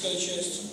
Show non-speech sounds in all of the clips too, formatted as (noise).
теоретическая часть,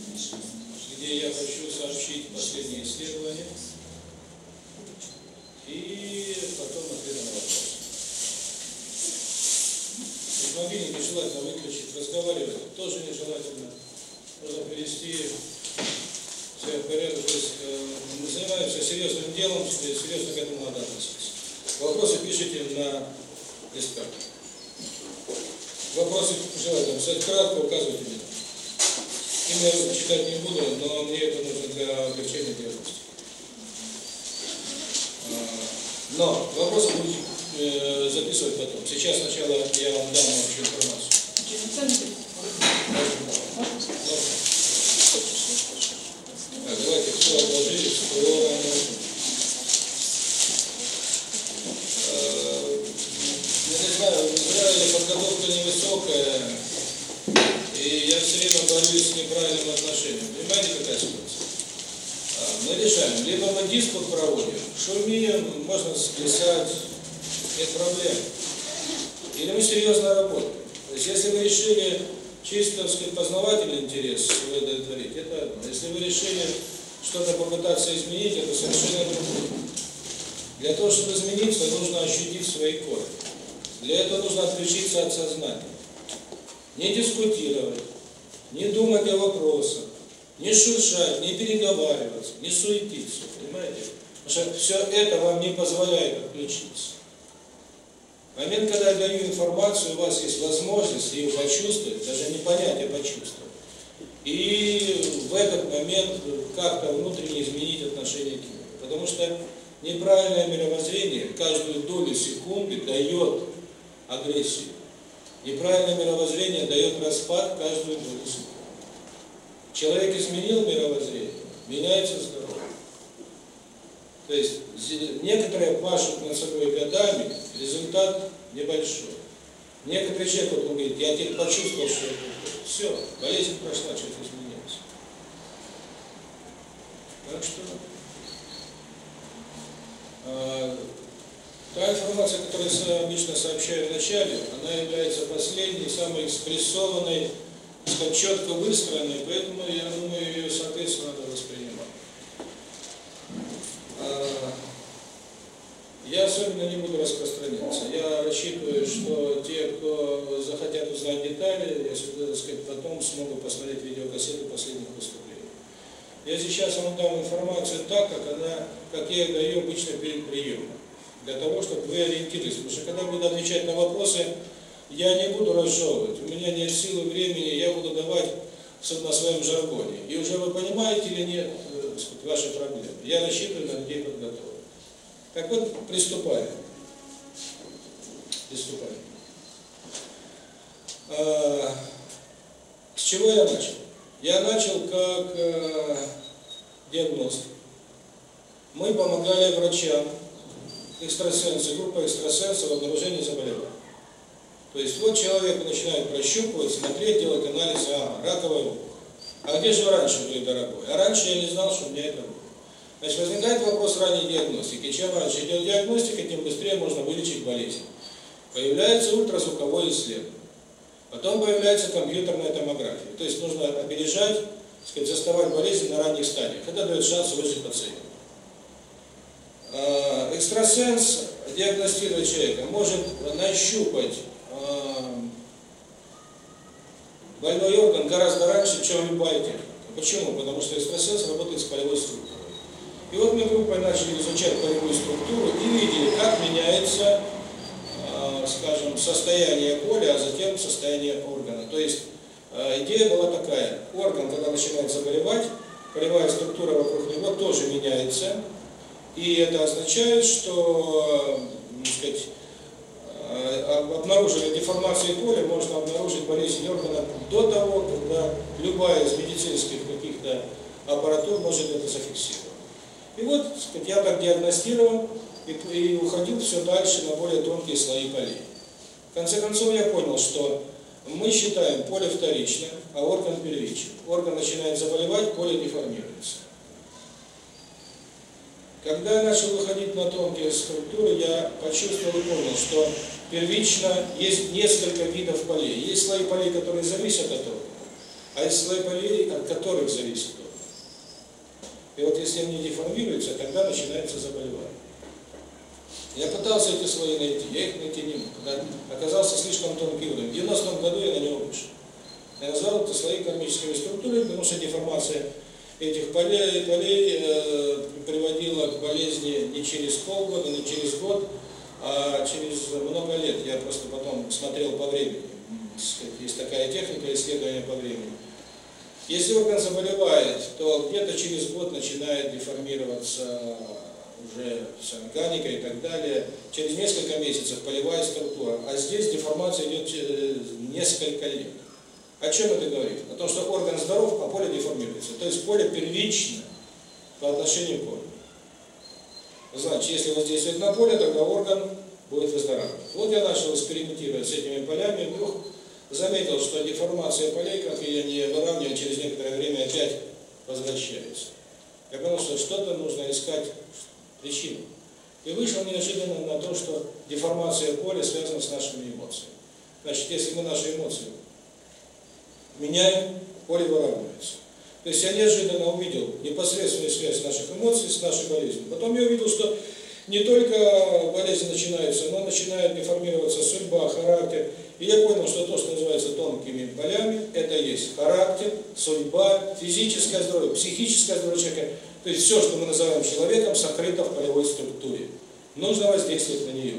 меняет работу. Значит, возникает вопрос ранней диагностики. Чем раньше идет диагностика, тем быстрее можно вылечить болезнь. Появляется ультразвуковое исследование. Потом появляется компьютерная томография. То есть нужно опережать, так сказать, заставать болезнь на ранних стадиях. Это дает шанс выжить пациента Экстрасенс, диагностируя человека, может нащупать а, больной орган гораздо раньше, чем любая техника. Почему? Потому что экстрасенс работает с полевой структурой. И вот мы группой начали изучать полевую структуру и видели, как меняется, э, скажем, состояние поля, а затем состояние органа. То есть э, идея была такая, орган, когда начинает заболевать, полевая структура вокруг него тоже меняется, и это означает, что, э, сказать, Э, обнаружили деформации поля, можно обнаружить болезнь органа до того, когда любая из медицинских каких-то аппаратур может это зафиксировать. И вот сказать, я так диагностировал и, и уходил все дальше на более тонкие слои полей. В конце концов я понял, что мы считаем поле вторичное, а орган первичный. Орган начинает заболевать, поле деформируется. Когда я начал выходить на тонкие структуры, я почувствовал и понял, что первично есть несколько видов полей. Есть слои полей, которые зависят от органа, а есть слои полей, от которых зависит орган. И вот если они деформируются, тогда начинается заболевание. Я пытался эти слои найти, я их найти не мог. Оказался слишком тонкий уровень. В 90 году я на него вышел. Я назвал это слои кармической структуры, потому что деформация этих полей, полей э, приводила к болезни не через полгода, не через год, а через много лет. Я просто потом смотрел по времени. Есть такая техника исследования по времени. Если орган заболевает, то где-то через год начинает деформироваться уже вся механика и так далее. Через несколько месяцев полевая структура. А здесь деформация идет несколько лет. О чем это говорит? О том, что орган здоров, а поле деформируется. То есть поле первично по отношению к органу. Значит, если воздействовать на поле, тогда орган будет выздоравливать. Вот я начал экспериментировать с этими полями, вдруг заметил, что деформация полей, как я не выравниваю, через некоторое время опять возвращается. Я понял, что что-то нужно искать причину. И вышел неожиданно на то, что деформация поля связана с нашими эмоциями. Значит, если мы наши эмоции меняем, поле выравнивается. То есть я неожиданно увидел непосредственную связь наших эмоций с нашей болезнью. Потом я увидел, что не только болезнь начинается, но начинает деформироваться судьба, характер. И я понял, что то, что называется тонкими полями, это есть характер, судьба, физическое здоровье, психическое здоровье человека. То есть все, что мы называем человеком, сокрыто в полевой структуре. Нужно воздействовать на нее.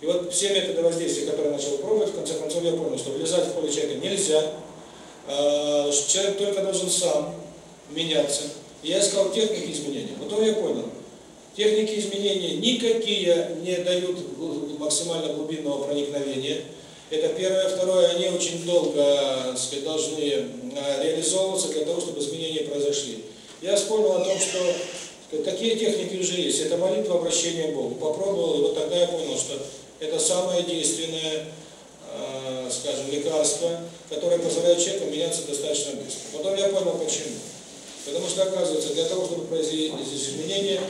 И вот все методы воздействия, которые я начал пробовать, в конце концов я понял, что влезать в поле человека нельзя. А, человек только должен сам меняться. И я искал техники изменения. Потом я понял, техники изменения никакие не дают максимально глубинного проникновения. Это первое. Второе, они очень долго сказать, должны а, реализовываться для того, чтобы изменения произошли. Я вспомнил о том, что такие техники уже есть. Это молитва обращения к Богу. Попробовал, и вот тогда я понял, что это самое действенное, э, скажем, лекарство, которое позволяет человеку меняться достаточно быстро. Потом я понял, почему. Потому что, оказывается, для того, чтобы произвести изменения,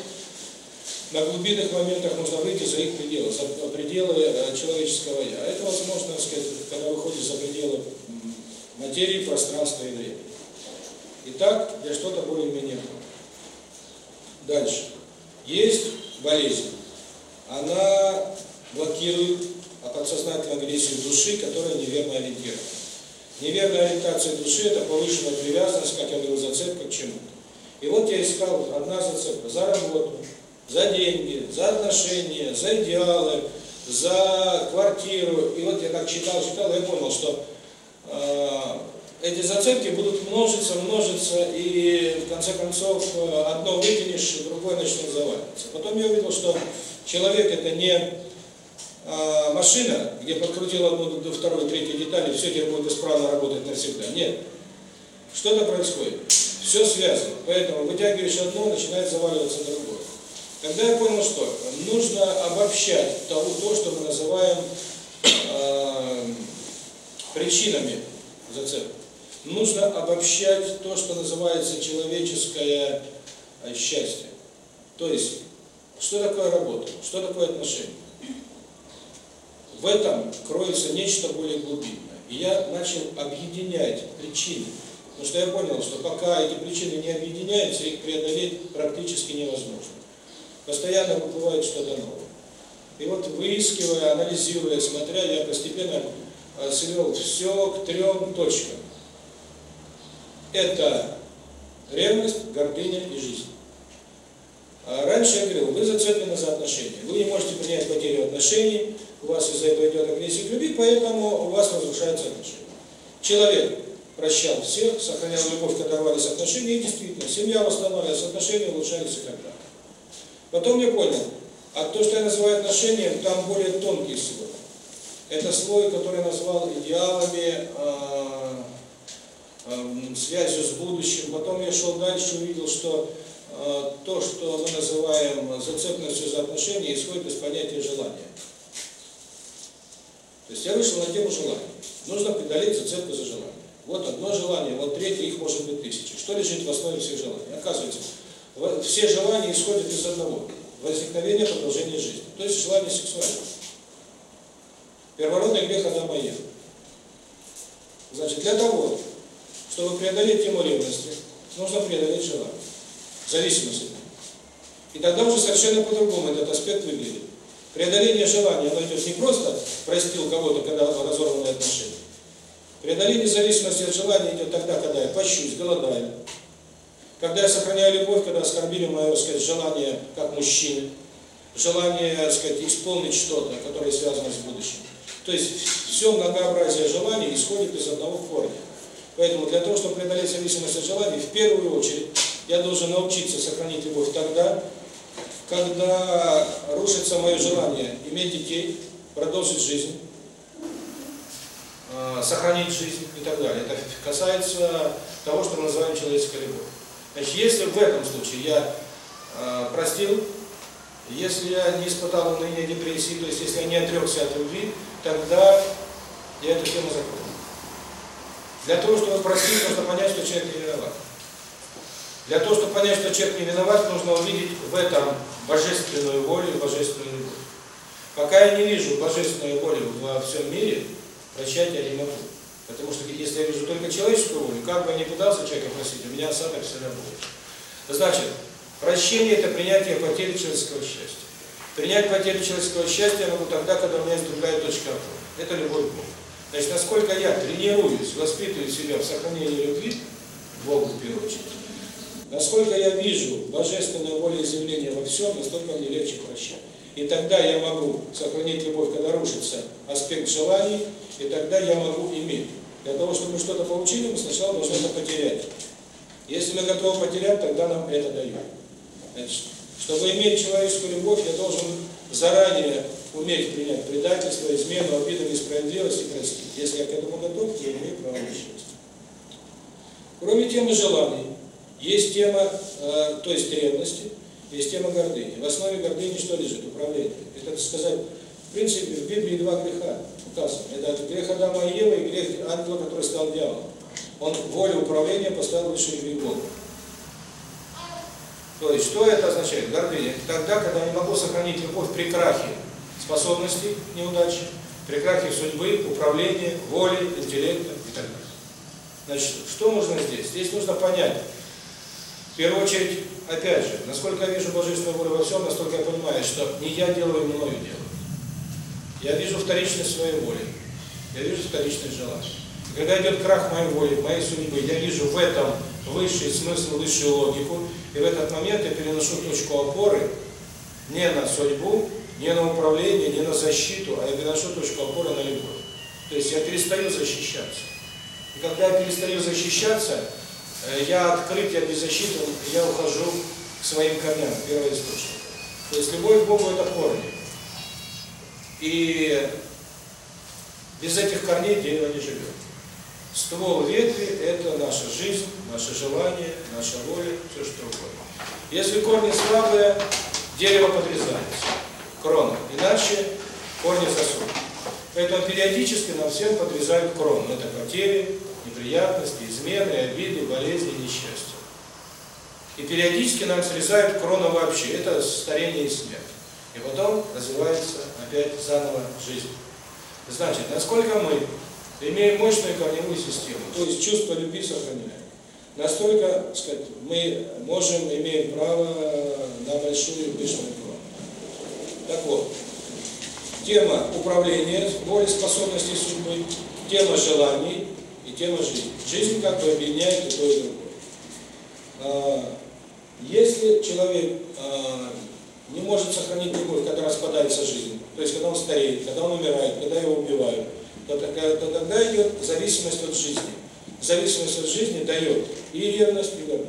на глубинных моментах нужно выйти за их пределы, за пределы э, человеческого «я». Это возможно, сказать, когда выходишь за пределы материи, пространства и времени. Итак, я что-то более-менее Дальше. Есть болезнь. Она блокирует подсознательную агрессию души, которая неверно ориентирована. Неверная ориентация души – это повышенная привязанность, как я говорил, зацепка к чему-то. И вот я искал одна зацепка за работу, за деньги, за отношения, за идеалы, за квартиру. И вот я так читал, читал, я понял, что э, эти зацепки будут множиться, множиться, и в конце концов одно выкинешь, другое начнет заваливаться. Потом я увидел, что человек это не а, машина, где подкрутил одну, до второй, третьей детали, все теперь будет исправно работать навсегда. Нет. Что-то происходит. Все связано. Поэтому вытягиваешь одно, начинает заваливаться другое. Тогда я понял, что нужно обобщать того, то, что мы называем э, причинами зацепки нужно обобщать то, что называется человеческое э, счастье. То есть, что такое работа, что такое отношения. В этом кроется нечто более глубинное. И я начал объединять причины. Потому что я понял, что пока эти причины не объединяются, их преодолеть практически невозможно. Постоянно выплывает что-то новое. И вот выискивая, анализируя, смотря, я постепенно э, свел все к трем точкам это ревность, гордыня и жизнь. А раньше я говорил, вы зацеплены за отношения. Вы не можете принять потерю отношений, у вас из-за этого идет агрессия к любви, поэтому у вас разрушаются отношения. Человек прощал всех, сохранял любовь, когда рвались отношения, и действительно, семья восстанавливалась, отношения улучшались далее. Потом я понял, а то, что я называю отношением, там более тонкий слой. Это слой, который я назвал идеалами, э Эм, связью с будущим. Потом я шел дальше, увидел, что э, то, что мы называем зацепленностью за отношения, исходит из понятия желания. То есть я вышел на тему желания. Нужно преодолеть зацепку за желание. Вот одно желание, вот третье, их может быть тысячи. Что лежит в основе всех желаний? Оказывается, Все желания исходят из одного – возникновения продолжения жизни. То есть желание сексуального. Первородный грех Адама и. Значит, для того, чтобы преодолеть тему ревности, нужно преодолеть желание, зависимость от него. И тогда уже совершенно по-другому этот аспект выглядит. Преодоление желания, оно идет не просто простил кого-то, когда разорваны отношения. Преодоление зависимости от желания идет тогда, когда я пощусь, голодаю. Когда я сохраняю любовь, когда оскорбили мое, сказать, желание как мужчины, желание, так сказать, исполнить что-то, которое связано с будущим. То есть все многообразие желаний исходит из одного корня. Поэтому для того, чтобы преодолеть зависимость от желаний, в первую очередь я должен научиться сохранить любовь тогда, когда рушится мое желание иметь детей, продолжить жизнь, э, сохранить жизнь и так далее. Это касается того, что мы называем человеческая любовь. Значит, если в этом случае я э, простил, если я не испытал уныния, депрессии, то есть если я не отрекся от любви, тогда я эту тему закрою. Для того, чтобы простить, нужно понять, что человек не виноват. Для того, чтобы понять, что человек не виноват, нужно увидеть в этом божественную волю и божественную любовь. Пока я не вижу божественную волю во всем мире, прощать я не могу. Потому что если я вижу только человеческую волю, как бы я ни пытался человека просить, у меня осадок всегда будет. Значит, прощение – это принятие потери человеческого счастья. Принять потерю человеческого счастья я могу тогда, когда у меня есть другая точка опоры. Это любовь к Богу. Значит, насколько я тренируюсь, воспитываю себя в сохранении любви Богу в первую очередь, насколько я вижу божественную волеизъявление во всем, настолько мне легче прощать. И тогда я могу сохранить любовь, когда рушится аспект желаний, и тогда я могу иметь. Для того, чтобы что-то получили, мы сначала должны это потерять. Если мы готовы потерять, тогда нам это дают. Значит, чтобы иметь человеческую любовь, я должен заранее уметь принять предательство, измену, обиду, несправедливость и простить. Если я к этому готов, то я имею право на счастье. Кроме темы желаний, есть тема, э, то есть ревности, есть тема гордыни. В основе гордыни что лежит? Управление. Это, сказать, в принципе, в Библии два греха указаны. Это грех Адама и Евы и грех ангела, который стал дьяволом. Он волю управления поставил выше Бога. То есть, что это означает? Гордыня. Тогда, когда не могу сохранить любовь при крахе способностей, неудачи, при крахе судьбы, управления, воли, интеллекта и так далее. Значит, что нужно здесь? Здесь нужно понять, в первую очередь, опять же, насколько я вижу божественную волю во всем, настолько я понимаю, что не я делаю, мною делаю. Я вижу вторичность своей воли, я вижу вторичность желания. Когда идет крах моей воли, моей судьбы, я вижу в этом высший смысл, высшую логику, и в этот момент я переношу точку опоры не на судьбу, не на управление, не на защиту, а я переношу точку опоры на любовь. То есть я перестаю защищаться. И когда я перестаю защищаться, я открыт, я беззащитен, я ухожу к своим корням, первоисточнику. То есть любовь к Богу – это корни. И без этих корней дерево не живет. Ствол ветви – это наша жизнь, наше желание, наша воля, все что угодно. Если корни слабые, дерево подрезается, крона, иначе корни сосут. Поэтому периодически нам всем подрезают крону. Это потери, неприятности, измены, обиды, болезни, несчастья. И периодически нам срезают крону вообще. Это старение и смерть. И потом развивается опять заново жизнь. Значит, насколько мы имеем мощную корневую систему, то есть чувство любви сохраняем, настолько, сказать, мы можем, имеем право на большую пышную кровь. Так вот, тема управления, воли, способностей судьбы, тема желаний тема жизни. Жизнь как бы объединяет и то, и другое. А, если человек а, не может сохранить любовь, когда распадается жизнь, то есть когда он стареет, когда он умирает, когда его убивают, то, то тогда идет зависимость от жизни. Зависимость от жизни дает и ревность, и гордыня.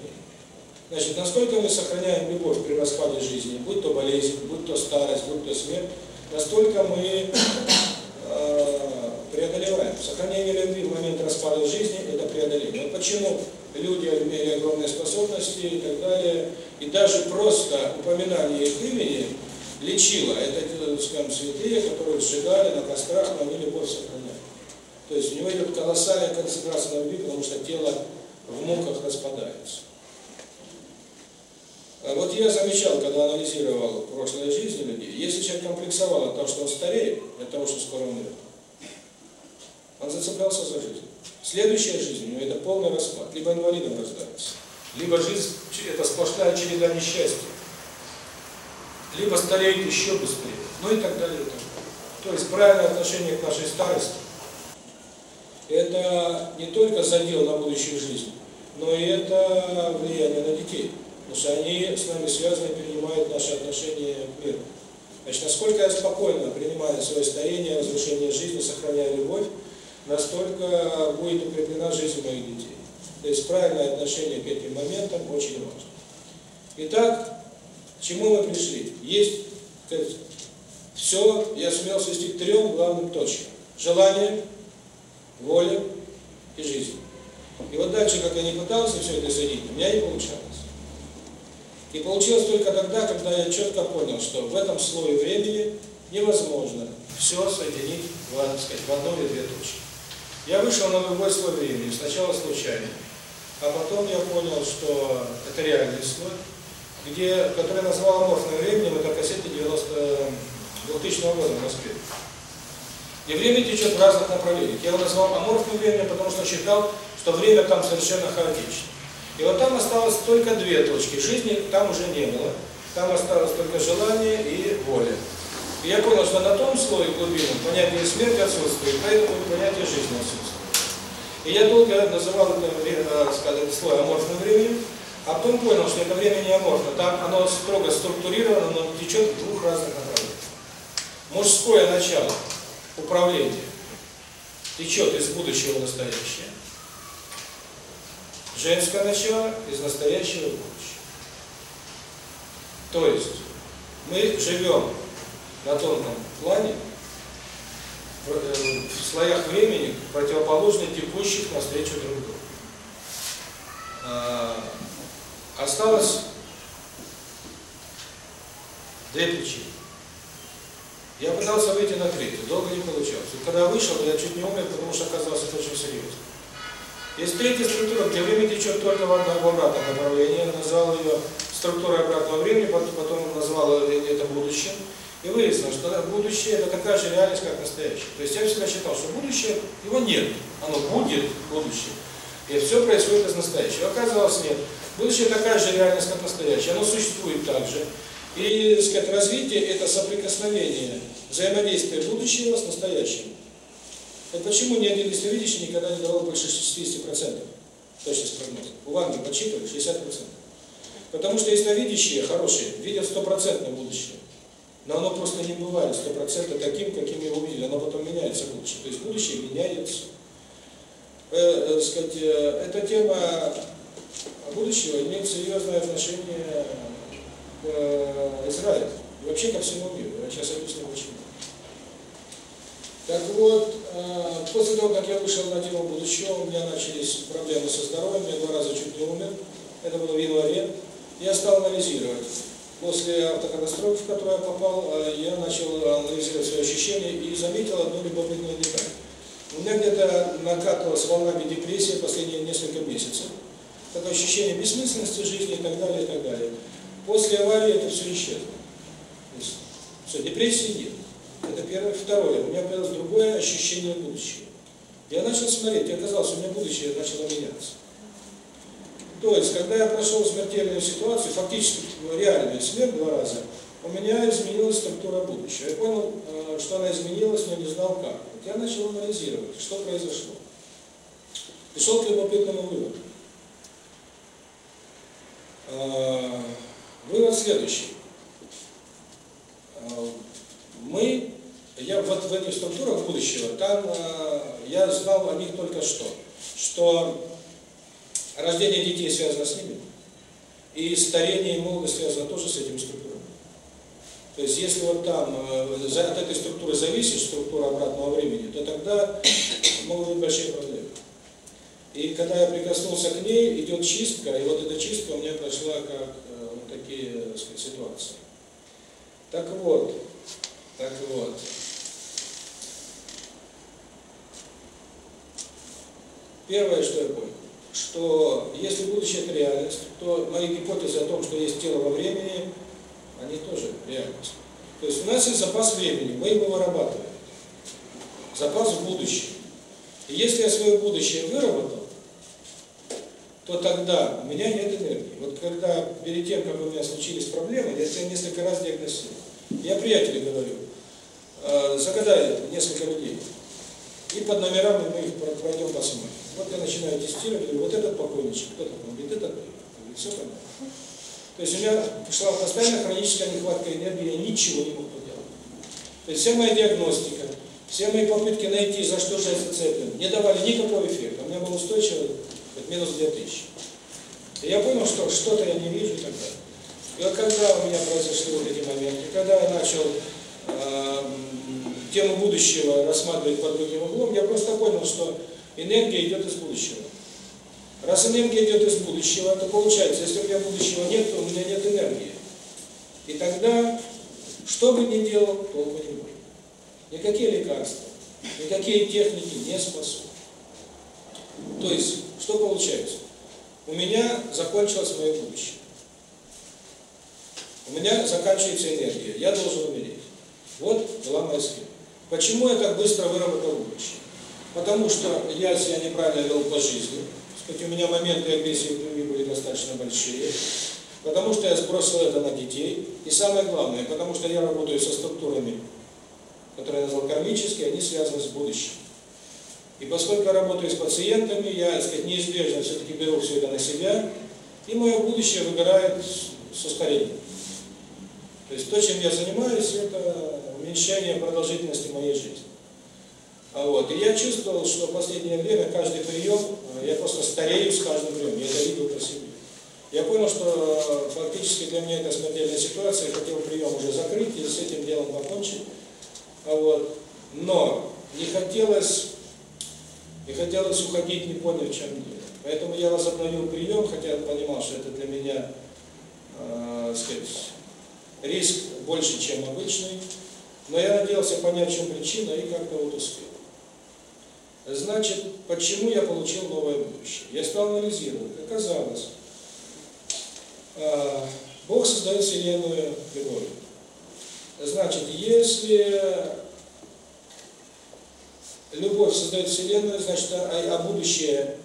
Значит, насколько мы сохраняем любовь при распаде жизни, будь то болезнь, будь то старость, будь то смерть, настолько мы э, преодолеваем. Сохранение любви в момент распада жизни – это преодоление. Почему люди имели огромные способности и так далее, и даже просто упоминание их имени лечило. Это, скажем, святые, которые сжигали на кострах, но они любовь сохраняли. То есть у него идет колоссальная концентрация любви, потому что тело в муках распадается. А вот я замечал, когда анализировал прошлые жизни людей, если человек комплексовал от того, что он стареет, от того, что скоро умрет, он зацеплялся за жизнь. Следующая жизнь у него это полный распад. Либо инвалидом рождается, либо жизнь это сплошная череда несчастья, либо стареет еще быстрее, ну и так далее. И так далее. То есть правильное отношение к нашей старости – это не только задел на будущую жизнь, но и это влияние на детей. Потому что они с нами связаны, принимают наши отношения к миру. Значит, насколько я спокойно принимаю свое старение, разрушение жизни, сохраняя любовь, настолько будет укреплена жизнь моих детей. То есть правильное отношение к этим моментам очень важно. Итак, к чему мы пришли? Есть все, я сумел свести к трем главным точкам. Желание, воля и жизнь. И вот дальше, как я не пытался все это соединить, у меня не получалось. И получилось только тогда, когда я четко понял, что в этом слое времени невозможно все соединить в, так сказать, в одну или две точки. Я вышел на другой слой времени, сначала случайно, а потом я понял, что это реальный слой, где, который я назвал аморфным временем, это кассете 90, 2000 года в Москве. И время течет в разных направлениях. Я его назвал аморфным временем, потому что считал, что время там совершенно хаотично. И вот там осталось только две точки. Жизни там уже не было. Там осталось только желание и воля. И я понял, что на том слое глубинном понятие смерти отсутствует, поэтому понятие жизни отсутствует. И я долго называл это, э, сказать, слой аморфным временем, а потом понял, что это время не аморфно. Там оно строго структурировано, но течет в двух разных направлениях. Мужское начало управления течет из будущего в настоящее. Женское начало из настоящего в будущее. То есть мы живем на тонком плане, в слоях времени, противоположно текущих навстречу друг другу. Осталось две причины. Я пытался выйти на третью, долго не получалось. И когда вышел, я чуть не умер, потому что оказалось это очень серьезно. Есть третья структура, где время течет только в одном обратном направлении. Я назвал ее структурой обратного времени, потом назвал это будущим. И выяснилось, что будущее это такая же реальность, как настоящее. То есть я всегда считал, что будущее, его нет. Оно будет будущее. И все происходит из настоящего. Оказалось, нет. Будущее такая же реальность, как настоящее. Оно существует также. И, так сказать, развитие – это соприкосновение, взаимодействие будущего с настоящим. Вот почему ни один ясновидящий никогда не давал больше 60% точность прогноза. У Ванги подсчитывали 60%. Потому что ясновидящие, хорошие, видят стопроцентное будущее. Но оно просто не бывает стопроцентно таким, каким его увидели. Оно потом меняется будущее. То есть будущее меняется. Э, э, сказать, э, эта тема будущего имеет серьезное отношение к э, Израилю. И вообще ко всему миру. Я сейчас объясню почему. Так вот, э, после того, как я вышел на тему будущего, у меня начались проблемы со здоровьем, я два раза чуть не умер. Это было в январе. Я стал анализировать. После автокатастрофы, в которую я попал, э, я начал анализировать свои ощущения и заметил одну любопытную деталь. У меня где-то накатывалась волнами депрессии последние несколько месяцев. Такое ощущение бессмысленности жизни и так далее, и так далее. После аварии это все исчезло. Все, депрессии нет. Это первое. Второе. У меня появилось другое ощущение будущего. Я начал смотреть, и оказалось, у меня будущее начало меняться. То есть, когда я прошел смертельную ситуацию, фактически реальную смерть два раза, у меня изменилась структура будущего. Я понял, э, что она изменилась, но не знал как. Я начал анализировать, что произошло. Пришел к любопытному выводу. Э, вывод следующий. Э, мы, я вот в этих структурах будущего, там я знал о них только что. Что Рождение детей связано с ними. И старение и молодость связано тоже с этими структурами. То есть, если вот там э, от этой структуры зависит структура обратного времени, то тогда (coughs) могут быть большие проблемы. И когда я прикоснулся к ней, идет чистка, и вот эта чистка у меня прошла как э, вот такие так сказать, ситуации. Так вот, так вот. Первое, что я понял. что если будущее это реальность, то мои гипотезы о том, что есть тело во времени, они тоже реальность. То есть у нас есть запас времени, мы его вырабатываем. Запас в будущее. И если я свое будущее выработал, то тогда у меня нет энергии. Вот когда перед тем, как у меня случились проблемы, я себя несколько раз диагностировал. Я приятелю говорю, э, загадай несколько людей, и под номерами мы их пройдем посмотрим. Вот я начинаю тестировать, говорю, вот этот покойничек, кто такой? Он говорит, это ты. Говорит, все понятно. То есть у меня шла постоянная хроническая нехватка энергии, я ничего не мог поделать. То есть вся моя диагностика, все мои попытки найти, за что же я зацеплен, не давали никакого эффекта. У меня был устойчивый минус 2000. И я понял, что что-то я не вижу далее. И вот когда у меня произошли вот эти моменты, когда я начал э, тему будущего рассматривать под другим углом, я просто понял, что энергия идет из будущего. Раз энергия идет из будущего, то получается, если у меня будущего нет, то у меня нет энергии. И тогда, что бы ни делал, толку не будет. Никакие лекарства, никакие техники не спасут. То есть, что получается? У меня закончилось мое будущее. У меня заканчивается энергия, я должен умереть. Вот была моя схема. Почему я так быстро выработал будущее? Потому что я себя неправильно вел по жизни, сказать, у меня моменты агрессии в были достаточно большие, потому что я сбросил это на детей, и самое главное, потому что я работаю со структурами, которые я назвал кармические, они связаны с будущим. И поскольку я работаю с пациентами, я, так сказать, неизбежно все-таки беру все это на себя, и мое будущее выбирает с ускорением. То есть то, чем я занимаюсь, это уменьшение продолжительности моей жизни. А вот. И я чувствовал, что в последнее время каждый прием, э, я просто старею с каждым приемом, я это видел по себе. Я понял, что э, фактически для меня это смертельная ситуация, я хотел прием уже закрыть и с этим делом покончить. А вот. Но не хотелось, не хотелось уходить, не поняв, в чем дело. Поэтому я возобновил прием, хотя понимал, что это для меня, э, сказать, риск больше, чем обычный. Но я надеялся понять, чем причина, и как-то вот успел. Значит, почему я получил новое будущее? Я стал анализировать. Оказалось, а, Бог создает Вселенную любовью. Значит, если любовь создает Вселенную, значит, а, а будущее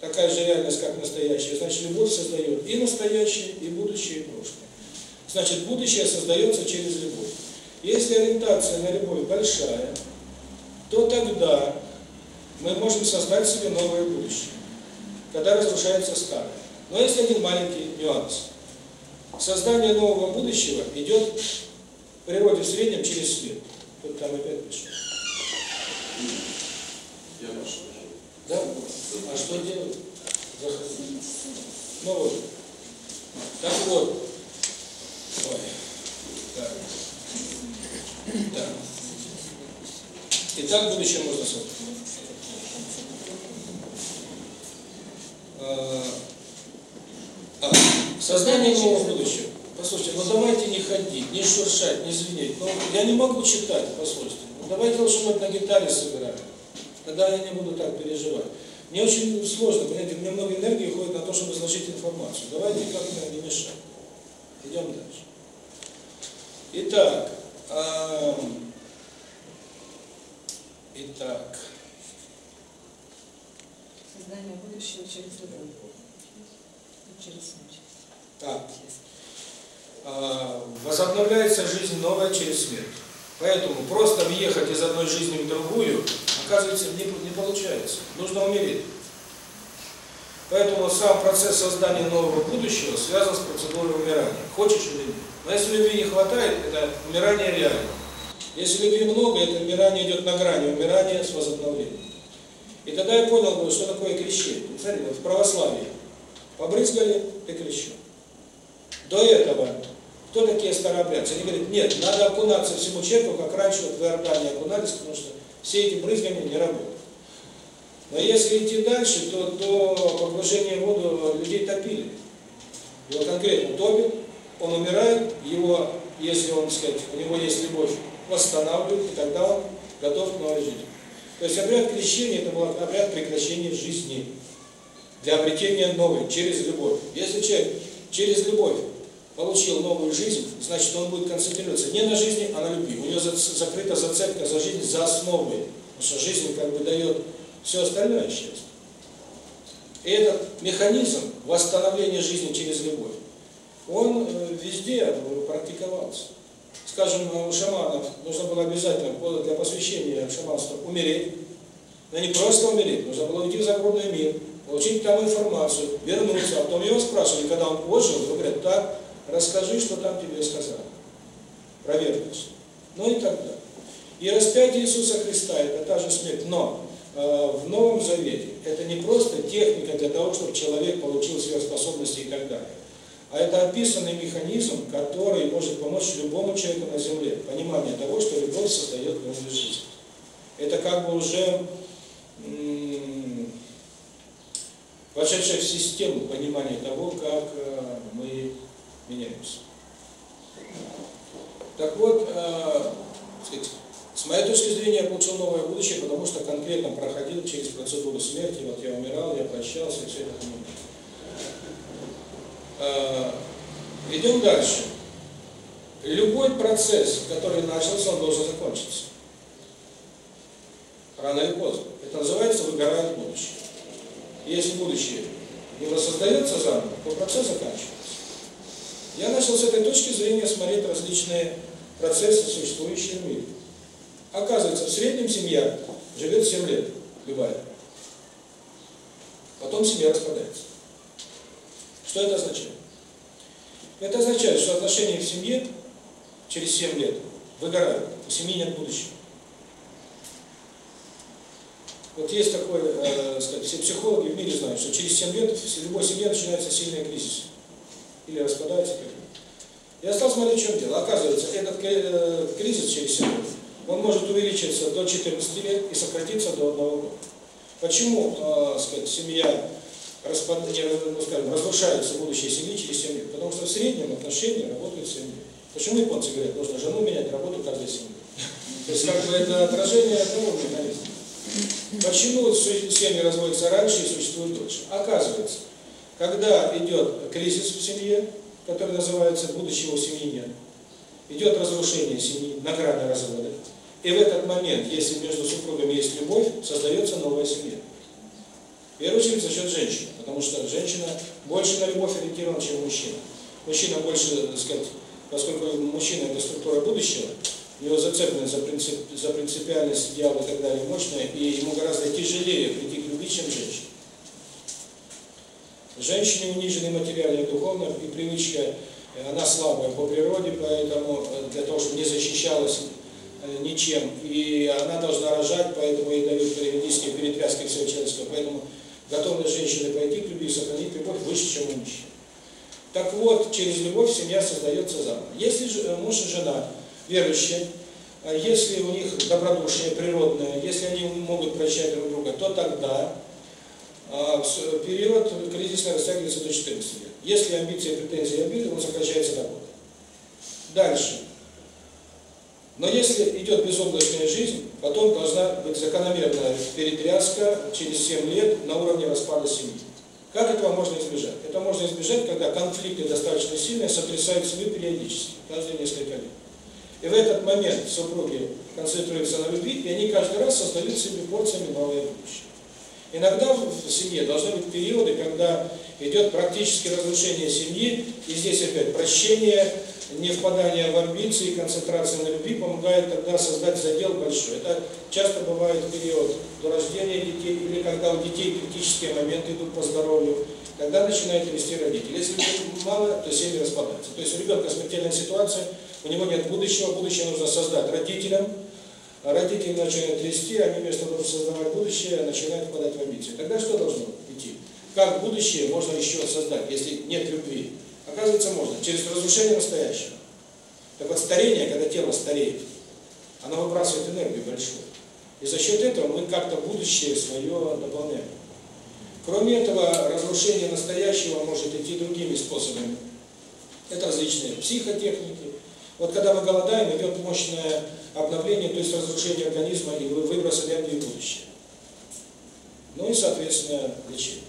такая же реальность, как настоящее, значит, любовь создает и настоящее, и будущее, и прошлое. Значит, будущее создается через любовь. Если ориентация на любовь большая, то тогда мы можем создать себе новое будущее, когда разрушается старое. Но есть один маленький нюанс. Создание нового будущего идет в природе в среднем через свет. Тут там опять пишет. Я прошу. Да? А что делать? Заходи. Ну вот. Так вот. Ой. Так. Так. Итак, будущее можно создать. А, а, создание нового будущего. Послушайте, ну давайте не ходить, не шуршать, не звенеть. Ну, я не могу читать, послушайте. Ну, давайте лучше мы на гитаре сыграем. Тогда я не буду так переживать. Мне очень сложно, понимаете, у меня много энергии уходит на то, чтобы изложить информацию. Давайте как-то не мешать. Идем дальше. Итак, итак, Создание будущего через любовь. Через смерть. так, э, возобновляется жизнь новая через смерть. Поэтому просто въехать из одной жизни в другую, оказывается, не, не получается. Нужно умереть. Поэтому сам процесс создания нового будущего связан с процедурой умирания. Хочешь или нет. Но если любви не хватает, это умирание реально. Если любви много, это умирание идет на грани умирания с возобновлением. И тогда я понял, что такое крещение. Смотрите, вот в православии побрызгали, ты крещен. До этого, кто такие старообрядцы? Они говорят, нет, надо окунаться всему человеку, как раньше вот в Иордании окунались, потому что все эти брызгания не работают. Но если идти дальше, то до погружения в воду людей топили. Его конкретно топит, он умирает, его, если он, сказать, у него есть любовь, восстанавливает, и тогда он готов к новой жизни. То есть обряд крещения – это был обряд прекращения жизни. для обретения новой, через любовь. Если человек через любовь получил новую жизнь, значит он будет концентрироваться не на жизни, а на любви. У него закрыта зацепка за жизнь за основой, потому что жизнь как бы дает все остальное счастье. И этот механизм восстановления жизни через любовь, он э, везде практиковался. Скажем, у шаманов нужно было обязательно для посвящения шаманства умереть, но не просто умереть, нужно было уйти в загробный мир, получить там информацию, вернуться, а потом его спрашивали, когда он ожил, он говорят, так, расскажи, что там тебе сказали. Проверьтесь. Ну и так далее. И распятие Иисуса Христа – это та же смерть, но э, в Новом Завете это не просто техника для того, чтобы человек получил сверхспособности и так далее, а это описанный механизм, который может помочь любому человеку на Земле. Понимание того, что любовь создает новую жизнь. Это как бы уже вошедшее в систему понимания того, как э, мы меняемся. Так вот, э, с моей точки зрения, я получил новое будущее, потому что конкретно проходил через процедуру смерти, вот я умирал, я прощался, и все это понимаю. Э, идем дальше. Любой процесс, который начался, он должен закончиться. Рано или поздно. Это называется выгорает будущее. Если будущее не воссоздается заново, то процесс заканчивается. Я начал с этой точки зрения смотреть различные процессы, существующие в мире. Оказывается, в среднем семья живет 7 лет, любая. Потом семья распадается. Что это означает? Это означает, что отношения в семье через 7 лет выгорают, у семьи нет будущего. Вот есть такой, э, сказать, все психологи в мире знают, что через 7 лет в любой семье начинается сильный кризис. Или распадается. Я стал смотреть, в чем дело. Оказывается, этот э, кризис через 7 лет, он может увеличиться до 14 лет и сократиться до одного года. Почему, э, сказать, семья распад, ну, скажем, разрушается будущее семьи через 7 лет? Потому что в среднем отношения работают 7 лет. Почему японцы говорят, нужно жену менять, работу 7 лет? То есть, как бы это отражение одного механизма. Почему семьи разводятся раньше и существуют дольше? Оказывается, когда идет кризис в семье, который называется «будущего семьи нет», идет разрушение семьи на грани развода, и в этот момент, если между супругами есть любовь, создается новая семья. Первую очередь за счет женщины, потому что женщина больше на любовь ориентирована, чем мужчина. Мужчина больше, так сказать, поскольку мужчина – это структура будущего, его зацепленность за, принцип, за принципиальность, идеал и так далее мощная, и ему гораздо тяжелее прийти к любви, чем женщине. Женщине унижены материально и духовно, и привычка, э, она слабая по природе, поэтому э, для того, чтобы не защищалась э, ничем, и она должна рожать, поэтому ей дают периодические перетряски всего человеческого, поэтому готовность женщины пойти к любви и сохранить любовь выше, чем у мужчин. Так вот, через любовь семья создается заново. Если же муж и жена верующие, а если у них добродушие природное, если они могут прощать друг друга, то тогда а, период кризиса растягивается до 14 лет. Если амбиции, претензии и обиды, он сокращается до года. Дальше. Но если идет безоблачная жизнь, потом должна быть закономерная перетряска через 7 лет на уровне распада семьи. Как этого можно избежать? Это можно избежать, когда конфликты достаточно сильные, сотрясают семью периодически, каждые несколько лет. И в этот момент супруги концентрируются на любви, и они каждый раз создают себе порциями новое будущее. Иногда в семье должны быть периоды, когда идет практически разрушение семьи, и здесь опять прощение, не впадание в амбиции, концентрация на любви помогает тогда создать задел большой. Это часто бывает в период до рождения детей, или когда у детей критические моменты идут по здоровью, тогда начинают вести родители. Если мало, то семьи распадаются. То есть у ребенка смертельная ситуация, у него нет будущего, будущее нужно создать родителям, родители начинают трясти, они вместо того, чтобы создавать будущее, начинают впадать в амбиции. Тогда что должно идти? Как будущее можно еще создать, если нет любви? Оказывается, можно, через разрушение настоящего. Так вот, старение, когда тело стареет, оно выбрасывает энергию большую. И за счет этого мы как-то будущее свое дополняем. Кроме этого, разрушение настоящего может идти другими способами. Это различные психотехники, вот когда мы голодаем, идет мощное обновление, то есть разрушение организма и выброс энергии в будущее. Ну и, соответственно, лечение.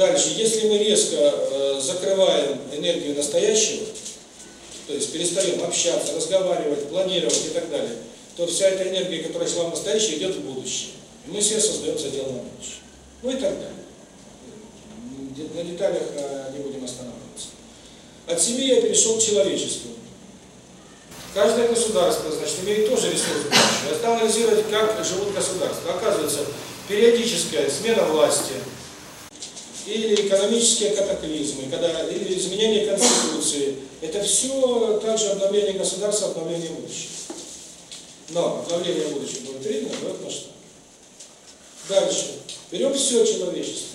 Дальше, если мы резко э, закрываем энергию настоящего, то есть перестаем общаться, разговаривать, планировать и так далее, то вся эта энергия, которая шла в настоящее, идет в будущее. И мы себе создаем задел на будущее. Ну и так далее. На деталях э, не будем останавливаться. От семьи я перешел к человечеству. Каждое государство, значит, имеет тоже ресурс будущего. Я стал анализировать, как живут государства. Оказывается, периодическая смена власти или экономические катаклизмы, когда, или изменение Конституции, это все также обновление государства, обновление будущего. Но обновление будущего будет требовано в этом масштабе. Дальше. Берем все человечество.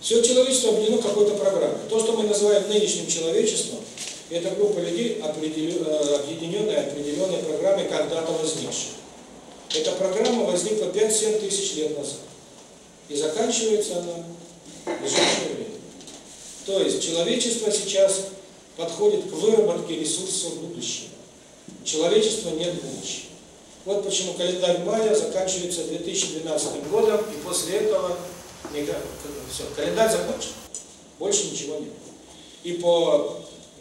Все человечество объединено какой-то программой. То, что мы называем нынешним человечеством, это группа людей, объединенная определенной программой, когда-то возникшей. Эта программа возникла 5-7 тысяч лет назад. И заканчивается она в ближайшее время. То есть человечество сейчас подходит к выработке ресурсов будущего. Человечества нет будущего. Вот почему календарь мая заканчивается 2012 годом, и после этого все, календарь закончен. Больше ничего нет. И по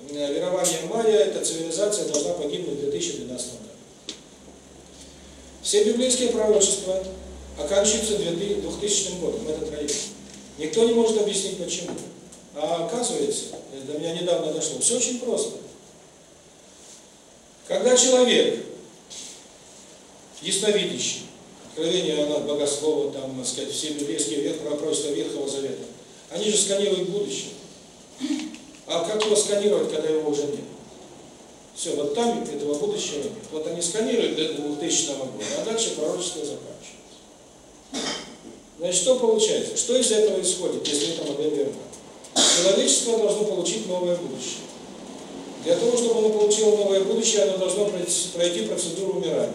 э, верованиям майя эта цивилизация должна погибнуть в 2012 году. Все библейские пророчества оканчиваются 2000 годом, этот район. Никто не может объяснить почему. А оказывается, до меня недавно дошло, все очень просто. Когда человек ясновидящий, откровение от богослова, там, так сказать, все библейские век, пророчества Ветхого Завета, они же сканируют будущее. А как его сканировать, когда его уже нет? Все, вот там этого будущего нет. Вот они сканируют до 2000 года, а дальше пророчество заканчивается. Значит, что получается? Что из этого исходит, если это модель верна? Человечество должно получить новое будущее. Для того, чтобы оно получило новое будущее, оно должно пройти процедуру умирания.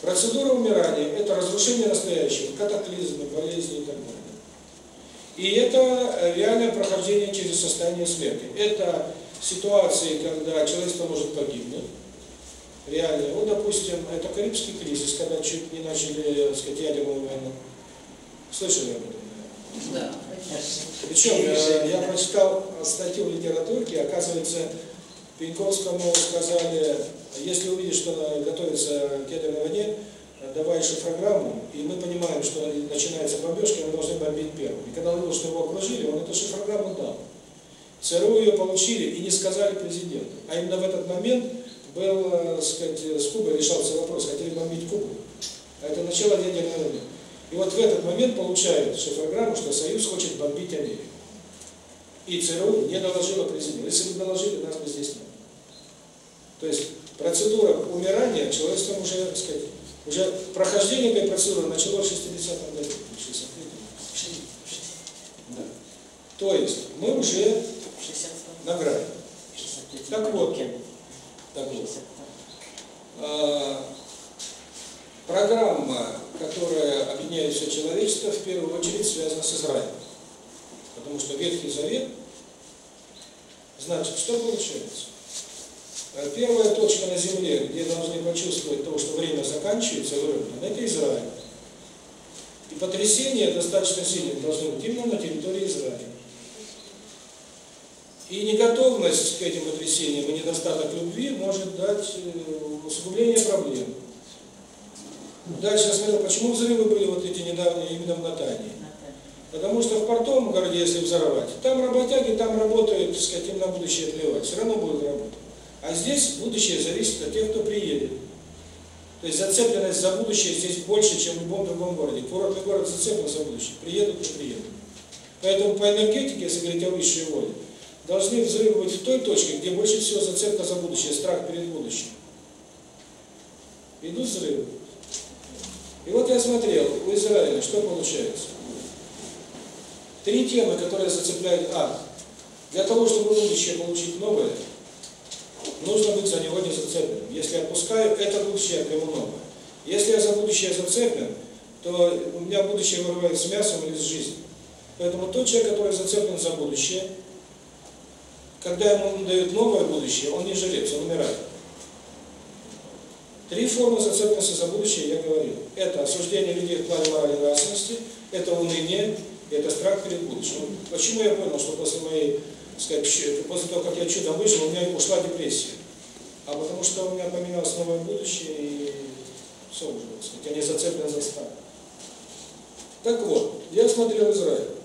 Процедура умирания – это разрушение настоящего, катаклизмы, болезни и так далее. И это реальное прохождение через состояние смерти. Это ситуации, когда человечество может погибнуть, реально. Вот, допустим, это Карибский кризис, когда чуть не начали, так сказать, ядерную войну. Слышали об этом? Да. Причем я, я прочитал статью в литературке, оказывается, Пеньковскому сказали, если увидишь, что готовится к ядерной войне, давай шифрограмму, и мы понимаем, что начинается бомбежка, мы должны бомбить первым. И когда он увидел, что его окружили, он эту шифрограмму дал. ЦРУ ее получили и не сказали президенту. А именно в этот момент был, так сказать, с Кубой решался вопрос, хотели бомбить Кубу. А это начало ядерной войны. И вот в этот момент получают шифрограмму, что Союз хочет бомбить Америку. И ЦРУ не доложила президенту. Если бы доложили, нас бы здесь нет. То есть процедура умирания человечеством уже, так сказать, уже прохождение этой процедуры началось в 60-м году, 63 Да. То есть мы уже на грани. Так вот, вот. А, программа, которая объединяет все человечество, в первую очередь связана с Израилем. Потому что Ветхий Завет, значит, что получается? Э, первая точка на Земле, где должны почувствовать то, что время заканчивается, выровнено, это Израиль. И потрясение достаточно сильное должно быть именно на территории Израиля. И неготовность к этим потрясениям и недостаток любви может дать э, усугубление проблем. Дальше я смотрел, почему взрывы были вот эти недавние именно в Натании. Потому что в портовом городе, если взорвать, там работяги, там работают, так сказать, им на будущее плевать, все равно будут работать. А здесь будущее зависит от тех, кто приедет. То есть зацепленность за будущее здесь больше, чем в любом другом городе. Курортный город зацеплен за будущее. Приедут, не приедут. Поэтому по энергетике, если говорить о высшей воле, должны взрывы быть в той точке, где больше всего зацепка за будущее, страх перед будущим. Идут взрывы. И вот я смотрел, у Израиля что получается? Три темы, которые зацепляют А. Для того, чтобы будущее получить новое, нужно быть за него не зацепленным. Если я отпускаю, это будущее, я новое. Если я за будущее зацеплен, то у меня будущее вырывает с мясом или с жизнью. Поэтому тот человек, который зацеплен за будущее, когда ему дают новое будущее, он не жилец, он умирает. Три формы зацепленности за будущее я говорил. Это осуждение людей в плане морали нравственности, это уныние, это страх перед будущим. Почему я понял, что после моей, сказать, после того, как я чудом выжил, у меня ушла депрессия? А потому что у меня поменялось новое будущее, и все уже, сказать, я не зацеплен за старое. Так вот, я смотрел Израиль.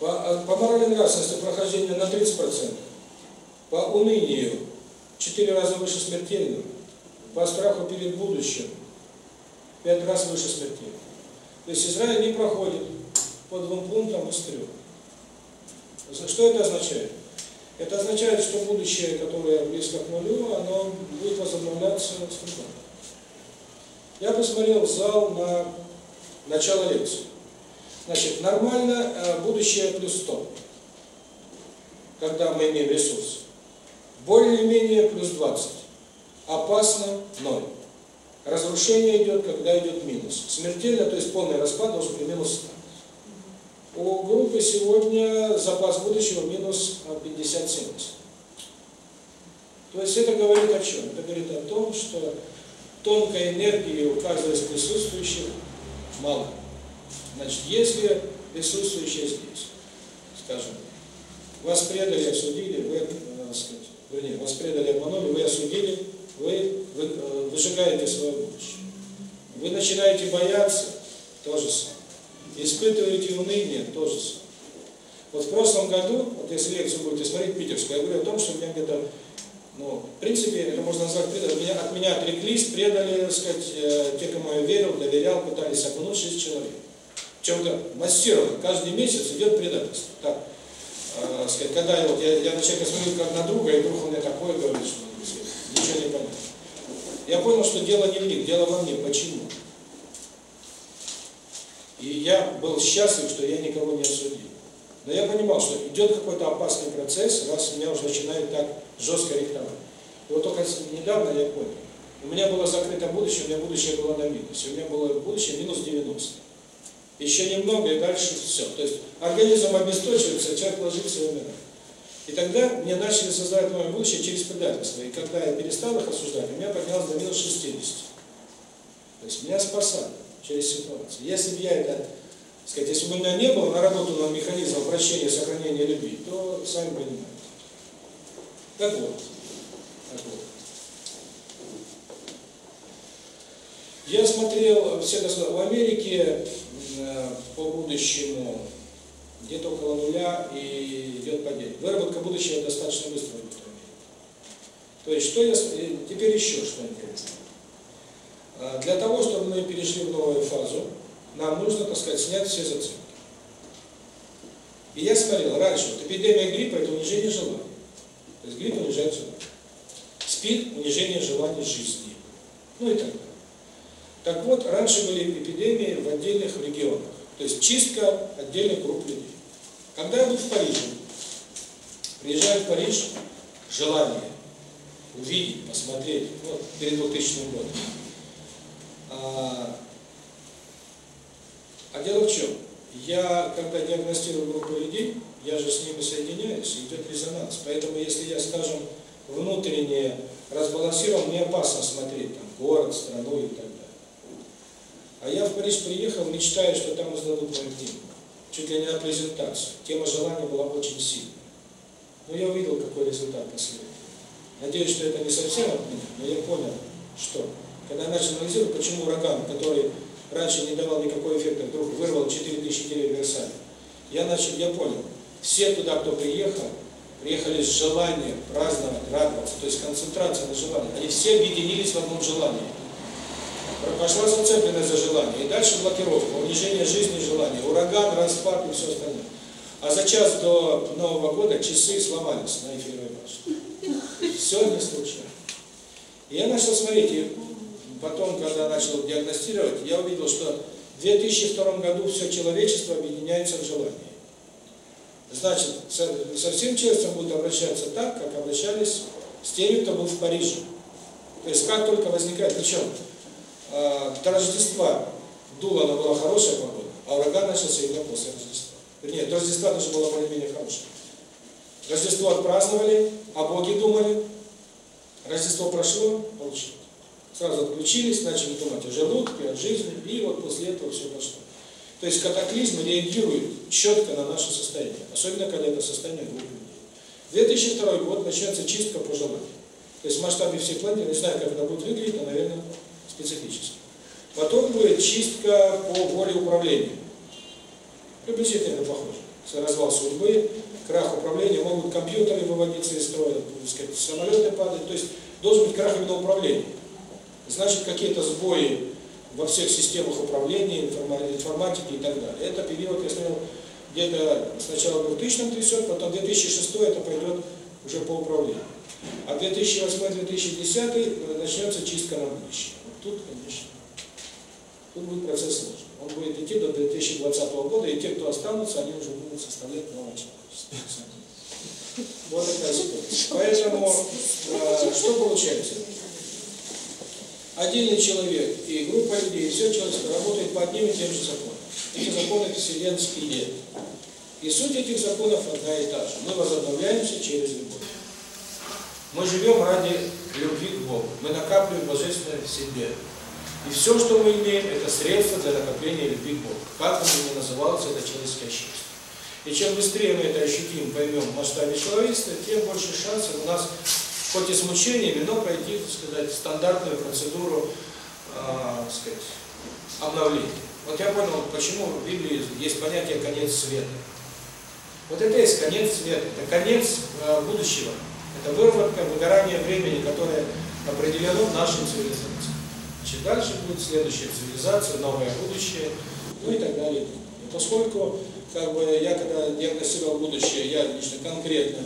По, по морали нравственности прохождение на 30%, по унынию 4 раза выше смертельного, по страху перед будущим 5 раз выше смертельного. То есть Израиль не проходит по двум пунктам из трех. Что это означает? Это означает, что будущее, которое близко к нулю, оно будет возобновляться с трудом. Я посмотрел зал на начало лекции. Значит, нормально э, будущее плюс 100, когда мы имеем ресурс. Более-менее плюс 20. Опасно 0. Разрушение идет, когда идет минус. Смертельно, то есть полный распад должен быть минус 100. У группы сегодня запас будущего минус 50-70. То есть это говорит о чем? Это говорит о том, что тонкой энергии у каждого из присутствующих мало. Значит, если присутствующие здесь, скажем, вас предали, осудили, вы, так сказать, вернее, вас предали, обманули, вы осудили, вы, вы э, выжигаете свое будущее. Вы начинаете бояться, то же самое. Испытываете уныние, то же самое. Вот в прошлом году, вот если лекцию будете смотреть питерскую, я говорю о том, что у меня где-то, ну, в принципе, это можно назвать предали, меня, от меня отреклись, предали, так сказать, э, те, кому я верил, доверял, пытались окунуть 6 человек. Чем-то массированно, каждый месяц идет предательство. Так, э, сказать, когда я, вот, я, я на человека смотрю как на друга, и вдруг он мне такое говорит, что ничего не понятно. Я понял, что дело не в них, дело во мне. Почему? И я был счастлив, что я никого не осудил. Но я понимал, что идет какой-то опасный процесс, раз меня уже начинают так жестко рихтовать. И вот только недавно я понял. У меня было закрыто будущее, у меня будущее было на минусе. У меня было будущее минус 90. Еще немного, и дальше все. То есть организм обесточивается, человек ложится и умирает. И тогда мне начали создавать новое будущее через предательство. И когда я перестал их осуждать, у меня поднялось до минус 60. То есть меня спасали через ситуацию. Если бы я это, сказать, если бы у меня не было наработанного механизма прощения, сохранения любви, то сами понимаете. Так вот. Так вот. Я смотрел все государства. В Америке э, по будущему где-то около нуля и идет падение. Выработка будущего достаточно быстро идет. То есть, что я... Теперь еще что интересно. Для того, чтобы мы перешли в новую фазу, нам нужно, так сказать, снять все зацепки. И я смотрел, раньше, вот эпидемия гриппа – это унижение желаний. То есть грипп унижает желание. СПИД – унижение желаний жизни. Ну и так далее. Так вот, раньше были эпидемии в отдельных регионах. То есть чистка отдельных групп людей. Когда я был в Париже, приезжаю в Париж, желание увидеть, посмотреть, вот, перед 2000 годом. А, а дело в чем? Я, когда диагностирую группу людей, я же с ними соединяюсь, идет резонанс. Поэтому, если я, скажем, внутренне разбалансирован, мне опасно смотреть там город, страну и так далее. А я в Париж приехал, мечтаю, что там издадут мою книгу чуть ли не на презентацию. Тема желания была очень сильная. Но я увидел, какой результат последний. Надеюсь, что это не совсем от меня, но я понял, что. Когда я начал анализировать, почему ураган, который раньше не давал никакой эффекта, вдруг вырвал 4000 деревьев Версаля, я начал, я понял, все туда, кто приехал, приехали с желанием праздновать, радоваться, то есть концентрация на желании. Они все объединились в одном желании. Пошла зацепленность за желание. И дальше блокировка, унижение жизни желания, ураган, распад и все остальное. А за час до Нового года часы сломались на эфирной башне. Все не случайно. И я начал смотреть, и потом, когда начал диагностировать, я увидел, что в 2002 году все человечество объединяется в желании. Значит, со всем человечеством будут обращаться так, как обращались с теми, кто был в Париже. То есть, как только возникает, причем э, до Рождества дуло, она была хорошая погода, а ураган начался именно после Рождества. Вернее, до Рождества даже было более-менее хорошее. Рождество отпраздновали, о Боге думали, Рождество прошло, получилось. Сразу отключились, начали думать о желудке, о жизни, и вот после этого все пошло. То есть катаклизмы реагируют четко на наше состояние, особенно когда это состояние группы людей. 2002 год начнется чистка по желанию. То есть в масштабе всей планеты, не знаю, как это будет выглядеть, но, наверное, специфически. Потом будет чистка по воле управления. Приблизительно похоже. Развал судьбы, крах управления, могут компьютеры выводиться из строя, сказать, самолеты падать. То есть должен быть крах именно управления. Значит, какие-то сбои во всех системах управления, информатики и так далее. Это период, я смотрел, где-то сначала 2000 трясет, потом 2006 это пойдет уже по управлению. А 2008-2010 начнется чистка на будущее. Тут, конечно, тут будет процесс сложный. Он будет идти до 2020 года, и те, кто останутся, они уже будут составлять новое человечество. Вот такая ситуация. Поэтому, э, что получается? Отдельный человек и группа людей, все человечество работает по одним и тем же законам. Эти законы вселенские. И суть этих законов одна и та же. Мы возобновляемся через любовь. Мы живем ради любви к Богу. Мы накапливаем Божественное в себе. И все, что мы имеем, это средство для накопления любви к Богу. Как бы ни называлось это человеческое счастье. И чем быстрее мы это ощутим, поймем в масштабе человечества, тем больше шансов у нас, хоть и с мучениями, но пройти, так сказать, стандартную процедуру, э, сказать, обновления. Вот я понял, почему в Библии есть понятие «конец света». Вот это есть конец света, это конец э, будущего. Это выработка, выгорание времени, которое определено нашей цивилизации. Значит, дальше будет следующая цивилизация, новое будущее, ну и так далее. И поскольку, как бы, я когда диагностировал будущее, я лично конкретно,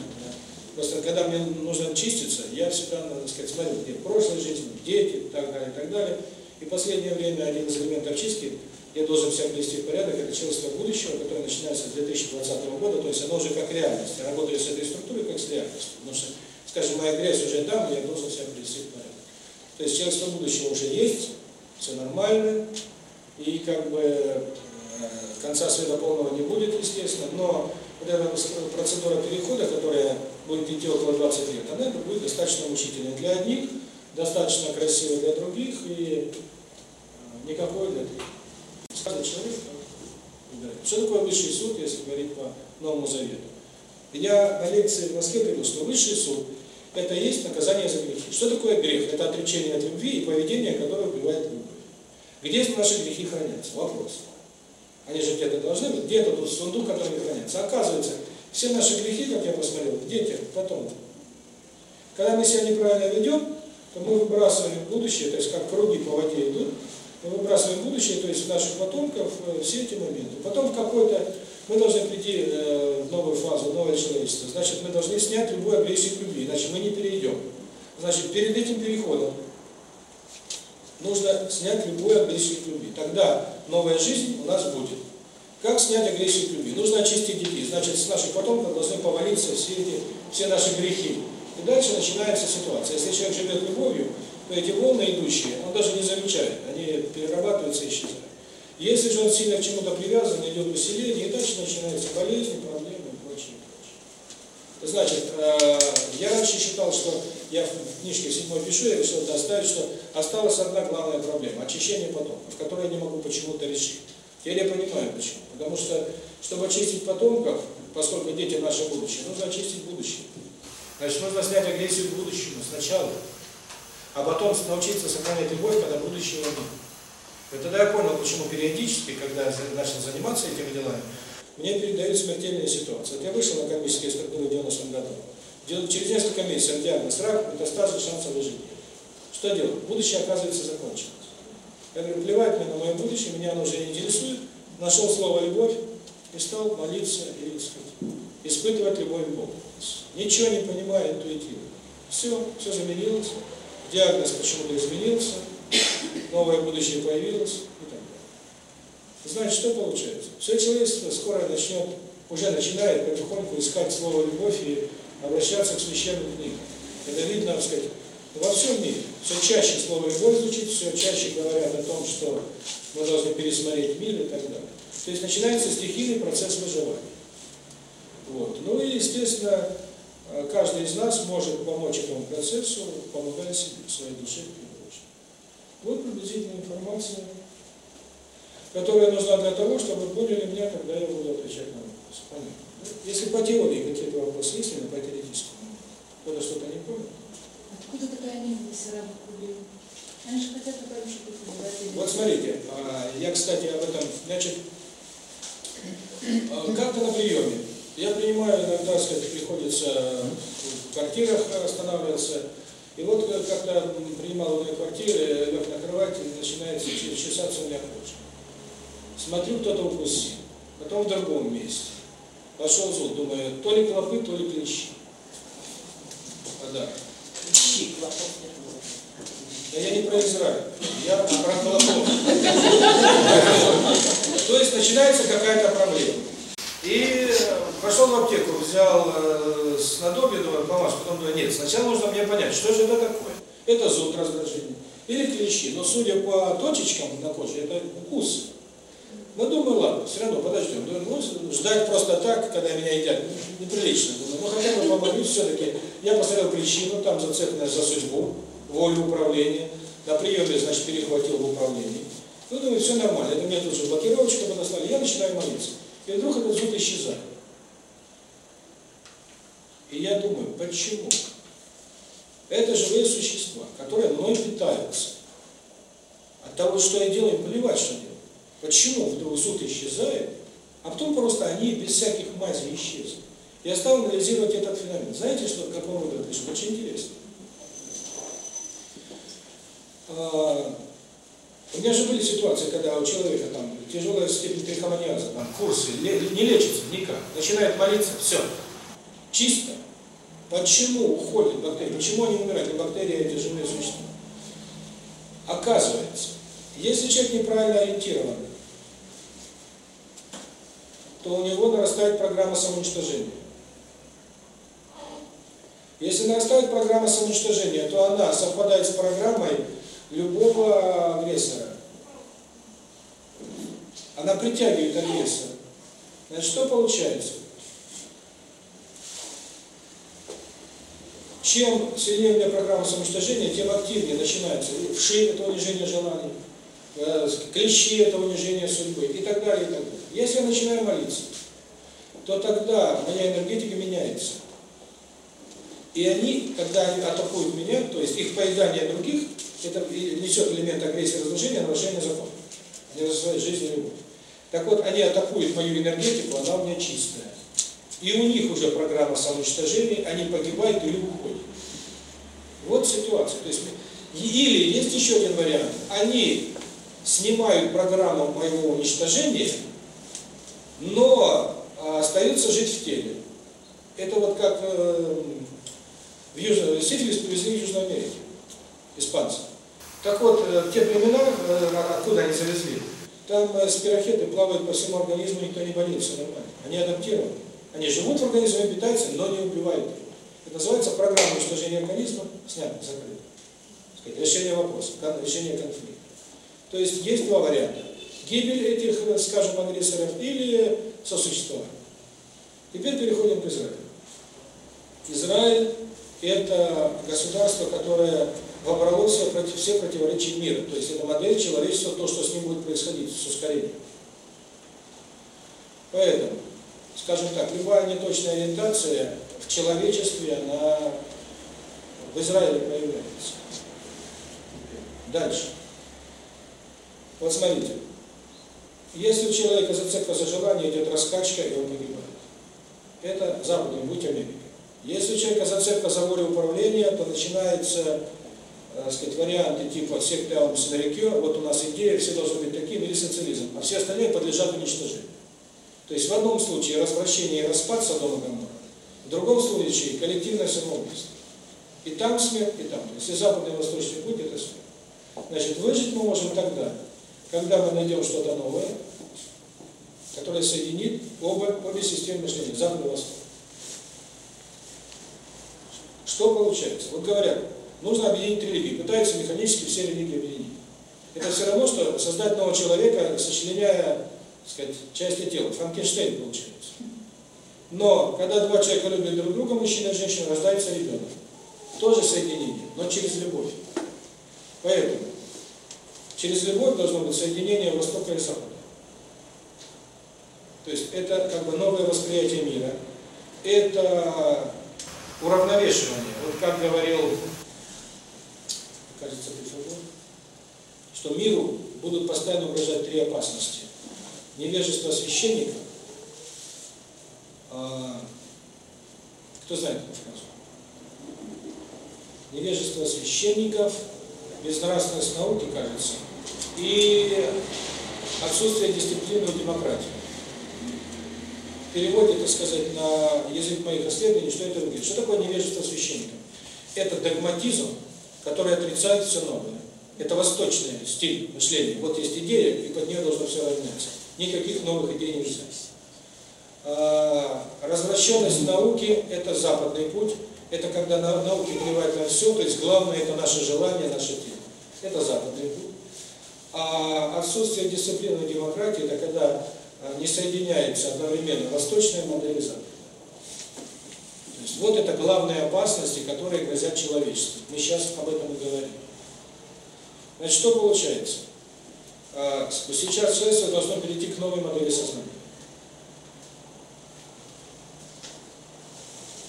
просто когда мне нужно чиститься, я всегда, надо сказать, смотрю, где прошлая жизнь, дети, так далее, и так далее. И последнее время один из элементов чистки, я должен себя привести в порядок, это человечество будущего, которое начинается с 2020 года, то есть оно уже как реальность. Я работаю с этой структурой как с реальностью, потому что, скажем, моя грязь уже там, я должен себя привести в порядок. То есть человечество будущего уже есть, все нормально, и как бы конца света полного не будет, естественно, но вот эта процедура перехода, которая будет идти около 20 лет, она будет достаточно мучительной для одних, достаточно красивой для других и никакой для третьих. Сказать человек, что такое высший суд, если говорить по Новому Завету? Я на лекции в Москве привел, что высший суд – это есть наказание за грехи. Что такое грех? Это отречение от любви и поведение, которое убивает любовь. Где наши грехи хранятся? Вопрос. Они же где-то должны быть, где-то тут сундук, который хранится. Оказывается, все наши грехи, как я посмотрел, в детях, потом. Когда мы себя неправильно ведем, то мы выбрасываем будущее, то есть как круги по воде идут, мы выбрасываем будущее, то есть наших потомков все эти моменты. Потом в какой-то мы должны прийти в новую фазу, новое человечество. Значит, мы должны снять любую агрессию к любви, иначе мы не перейдем. Значит, перед этим переходом нужно снять любую агрессию к любви. Тогда новая жизнь у нас будет. Как снять агрессию к любви? Нужно очистить детей. Значит, с наших потомков должны повалиться все эти, все наши грехи. И дальше начинается ситуация. Если человек живет любовью, эти волны идущие, он даже не замечает, они перерабатываются и исчезают. Если же он сильно к чему-то привязан, идет усиление, и дальше начинаются болезни, проблемы и прочее, прочее. Значит, я раньше считал, что я в книжке седьмой пишу, я решил это оставить, что осталась одна главная проблема – очищение потомков, которую я не могу почему-то решить. Я понимаю почему. Потому что, чтобы очистить потомков, поскольку дети наше будущее, нужно очистить будущее. Значит, нужно снять агрессию к будущему сначала, а потом научиться сохранять любовь, когда будущего нет. И тогда я понял, почему периодически, когда я начал заниматься этими делами, мне передают смертельные ситуации. Вот я вышел на кармические структуры в 90-м году. Через несколько месяцев диагноз рак, метастазы, шанса выжить. Что делать? Будущее, оказывается, закончилось. Я говорю, плевать мне на мое будущее, меня оно уже не интересует. Нашел слово «любовь» и стал молиться и сказать, испытывать любовь к Богу. Ничего не понимая интуитивно. Все, все заменилось. Диагноз почему-то изменился. Новое будущее появилось и так далее. Значит, что получается? Все человечество скоро начнет, уже начинает потихоньку искать слово «любовь» и обращаться к священным книгам. Это видно, так сказать, во всем мире. Все чаще слово «любовь» звучит, все чаще говорят о том, что мы должны пересмотреть мир и так далее. То есть начинается стихийный процесс выживания. Вот. Ну и, естественно, каждый из нас может помочь этому процессу, помогая себе, своей душе первую очередь. Вот приблизительная информация, которая нужна для того, чтобы поняли меня, когда я буду отвечать на вопросы. Понятно. да? Если по теории какие-то вопросы есть, или по теоретическому, кто-то что-то не понял. Откуда такая ненависть арабов к рублю? Они же хотят такая же Вот смотрите, а, я, кстати, об этом, значит, а, как-то на приеме. Я принимаю иногда, сказать, приходится в квартирах останавливаться. И вот э, как-то принимал в одной квартире, лег на кровать, и начинается чесаться у меня кожа. Смотрю, кто-то укусил. Потом в другом месте. Пошел зуд, думаю, то ли клопы, то ли клещи. Подарок. Щи, клопов не Да я не про Израиль, я про клопов. (laughs) То есть начинается какая-то проблема. И пошел в аптеку, взял э, снадобье, думаю, помочь, потом думаю, нет, сначала нужно мне понять, что же это такое. Это зуд раздражение. Или клещи, но судя по точечкам на коже, это укус. Но думаю, ладно, все равно подождем. Думаю, ну, ждать просто так, когда меня едят, неприлично. Думаю, ну хотя бы помолюсь все-таки. Я посмотрел причину, там зацеплено за судьбу, волю управления. На приеме, значит, перехватил в управлении. Ну, думаю, все нормально. Это мне тут же блокировочку подослали. Я начинаю молиться. И вдруг этот зуд исчезает. И я думаю, почему? Это живые существа, которые мной питаются. От того, что я делаю, плевать, что делаю. Почему вдруг зуд исчезает, а потом просто они без всяких мазей исчезнут. Я стал анализировать этот феномен. Знаете, что, как он вывод пришел? Очень интересно. А, у меня же были ситуации, когда у человека там тяжелая степень трихомониаза, там курсы, не лечится никак, начинает молиться, все, чисто. Почему уходят бактерии? Почему они умирают? И бактерии эти живые существа. Оказывается, если человек неправильно ориентирован, то у него нарастает программа самоуничтожения. Если нарастает программа самоуничтожения, то она совпадает с программой любого агрессора. Она притягивает агрессора. Значит, что получается? Чем меня программа самоуничтожения, тем активнее начинается вши, это унижение желаний, клещи, это унижение судьбы и так далее, и так далее. Если я начинаю молиться, то тогда моя энергетика меняется. И они, когда они атакуют меня, то есть их поедание других, это несет элемент агрессии, разрушения, нарушения закона. Они разрушают жизнь и любовь. Так вот, они атакуют мою энергетику, она у меня чистая. И у них уже программа самоуничтожения, они погибают или уходят. Вот ситуация. То есть, или есть еще один вариант. Они снимают программу моего уничтожения, но остаются жить в теле. Это вот как э, в Южной сифилис привезли в Южную Америку, испанцы. Так вот, э, те племена, э, откуда они завезли, там э, спирохеты плавают по всему организму, никто не болеет, все нормально. Они адаптированы. Они живут в организме, питаются, но не убивают. Это называется программа уничтожения организма, снято, закрыто. Решение вопроса, решение конфликта. То есть есть два варианта. Гибель этих, скажем, агрессоров или сосуществование. Теперь переходим к Израилю. Израиль – это государство, которое вобрало против, все противоречия мира. То есть это модель человечества, то, что с ним будет происходить, с ускорением. Поэтому, скажем так, любая неточная ориентация в человечестве, она в Израиле проявляется. Дальше. Вот смотрите. Если у человека зацепка за желание, идет раскачка, и он погибает. Это западный путь Америки. Если у человека зацепка за волю управления, то начинается так сказать, варианты типа секты Аумсенарикё, вот у нас идея, все должны быть такими, или социализм, а все остальные подлежат уничтожению. То есть в одном случае развращение и распад Содома Гоморра, в другом случае коллективное самоубийство. И там смерть, и там. То есть и западный и восточный путь – это смерть. Значит, выжить мы можем тогда, когда мы найдем что-то новое, которое соединит оба, обе системы мышления, Запад и Восток. Что получается? Вот говорят, нужно объединить религии, пытаются механически все религии объединить. Это все равно, что создать нового человека, сочленяя, сказать, части тела. Франкенштейн получается. Но когда два человека любят друг друга, мужчина и женщина, рождается ребенок. Тоже соединение, но через любовь. Поэтому через любовь должно быть соединение Востока и Запада. То есть это как бы новое восприятие мира. Это уравновешивание. Вот как говорил, кажется, Пифагор, что миру будут постоянно угрожать три опасности. Невежество священников, а, кто знает эту фразу? Невежество священников, безнравственность науки, кажется, и отсутствие дисциплины в демократии. В переводе, так сказать, на язык моих исследований, что это говорит? Что такое невежество священников? Это догматизм, который отрицает все новое. Это восточный стиль мышления. Вот есть идея, и под нее должно все равняться. Никаких новых идей нельзя. А, развращенность науки – это западный путь. Это когда науки плевать на все, то есть главное – это наше желание, наше тело. Это западный путь. А отсутствие дисциплины демократии – это когда а, не соединяется одновременно восточная модель и западная. То есть вот это главные опасности, которые грозят человечеству. Мы сейчас об этом и говорим. Значит, что получается? А, сейчас человечество должно перейти к новой модели сознания.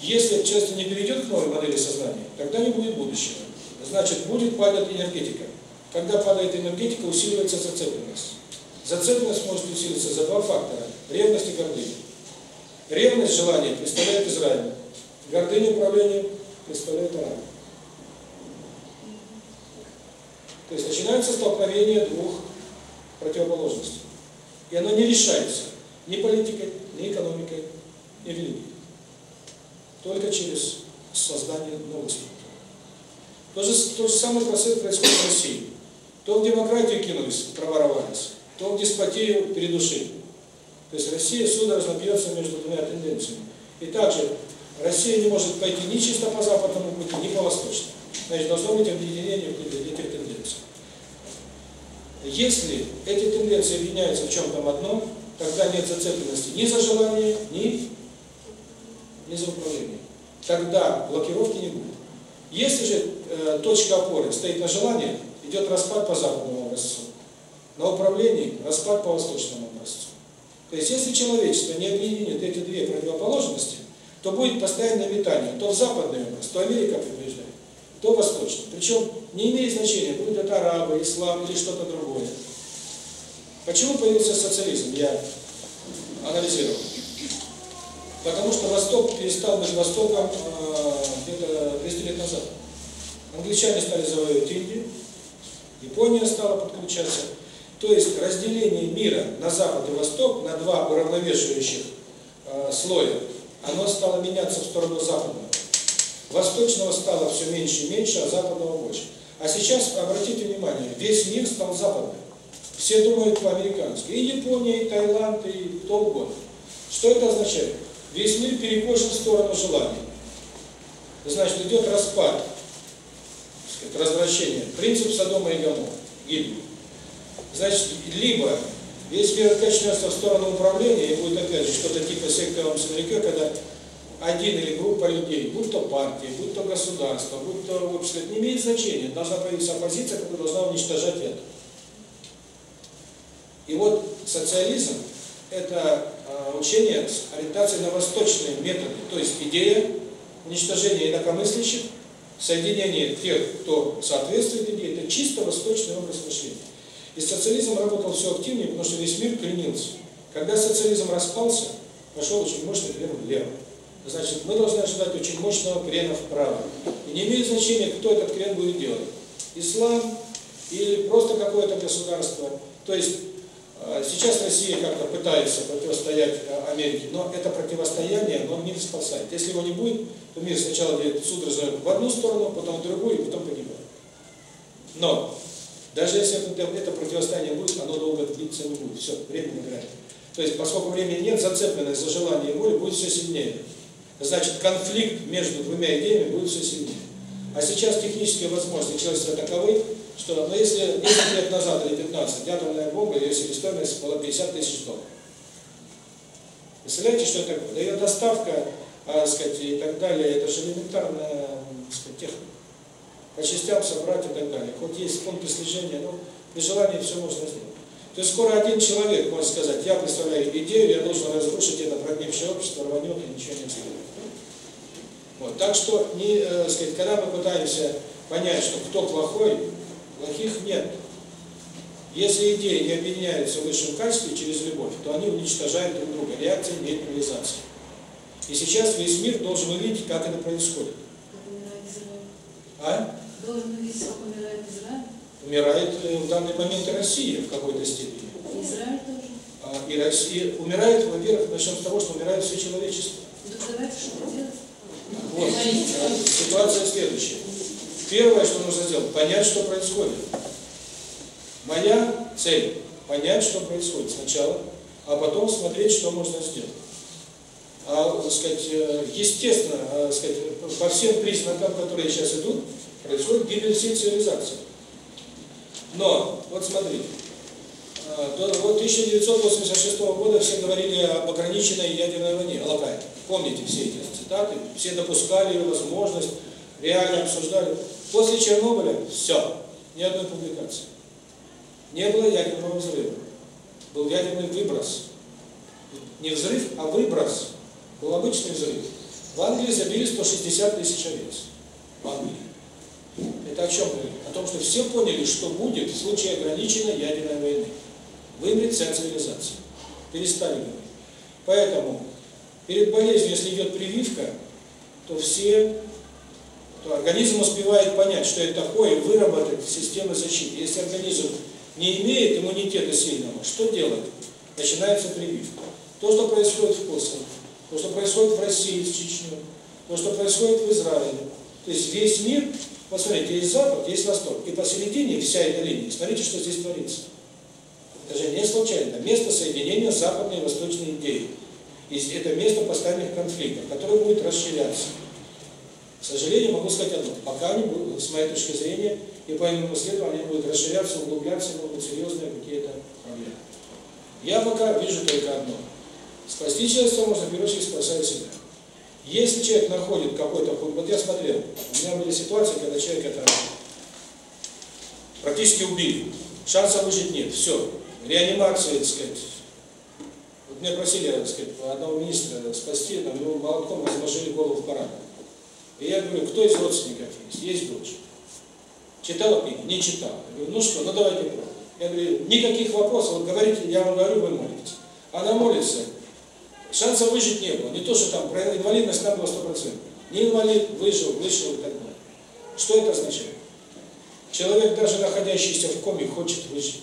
Если человечество не перейдет к новой модели сознания, тогда не будет будущего. Значит, будет падать энергетика. Когда падает энергетика, усиливается зацепленность. Зацепленность может усилиться за два фактора – ревность и гордыня. Ревность, желание представляет Израиль. Гордыня, управление представляет Араб. То есть начинается столкновение двух противоположностей. И оно не решается ни политикой, ни экономикой, ни религией. Только через создание новых структур. То же, тот же процесс происходит в России. То в демократию кинулись, проворовались, то в деспотию передушили. То есть Россия судорожно бьется между двумя тенденциями. И также Россия не может пойти ни чисто по западному пути, ни по восточному. Значит, должно быть объединение этих. Если эти тенденции объединяются в чем-то одном, тогда нет зацепленности ни за желание, ни, ни за управление. Тогда блокировки не будет. Если же э, точка опоры стоит на желании, идет распад по западному образцу. На управлении распад по восточному образцу. То есть, если человечество не объединит эти две противоположности, то будет постоянное метание, то в западный образ, то Америка побеждает, то восточный. Причем не имеет значения, будет это арабы, ислам или что-то другое. Почему появился социализм? Я анализировал. Потому что Восток перестал быть Востоком э, где-то 200 лет назад. Англичане стали завоевывать Индию, Япония стала подключаться. То есть разделение мира на Запад и Восток, на два уравновешивающих э, слоя, оно стало меняться в сторону западного. Восточного стало все меньше и меньше, а западного больше. А сейчас, обратите внимание, весь мир стал западным. Все думают по-американски. И Япония, и Таиланд, и кто угодно. Что это означает? Весь мир перекошен в сторону желаний. Значит, идет распад, сказать, развращение. Принцип Содома и Гоморра. Гибель. Значит, либо весь мир качнется в сторону управления, и будет опять же что-то типа сектором Америка, когда один или группа людей, будь то партия, будь то государство, будь то общество, не имеет значения. Должна появиться оппозиция, которая должна уничтожать это. И вот социализм – это э, учение с ориентацией на восточные методы, то есть идея уничтожения инакомыслящих, соединение тех, кто соответствует идее, это чисто восточный образ мышления. И социализм работал все активнее, потому что весь мир клянился. Когда социализм распался, пошел очень мощный крен влево. Значит, мы должны ожидать очень мощного крена вправо. И не имеет значения, кто этот крен будет делать. Ислам или просто какое-то государство. То есть Сейчас Россия как-то пытается противостоять Америке, но это противостояние, но мир спасает. Если его не будет, то мир сначала идет судорожно в одну сторону, потом в другую, и потом погибает. Но даже если это, это противостояние будет, оно долго длиться не будет. Все, время играет. То есть, поскольку времени нет, зацепленность за желание и волю будет все сильнее. Значит, конфликт между двумя идеями будет все сильнее. А сейчас технические возможности человечества таковы, что ну, если 10 лет назад или 15 атомная бомба, ее себестоимость была 50 тысяч долларов. Представляете, что это такое? Да ее доставка, а, сказать, и так далее, это же элементарная сказать, техника. По частям собрать и так далее. Вот есть пункты слежения, ну, при желании все можно сделать. То есть скоро один человек может сказать, я представляю идею, я должен разрушить это прогнившее общество, рванет и ничего не сделает. Вот. Так что, не, э, сказать, когда мы пытаемся понять, что кто плохой, плохих нет. Если идеи не объединяются в высшем качестве через любовь, то они уничтожают друг друга. Реакция нейтрализации. И сейчас весь мир должен увидеть, как это происходит. Как умирает Израиль. А? Должен увидеть, как умирает Израиль. Умирает э, в данный момент Россия в какой-то степени. Израиль тоже. А, И Россия умирает, во-первых, начнем с того, что умирает все человечество. Ну, Так давайте что делать? Вот. Ситуация следующая. Первое, что нужно сделать, понять, что происходит. Моя цель – понять, что происходит сначала, а потом смотреть, что можно сделать. А, так сказать, э, естественно, а, так сказать, по всем признакам, которые сейчас идут, происходит гибель всей цивилизации. Но, вот смотрите, а, до вот 1986 года все говорили об ограниченной ядерной войне, о локальной. Помните все эти цитаты? Все допускали ее возможность, реально обсуждали. После Чернобыля все, ни одной публикации. Не было ядерного взрыва. Был ядерный выброс. Не взрыв, а выброс. Был обычный взрыв. В Англии забили 160 тысяч овец. В Англии. Это о чем говорит? О том, что все поняли, что будет в случае ограниченной ядерной войны. Вымрет вся цивилизация. Перестали говорить. Поэтому перед болезнью, если идет прививка, то все, то организм успевает понять, что это такое, и выработать системы защиты. Если организм не имеет иммунитета сильного, что делать? Начинается прививка. То, что происходит в Косово, то, что происходит в России с Чечней, то, что происходит в Израиле. То есть весь мир, посмотрите, есть Запад, есть Восток, и посередине вся эта линия. Смотрите, что здесь творится. Же не случайно. Место соединения западной и восточной идеи. И это место постоянных конфликтов, которое будет расширяться. К сожалению, могу сказать одно. Пока они будут, с моей точки зрения, и по моему исследованию, они будут расширяться, углубляться, могут серьезные какие-то проблемы. Я пока вижу только одно. Спасти человечество можно, в первую очередь, спасая себя. Если человек находит какой-то путь, вот я смотрел, у меня были ситуации, когда человек это практически убили, шанса выжить нет, все, реанимация, так сказать. Меня просили, сказать, одного министра спасти, нам его молотком разложили голову в барак. И я говорю, кто из родственников есть? Есть дочь. Читала книги? Не читала. Я говорю, ну что, ну давайте пробуем. Я говорю, никаких вопросов, вот говорите, я вам говорю, вы молитесь. Она молится, шанса выжить не было. Не то, что там про инвалидность там было 100%. Не инвалид, выжил, вышел и так далее. Что это означает? Человек, даже находящийся в коме, хочет выжить.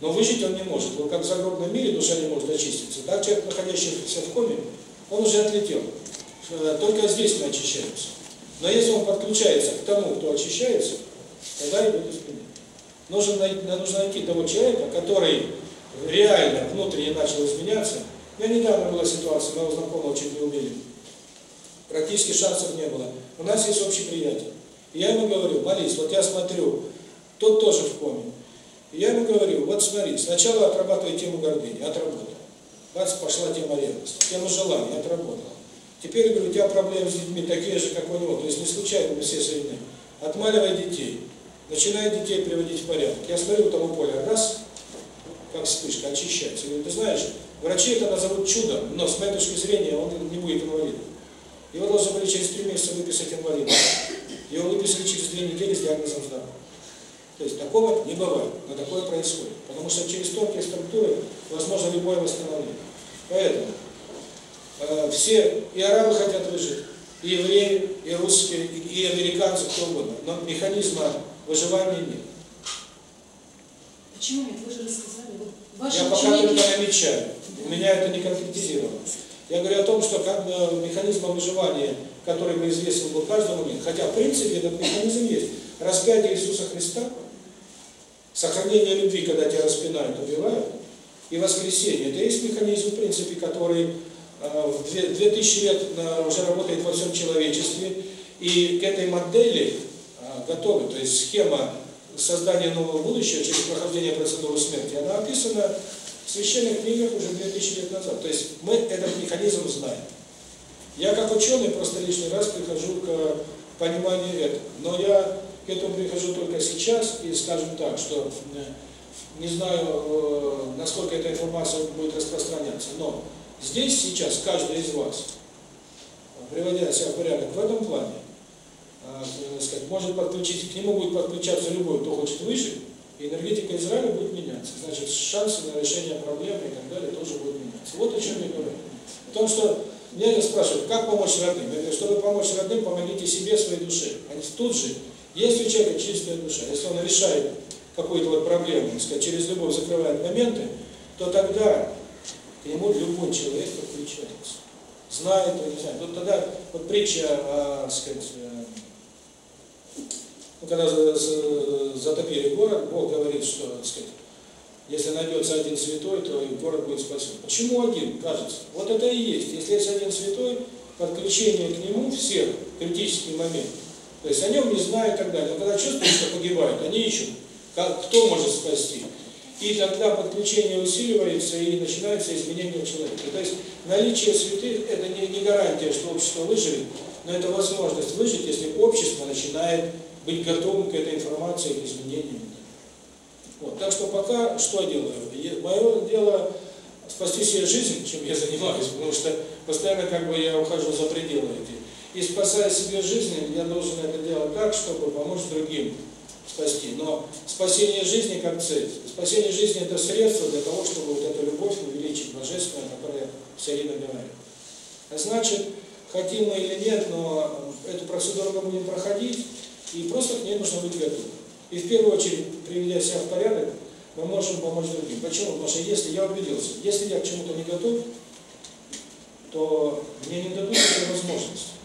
Но выжить он не может. Вот как в загробном мире душа не может очиститься. Так человек, находящийся в коме, он уже отлетел. Только здесь мы очищаемся. Но если он подключается к тому, кто очищается, тогда идет изменение. Нужно найти, нужно найти того человека, который реально внутренне начал изменяться. Меня недавно была ситуация, моего знакомого чуть не убили. Практически шансов не было. У нас есть общий приятель. И я ему говорю, молись, вот я смотрю, тот тоже в коме. Я ему говорю, вот смотри, сначала отрабатывай тему гордыни, отработал. Бац, пошла тема ревности, тема желания, отработал. Теперь, говорю, у тебя проблемы с детьми такие же, как у него, то есть не случайно мы все соединены. Отмаливай детей, начинай детей приводить в порядок. Я смотрю, у того поля раз, как вспышка, очищается. Я говорю, ты знаешь, врачи это назовут чудом, но с моей точки зрения он не будет инвалидом. Его должны были через три месяца выписать инвалидом. Его выписали через две недели с диагнозом здоровья. То есть такого не бывает, но такое происходит. Потому что через тонкие структуры возможно любое восстановление. Поэтому э, все, и арабы хотят выжить, и евреи, и русские, и, и американцы, кто угодно. Но механизма выживания нет. Почему нет? Вы же рассказали. Ваши Я пока ученики... только намечаю. У меня это не конкретизировано. Я говорю о том, что как э, механизм выживания, который бы известен был каждому миру, хотя в принципе этот механизм есть. Распятие Иисуса Христа, сохранение любви, когда тебя распинают, убивают, и воскресение. Это есть механизм, в принципе, который э, в 2000 лет уже работает во всем человечестве, и к этой модели э, готовы, то есть схема создания нового будущего через прохождение процедуры смерти, она описана в священных книгах уже 2000 лет назад. То есть мы этот механизм знаем. Я как ученый просто лишний раз прихожу к пониманию этого. Но я к этому прихожу только сейчас и скажем так, что э, не знаю, э, насколько эта информация будет распространяться, но здесь сейчас каждый из вас, приводя себя в порядок в этом плане, э, сказать, может подключить, к нему будет подключаться любой, кто хочет выжить, и энергетика Израиля будет меняться. Значит, шансы на решение проблемы и так далее тоже будут меняться. Вот о чем я говорю. О том, что меня спрашивают, как помочь родным? Я говорю, чтобы помочь родным, помогите себе, своей душе. Они тут же, если у человека чистая душа, если он решает какую-то вот проблему, сказать, через любовь закрывает моменты, то тогда к нему любой человек подключается. Знает, не знает. Вот тогда, вот притча, а, сказать, ну, когда затопили город, Бог говорит, что, сказать, если найдется один святой, то и город будет спасен. Почему один, кажется? Вот это и есть. Если есть один святой, подключение к нему всех критический момент. То есть о нем не знают и так далее. Но когда чувствуют, что погибают, они ищут, как, кто может спасти. И тогда подключение усиливается и начинается изменение человека. То есть наличие святых – это не, не гарантия, что общество выживет, но это возможность выжить, если общество начинает быть готовым к этой информации, к изменениям. Вот. Так что пока что делаю? Мое дело спасти себе жизнь, чем я занимаюсь, потому что постоянно как бы я ухожу за пределы эти. И спасая себе жизнь, я должен это делать так, чтобы помочь другим спасти. Но спасение жизни как цель. Спасение жизни это средство для того, чтобы вот эту любовь увеличить божественную, о которой я все время говорю. Значит, хотим мы или нет, но эту процедуру мы будем проходить, и просто к ней нужно быть готовым. И в первую очередь, приведя себя в порядок, мы можем помочь другим. Почему? Потому что если я убедился, если я к чему-то не готов, то мне не дадут эту возможность.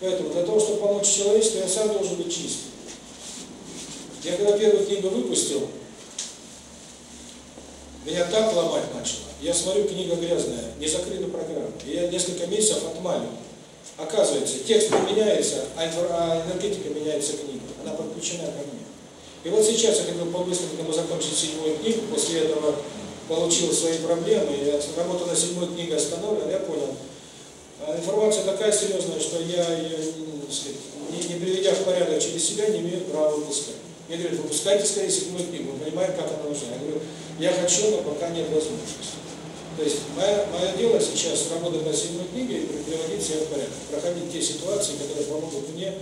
Поэтому для того, чтобы помочь человечеству, я сам должен быть чистым. Я когда первую книгу выпустил, меня так ломать начало. Я смотрю, книга грязная, не закрыта программа. И я несколько месяцев отмаливал. Оказывается, текст не меняется, а, а энергетика меняется книга. Она подключена ко мне. И вот сейчас я хотел по-быстренькому закончить седьмую книгу, после этого получил свои проблемы, я работа на седьмой книге остановлена, я понял. А информация такая серьезная, что я ее, не, не приведя в порядок через себя, не имею права выпускать. Мне говорят, выпускайте скорее седьмую книгу, мы понимаем, как она нужна. Я говорю, я хочу, но пока нет возможности. То есть мое, мое дело сейчас работать на седьмой книге и приводить себя в порядок, проходить те ситуации, которые помогут мне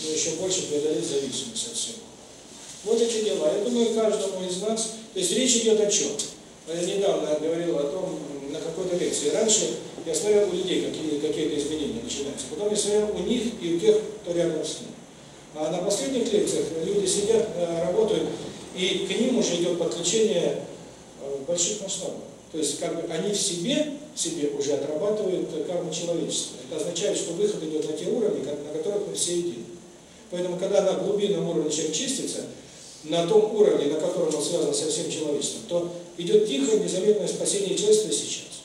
ну, еще больше преодолеть зависимость от всего. Вот эти дела. Я думаю, каждому из нас... То есть речь идет о чем? Я недавно говорил о том, на какой-то лекции. Раньше я смотрел у людей, какие какие-то изменения начинаются. Потом я смотрел у них и у тех, кто рядом с ним. А на последних лекциях люди сидят, э, работают, и к ним уже идет подключение э, больших масштабов. То есть как бы они в себе, в себе уже отрабатывают карму человечества. Это означает, что выход идет на те уровни, на которых мы все едины. Поэтому, когда на глубинном уровне человек чистится, на том уровне, на котором он связан со всем человечеством, то идет тихое, незаметное спасение человечества сейчас.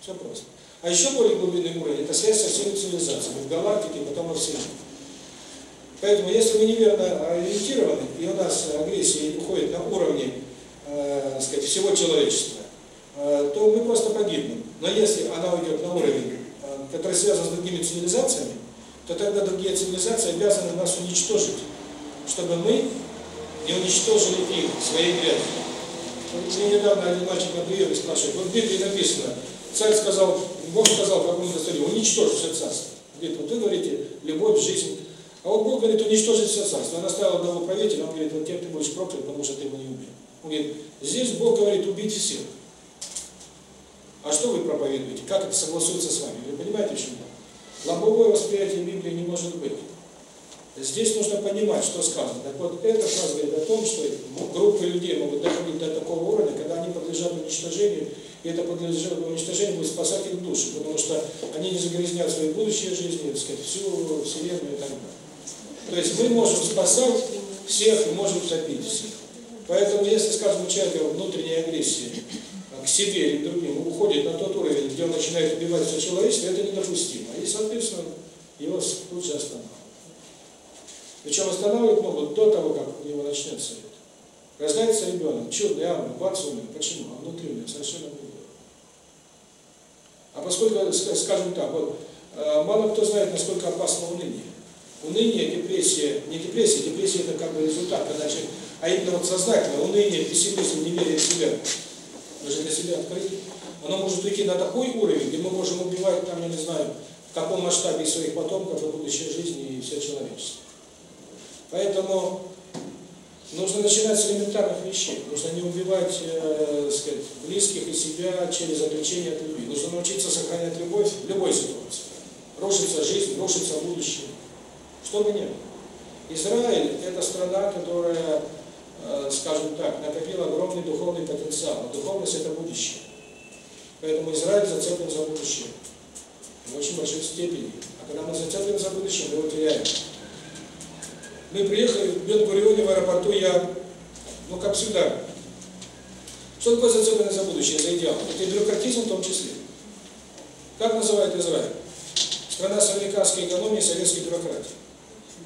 Все просто. А еще более глубинный уровень – это связь со всеми цивилизациями, в галактике, потом во Вселенной. Поэтому, если мы неверно ориентированы, и у нас агрессия уходит на уровне э, сказать, всего человечества, э, то мы просто погибнем. Но если она уйдет на уровень, э, который связан с другими цивилизациями, то тогда другие цивилизации обязаны нас уничтожить, чтобы мы не уничтожили их своей грязью. Мне недавно один мальчик на приеме спрашивает, вот в Библии написано, царь сказал, Бог сказал какому-то царю, уничтожь все царство. Говорит, вот вы говорите, любовь, жизнь. А вот Бог говорит, уничтожить все царство. Он оставил одного правителя, он говорит, вот теперь ты будешь проклят, потому что ты его не убил. Он говорит, здесь Бог говорит, убить всех. А что вы проповедуете? Как это согласуется с вами? Вы понимаете, в чем Лобовое восприятие Библии не может быть. Здесь нужно понимать, что сказано. Так вот, эта фраза говорит о том, что группы людей могут доходить до такого уровня, когда они подлежат уничтожению, и это подлежит уничтожению будет спасать их души, потому что они не загрязнят свои будущие жизни, так сказать, всю Вселенную и так далее. То есть мы можем спасать всех и можем топить всех. Поэтому, если, скажем, у человека внутренняя агрессия к себе или к другим уходит на тот уровень, где он начинает убивать все человечество, это недопустимо. И, соответственно, его тут же останавливают. Причем останавливать могут до того, как у него начнется это. Рождается ребенок, чудный, ангел, бац, умер. Почему? А внутри у него совершенно. А поскольку, ска- скажем так, вот, э, мало кто знает, насколько опасно уныние. Уныние, депрессия, не депрессия, депрессия это как бы результат, когда человек, а именно вот сознательно, уныние, пессимизм, неверие в себя, мы же для себя открыты, оно может уйти на такой уровень, где мы можем убивать там, я не знаю, в каком масштабе своих потомков и будущей жизни и все человечество. Поэтому нужно начинать с элементарных вещей. Нужно не убивать, э, сказать, близких и себя через отречение от любви. Нужно научиться сохранять любовь в любой ситуации. Рушится жизнь, рушится будущее. Что бы ни было. Израиль – это страна, которая, э, скажем так, накопила огромный духовный потенциал. А духовность – это будущее. Поэтому Израиль зацеплен за будущее. В очень большой степени. А когда мы зацеплены за будущее, мы его теряем. Мы приехали в Бен-Гурионе в аэропорту, я, ну как всегда, что такое зацепленность за будущее, за идеал? Это бюрократизм в том числе. Как называют Израиль? Страна с американской экономией, советской бюрократией.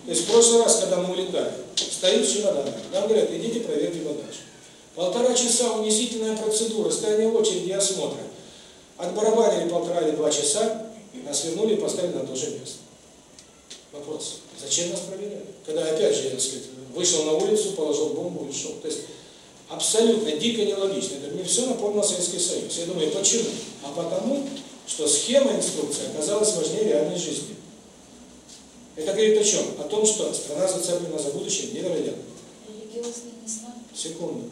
То есть в прошлый раз, когда мы улетали, стоит чемодан, нам говорят, идите проверьте багаж. Полтора часа унизительная процедура, стояние очереди и осмотра. Отбарабанили полтора или два часа, нас вернули и поставили на то же место. Вопрос, зачем нас проверяют? Когда, опять же, я, сказать, вышел на улицу, положил бомбу и ушел. То есть, абсолютно дико нелогично. Это мне все напомнило Советский Союз. Я думаю, почему? А потому, что схема инструкции оказалась важнее реальной жизни. Это говорит о чем? О том, что страна зацеплена за будущее невероятно. Религиозный знаю. Секунду.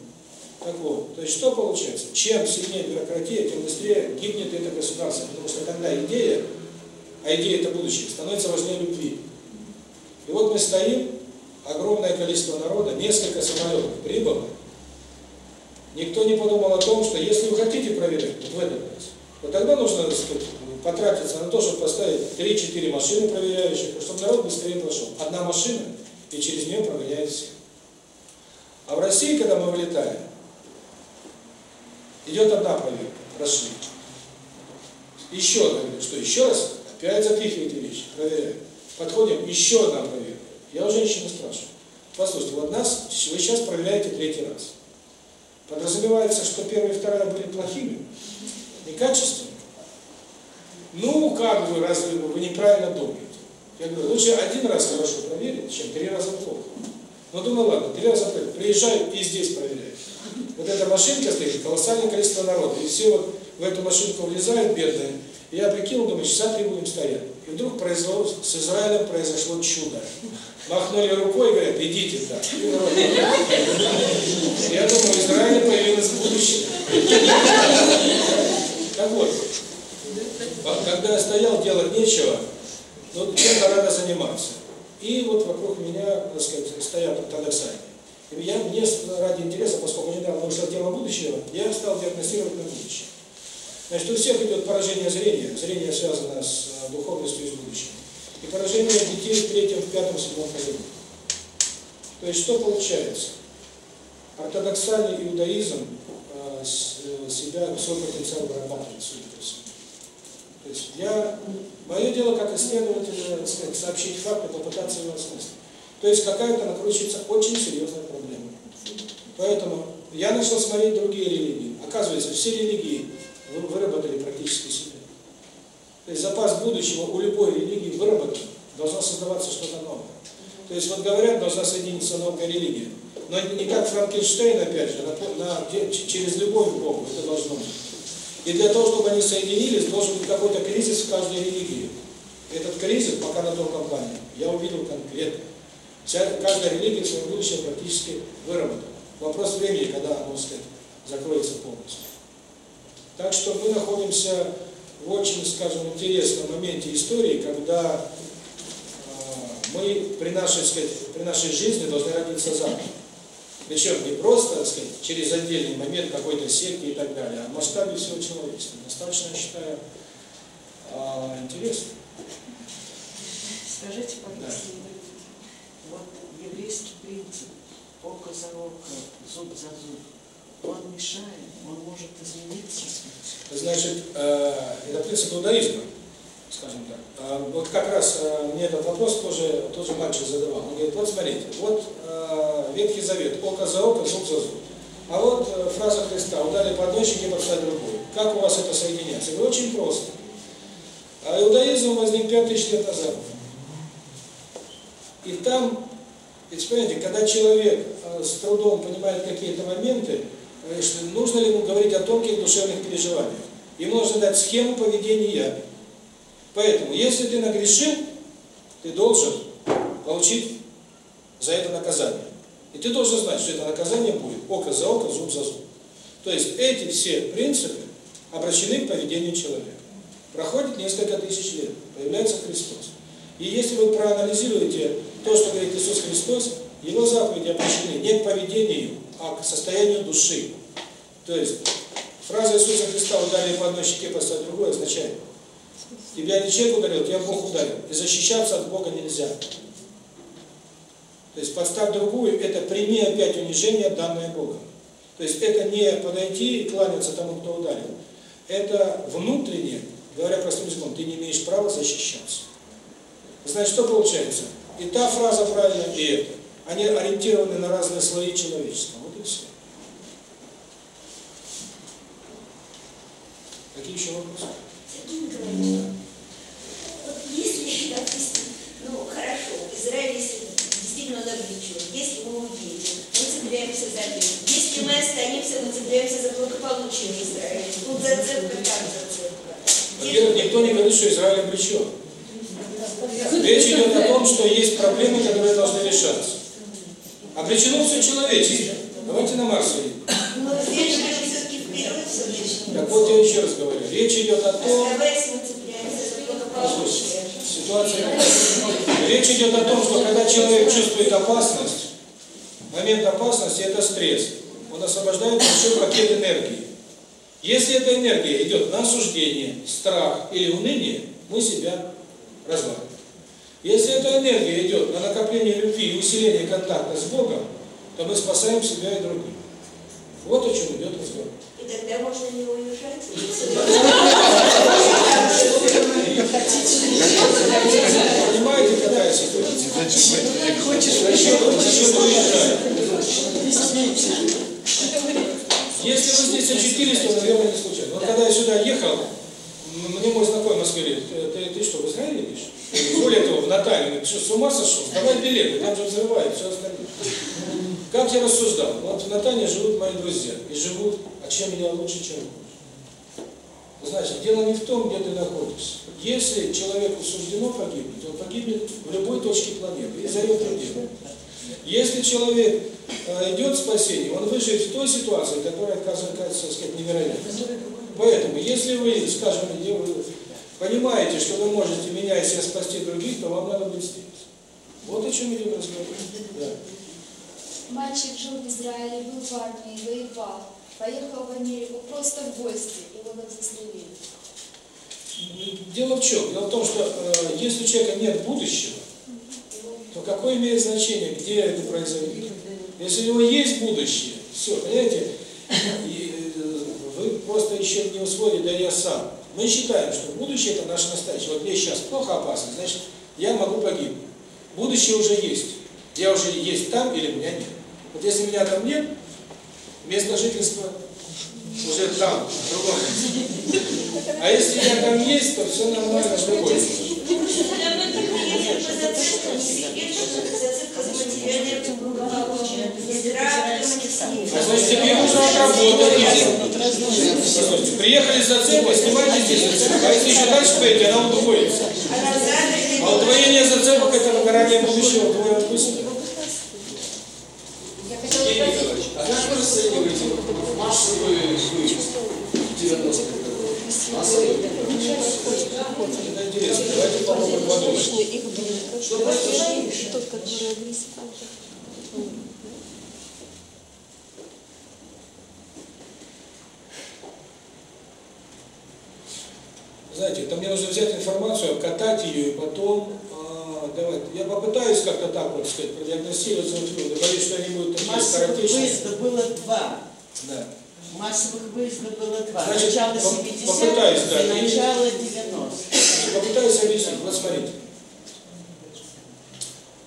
Так вот, то есть что получается? Чем сильнее бюрократия, тем быстрее гибнет это государство. Потому что тогда идея, а идея это будущее, становится важнее любви. И вот мы стоим, огромное количество народа, несколько самолетов прибыло. Никто не подумал о том, что если вы хотите проверять, вот в этот раз, то тогда нужно, сказать, потратиться на то, чтобы поставить 3-4 машины проверяющих, чтобы народ быстрее прошел. Одна машина, и через нее прогоняет всех. А в России, когда мы вылетаем, идет одна проверка, прошли. Еще что еще раз, опять запихиваете вещи, проверяем. Подходим, еще одна проверка. Я у женщины спрашиваю, послушайте, вот нас, вы сейчас проверяете третий раз. Подразумевается, что первая и вторая были плохими, некачественными. Ну, как бы, разве вы неправильно думаете? Я говорю, лучше один раз хорошо проверить, чем три раза плохо. Ну, думаю, ладно, три раза проверить. Приезжаю и здесь проверяю. Вот эта машинка стоит, колоссальное количество народа. И все вот в эту машинку влезают, бедные. Я прикинул, думаю, часа три будем стоять. И вдруг произошло, с Израилем произошло чудо. Махнули рукой и говорят, идите так. Я думаю, в Израиле появилось будущее. Так вот, когда я стоял, делать нечего, ну, чем-то надо заниматься. И вот вокруг меня, так сказать, стоят ортодоксальные. И я, мне ради интереса, поскольку недавно вышла тема будущего, я стал диагностировать на будущее. Значит, у всех идет поражение зрения. Зрение связано с э, духовностью и с будущим. И поражение детей в третьем, в пятом, в седьмом колене. То есть что получается? Ортодоксальный иудаизм э, э, себя свой потенциал вырабатывает, судя по всему. То есть я, мое дело как исследователя, так сказать, сообщить факты, попытаться его осмыслить. То есть какая-то накручивается очень серьезная проблема. Поэтому я начал смотреть другие религии. Оказывается, все религии вы- выработали практически себя. То есть запас будущего у любой религии выработан, должно создаваться что-то новое. То есть вот говорят, должна соединиться новая религия. Но не как Франкенштейн, опять же, на, на- через любовь к Богу это должно быть. И для того, чтобы они соединились, должен быть какой-то кризис в каждой религии. Этот кризис, пока на том компании, я увидел конкретно. Вся, каждая религия свое будущее практически выработала. Вопрос времени, когда оно, сказать, закроется полностью. Так что мы находимся в очень, скажем, интересном моменте истории, когда э, мы при нашей, сказать, при нашей жизни должны родиться заново. Причем не просто, так сказать, через отдельный момент какой-то секты и так далее, а в масштабе всего человечества. Достаточно, я считаю, а, интересно. Скажите, пожалуйста, вот еврейский принцип око за око, зуб за зуб, он мешает, он может измениться. Значит, э, это принцип иудаизма, скажем так. А Вот как раз э, мне этот вопрос тоже, тоже мальчик задавал. Он говорит, вот смотрите, вот э, Ветхий Завет, око за око, зуб за зуб. А вот фраза Христа, ударили по одной щеке, подстать другой. Как у вас это соединяется? Это очень просто. А иудаизм возник 5000 лет назад. И там, ведь понимаете, когда человек с трудом понимает какие-то моменты, нужно ли ему говорить о тонких душевных переживаниях? Ему нужно дать схему поведения. Поэтому, если ты нагрешил, ты должен получить за это наказание. И ты должен знать, что это наказание будет око за око, зуб за зуб. То есть эти все принципы обращены к поведению человека. Проходит несколько тысяч лет, появляется Христос. И если вы проанализируете то, что говорит Иисус Христос, Его заповеди обращены не к поведению, а к состоянию души. То есть фраза Иисуса Христа «ударили по одной щеке, поставь другой» означает Тебя не человек ударил, тебя Бог ударил. И защищаться от Бога нельзя. То есть подставь другую, это прими опять унижение, данное Богом. То есть это не подойти и кланяться тому, кто ударил. Это внутренне, говоря простым языком, ты не имеешь права защищаться. Значит, что получается? И та фраза правильная, и эта. Они ориентированы на разные слои человечества. Вот и все. Какие еще вопросы? Сергей Николаевич, вот если, допустим, ну хорошо, Израиль если действительно навлечен, если мы уедем, мы цепляемся за мир, если мы останемся, мы цепляемся за благополучие Израиля, тут зацепка, там зацепка. Во-первых, никто не говорит, что Израиль обречен. Речь идет о том, что есть проблемы, которые должны решаться. Обречено все человечество. Давайте на Марс едем. Но здесь же все-таки вперед все. Так вот, я еще раз говорю. Речь идет о том, ситуация... Речь идет о том, что когда человек чувствует опасность, момент опасности – это стресс. Он освобождает большой пакет энергии. Если эта энергия идет на осуждение, страх или уныние, мы себя разваливаем. Если эта энергия идет на накопление любви и усиление контакта с Богом, то мы спасаем себя и других. Вот о чем идет разговор. И тогда можно не уезжать. Понимаете, какая ситуация? Зачем, зачем уезжать? Если вы здесь очутились, то, наверное, не случайно. Вот когда я сюда ехал, мне мой знакомый «Э, ты, ты что, в Израиле едешь? Более того, в Наталью, ты что, с ума сошел? Давай билеты, там же взрывают, все остальное. Как я рассуждал? Вот в Натане живут мои друзья, и живут, а чем я лучше, чем хуже. Значит, дело не в том, где ты находишься. Если человеку суждено погибнуть, он погибнет в любой точке планеты, и зовет людей. Если человек э, идет к спасению, он выживет в той ситуации, которая кажется, так сказать, невероятной. Поэтому, если вы, скажем, где вы понимаете, что вы можете, меняя себя, спасти других, то вам надо быть здесь. Вот о чем идет разговор. Да. Мальчик жил в Израиле, был в армии, воевал. Поехал в Америку просто в гости, его как застрелили. Дело в чем? Дело в том, что э, если у человека нет будущего, то какое имеет значение, где это произойдет? Если у него есть будущее, все, понимаете, и, э, вы просто еще не усвоили, да я сам. Мы считаем, что будущее это наше настоящее. Вот мне сейчас плохо, опасно, значит, я могу погибнуть. Будущее уже есть. Я уже есть там или меня нет. Вот если меня там нет, место жительства уже там, в другом месте. А если я там есть, то все нормально, в другой за А значит, тебе нужно отработать. Приехали с зацепкой, снимайте здесь зацепку. А если еще дальше пойдете, она удвоится. А А удвоение зацепок – это выгорание будущего вдвое отпустит. Сергей Николаевич, как вы расцениваете массовый выезд в 90-х годах? Массовый Это интересно. Давайте попробуем подумать. Что произошло? Знаете, это мне нужно взять информацию, обкатать ее и потом а, давать. Я попытаюсь как-то так вот сказать, продиагностировать звуки, боюсь, что они будут такие Массовых выездов было два. Да. Массовых выездов было два. Значит, начало поп- 70-х попытаюсь, да, и начало 90-х. Попытаюсь объяснить. Вот смотрите.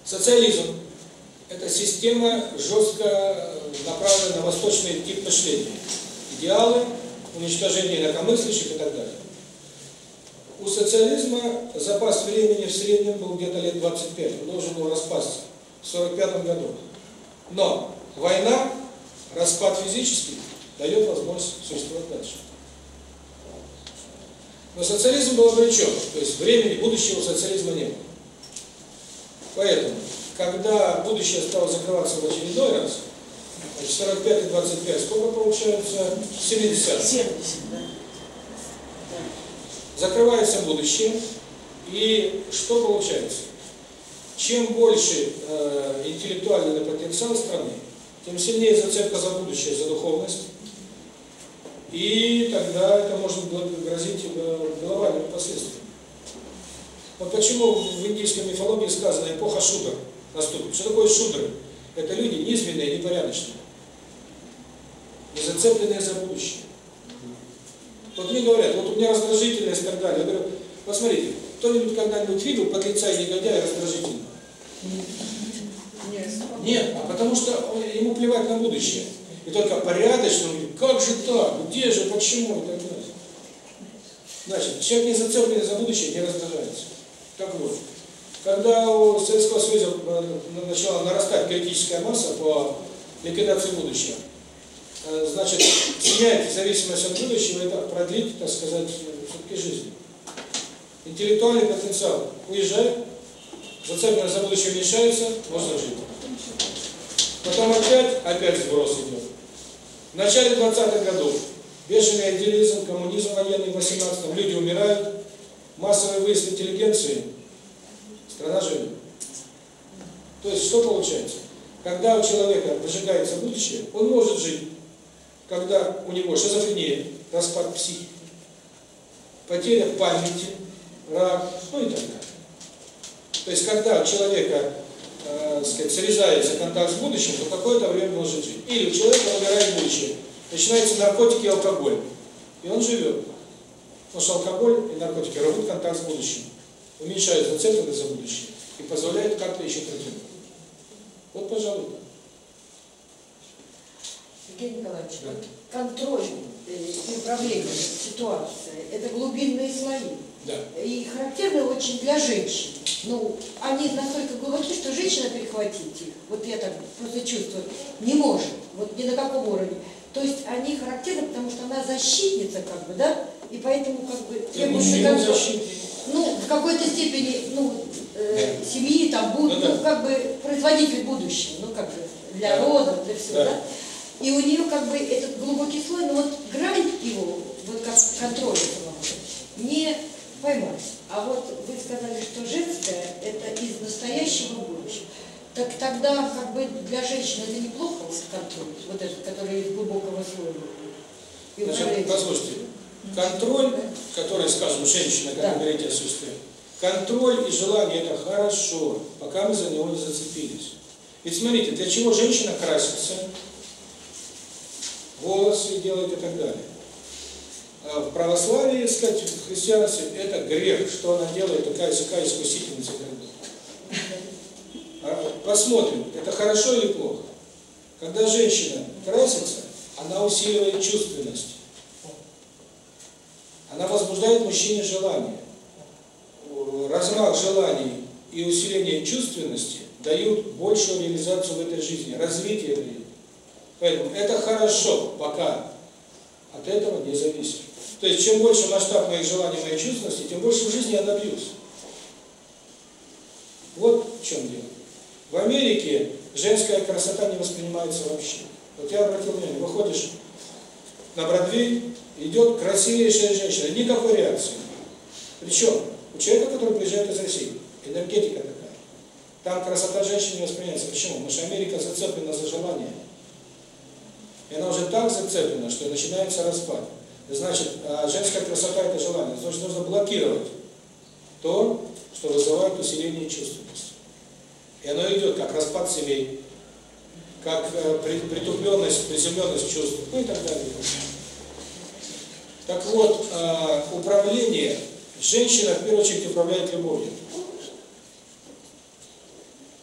Социализм – Это система жестко направлена на восточный тип мышления. Идеалы, уничтожение инакомыслящих и так далее. У социализма запас времени в среднем был где-то лет 25, он должен был распасться в 45 году. Но война, распад физический, дает возможность существовать дальше. Но социализм был обречен, то есть времени будущего социализма не было. Поэтому, когда будущее стало закрываться в очередной раз, значит, 45 и 25, сколько получается? 70. 70, да. Закрывается будущее, и что получается? Чем больше э, интеллектуальный потенциал страны, тем сильнее зацепка за будущее, за духовность, и тогда это может грозить глобальными последствиями. Вот почему в индийской мифологии сказано эпоха шудр наступит. Что такое шудры? Это люди низменные, непорядочные, не зацепленные за будущее. Вот мне говорят, вот у меня раздражительность и так далее. Я говорю, посмотрите, кто-нибудь когда-нибудь видел подлеца и негодяя раздражительного? Нет. Нет, а потому что ему плевать на будущее. И только порядочно, он говорит, как же так, где же, почему и так далее. Значит, человек не зацепленный за будущее, не раздражается. Так вот, когда у Советского Союза начала нарастать критическая масса по ликвидации будущего, значит, снять зависимость от будущего, это продлит, так сказать, все-таки жизнь. Интеллектуальный потенциал уезжает, зацепленность за будущее уменьшается, можно жить. Потом опять, опять сброс идет. В начале 20-х годов бешеный идеализм, коммунизм военный в 18-м, люди умирают, массовый выезд интеллигенции, страна живет. То есть что получается? Когда у человека выжигается будущее, он может жить. Когда у него шизофрения, распад психики, потеря памяти, рак, ну и так далее. То есть когда у человека э, сказать, срезается контакт с будущим, то какое-то время может жить. Или у человека умирает будущее, начинаются наркотики и алкоголь, и он живет. Потому что алкоголь и наркотики рвут контакт с будущим, уменьшают зацепленность за будущее и позволяют как-то еще протянуть. Вот, пожалуй, да. Евгений Николаевич, вот контроль э, и управление ситуацией – это глубинные слои. Да. И характерны очень для женщин. Ну, они настолько глубоки, что женщина перехватить их, вот я так просто чувствую, не может, вот ни на каком уровне. То есть они характерны, потому что она защитница, как бы, да, и поэтому как бы требуется контроль. Ну, в какой-то степени, ну, э, семьи там будут, ну, ну, как бы производитель будущего, ну, как бы для да. рода, для всего, да. да. И у нее как бы этот глубокий слой, но вот грань его, вот как контроль этого, не поймать. А вот вы сказали, что женское – это из настоящего будущего. Так тогда как бы для женщины это неплохо контроль, вот этот, который из глубокого слоя. И Значит, послушайте, контроль, который, скажем, женщина, как Да. вы говорите, осуществляет, контроль и желание – это хорошо, пока мы за него не зацепились. Ведь смотрите, для чего женщина красится, волосы делает и так далее. А в православии, сказать, в христианстве это грех, что она делает, такая всякая искусительница. А посмотрим, это хорошо или плохо. Когда женщина красится, она усиливает чувственность. Она возбуждает мужчине желание. Размах желаний и усиление чувственности дают большую реализацию в этой жизни, развитие этой Поэтому это хорошо, пока от этого не зависит. То есть, чем больше масштаб моих желаний, моей чувственности, тем больше в жизни я добьюсь. Вот в чем дело. В Америке женская красота не воспринимается вообще. Вот я обратил внимание, выходишь на Бродвей, идет красивейшая женщина, никакой реакции. Причем у человека, который приезжает из России, энергетика такая. Там красота женщины не воспринимается. Почему? Потому что Америка зацеплена за желание. И она уже так зацеплена, что начинается распад. Значит, женская красота – это желание. Значит, нужно блокировать то, что вызывает усиление чувственности. И оно идет как распад семей, как притупленность, приземленность чувств, ну и так далее. Так вот, управление, женщина в первую очередь управляет любовью.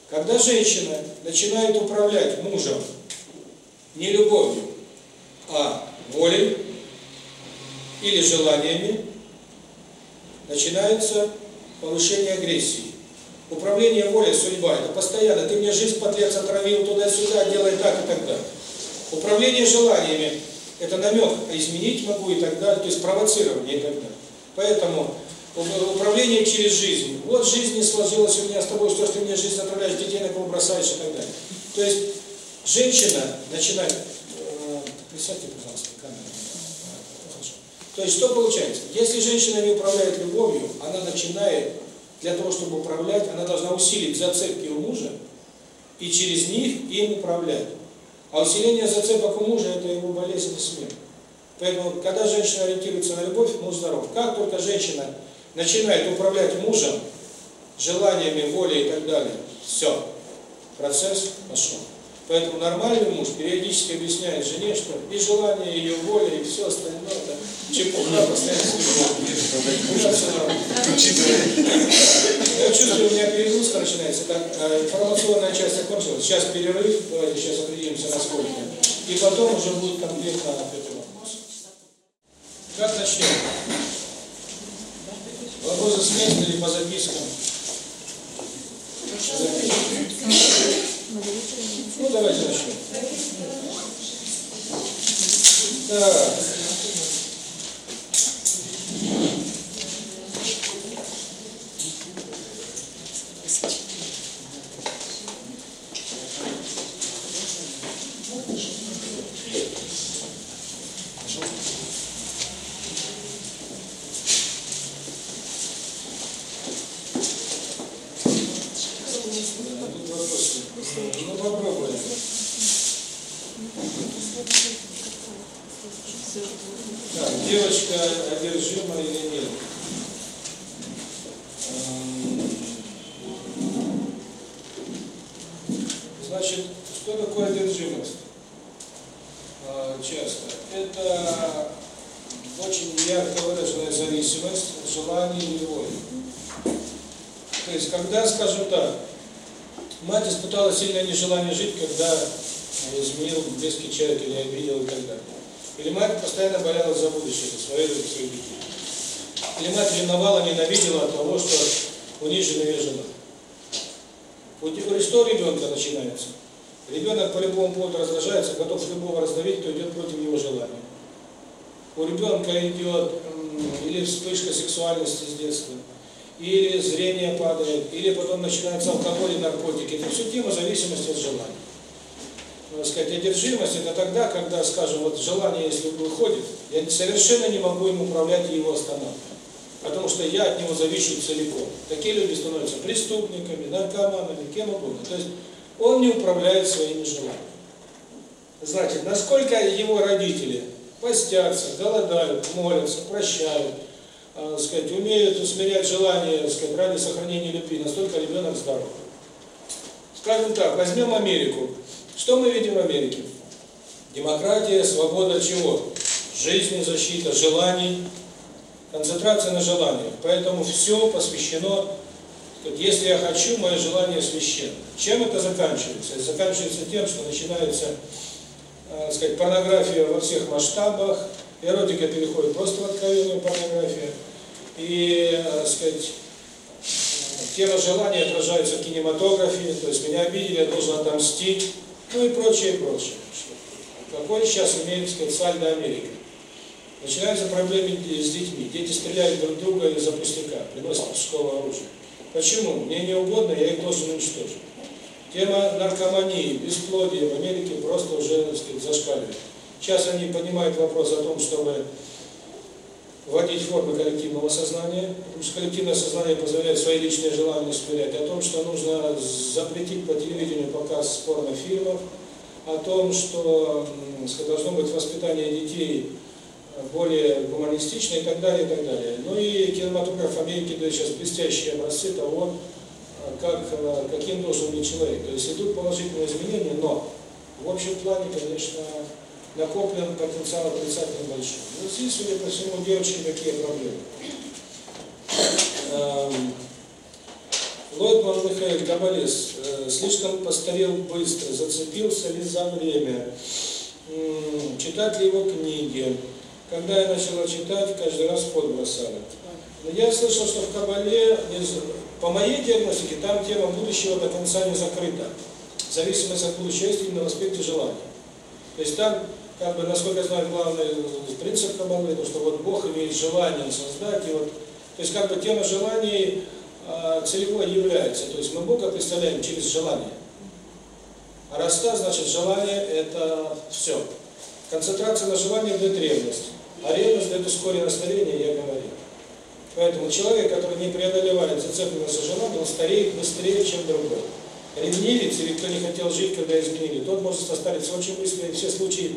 Когда женщина начинает управлять мужем не любовью, а волей или желаниями, начинается повышение агрессии. Управление волей, судьба, это постоянно. Ты мне жизнь, подлец, отравил туда-сюда, делай так и так далее. Управление желаниями – это намек, а изменить могу и так далее, то есть провоцирование и так далее. Поэтому управление через жизнь. Вот жизнь не сложилась у меня с тобой, что ты мне жизнь отравляешь, детей на кого бросаешь и так далее. То есть женщина начинает... э, Присядьте, пожалуйста, камеру. То есть что получается? Если женщина не управляет любовью, она начинает, для того, чтобы управлять, она должна усилить зацепки у мужа и через них им управлять. А усиление зацепок у мужа – это его болезнь и смерть. Поэтому, когда женщина ориентируется на любовь, муж здоров. Как только женщина начинает управлять мужем, желаниями, волей и так далее, все, процесс пошел. Поэтому нормальный муж периодически объясняет жене, что и желание, и ее воля, и все остальное, это чепуха, постоянно. Я чувствую, у меня перегрузка начинается. Так, э, информационная часть закончилась. Сейчас перерыв, давайте сейчас определимся на сколько. И потом уже будет конкретно ответ на вопрос. Как начнем? Вопросы с места или по запискам? Ну, давайте начнем. Так. Да, тут вопросы. Ну, попробуем. Так, девочка одержима или нет? Эм, Значит, что такое одержимость? Э, Часто. Это очень ярко выраженная зависимость от желаний или воли. То есть, когда, скажем так, мать испытала сильное нежелание жить, когда изменил близкий человек или обидел и так далее. Или мать постоянно боялась за будущее, за свое или за своих детей. Или мать ревновала, ненавидела от того, что унижена ее жена. У тебя что у ребенка начинается? Ребенок по любому поводу раздражается, готов любого раздавить, кто идет против его желания. У ребенка идет м, или вспышка сексуальности с детства, или зрение падает, или потом начинается алкоголь и наркотики. Это все тема зависимости от желания. Надо сказать, одержимость это тогда, когда, скажем, вот желание, если выходит, я совершенно не могу им управлять и его останавливать. Потому что я от него завишу целиком. Такие люди становятся преступниками, наркоманами, кем угодно. То есть он не управляет своими желаниями. Значит, насколько его родители постятся, голодают, молятся, прощают, э, сказать, умеют усмирять желания, сказать, ради сохранения любви, настолько ребенок здоров. Скажем так, возьмем Америку. Что мы видим в Америке? Демократия, свобода чего? Жизни, защита, желаний, концентрация на желаниях. Поэтому все посвящено, если я хочу, мое желание священно. Чем это заканчивается? Это заканчивается тем, что начинается э, сказать, порнография во всех масштабах, эротика переходит просто в откровенную порнографию, и, э, сказать, тема желания отражается в кинематографе, то есть меня обидели, я должен отомстить, ну и прочее, прочее. Какой сейчас имеет, так сказать, Америка? Начинаются проблемы с детьми. Дети стреляют друг друга из-за пустяка, приносят школу оружие. Почему? Мне не угодно, я их должен уничтожить. Тема наркомании, бесплодия в Америке просто уже, зашкаливает. Сейчас они поднимают вопрос о том, чтобы вводить формы коллективного сознания, потому что коллективное сознание позволяет свои личные желания усмирять, о том, что нужно запретить по телевидению показ порнофильмов, о том, что должно быть воспитание детей более гуманистичное и так далее, и так далее. Ну и кинематограф Америки дает сейчас блестящие образцы того, э, как, э, каким должен быть человек. То есть идут положительные изменения, но в общем плане, конечно, накоплен потенциал отрицательно большой. Вот здесь, судя по всему, девочки какие проблемы. Лойтман Михаил Габалес э, слишком постарел быстро, зацепился ли за время, читать ли его книги. Когда я начала читать, каждый раз в пот бросали. Но я слышал, что в Кабале, по моей диагностике, там тема будущего до конца не закрыта. Зависимость от будущего есть именно в аспекте желания. То есть там, как бы, насколько я знаю, главный принцип Кабалы, то, что вот Бог имеет желание создать, и вот, то есть как бы тема желаний э, целевой является. То есть мы Бога представляем через желание. А раз так, значит желание это все. Концентрация на желании дает ревность. А ревность дает ускоренное старение, я говорил. Поэтому человек, который не преодолевает зацепленность за желание, он стареет быстрее, чем другой. Ревнивец или кто не хотел жить, когда изменили, тот может состариться очень быстро. И все случаи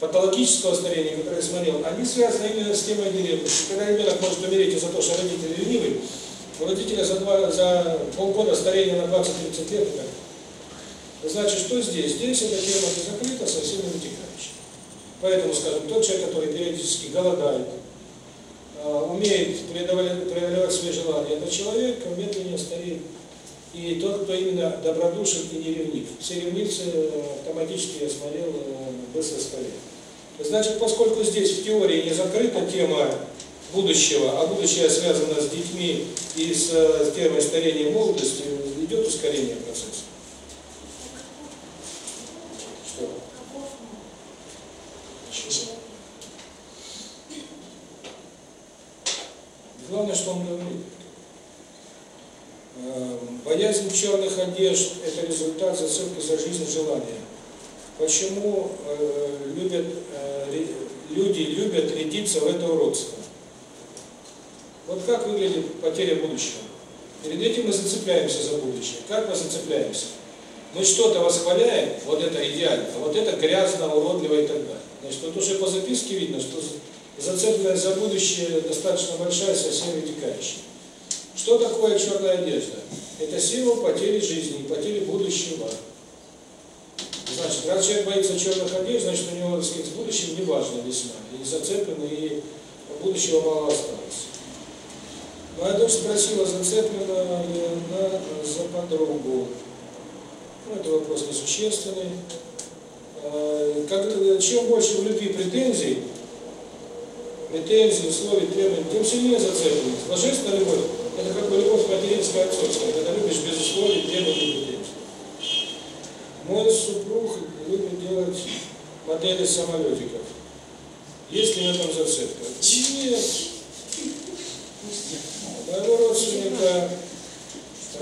патологического старения, которые я смотрел, они связаны именно с темой деревности. Когда ребенок может умереть из-за того, что родители ленивый, у родителя за, два, за полгода старение на 20-30 лет, Значит, что здесь? Здесь эта тема закрыта, совсем не вытекающая. Поэтому, скажем, тот человек, который периодически голодает, э, умеет преодолевать, преодолевать свои желания, это человек медленнее стареет. И тот, кто именно добродушен и не ревнив. Все ревнивцы э, автоматически, я смотрел, э, быстро стареют. Значит, поскольку здесь в теории не закрыта тема будущего, а будущее связано с детьми и с э, темой старения молодости, идет ускорение процесса. Главное, что он говорит. Э, Боязнь черных одежд – это результат зацепки за жизнь желания. Почему э, любят, э, люди любят рядиться в это уродство? Вот как выглядит потеря будущего? Перед этим мы зацепляемся за будущее. Как мы зацепляемся? Мы что-то восхваляем, вот это идеально, а вот это грязно, уродливо и так далее. Значит, вот уже по записке видно, что зацепленность за будущее достаточно большая, совсем вытекающая. Что такое черная одежда? Это символ потери жизни, потери будущего. Значит, раз человек боится черных одежд, значит, у него, так сказать, с будущим не важно весьма. И зацеплено, и будущего мало осталось. Моя дочь спросила, зацеплена ли она за подругу. Ну, это вопрос несущественный. Э, Как, чем больше в любви претензий, претензий, условий, требований, тем сильнее зацепленность. Божественная любовь – это как бы любовь материнская, отцовская, когда любишь без условий, требований претензий. Мой супруг любит делать модели самолетиков. Есть ли в этом зацепка? Нет. Моего родственника в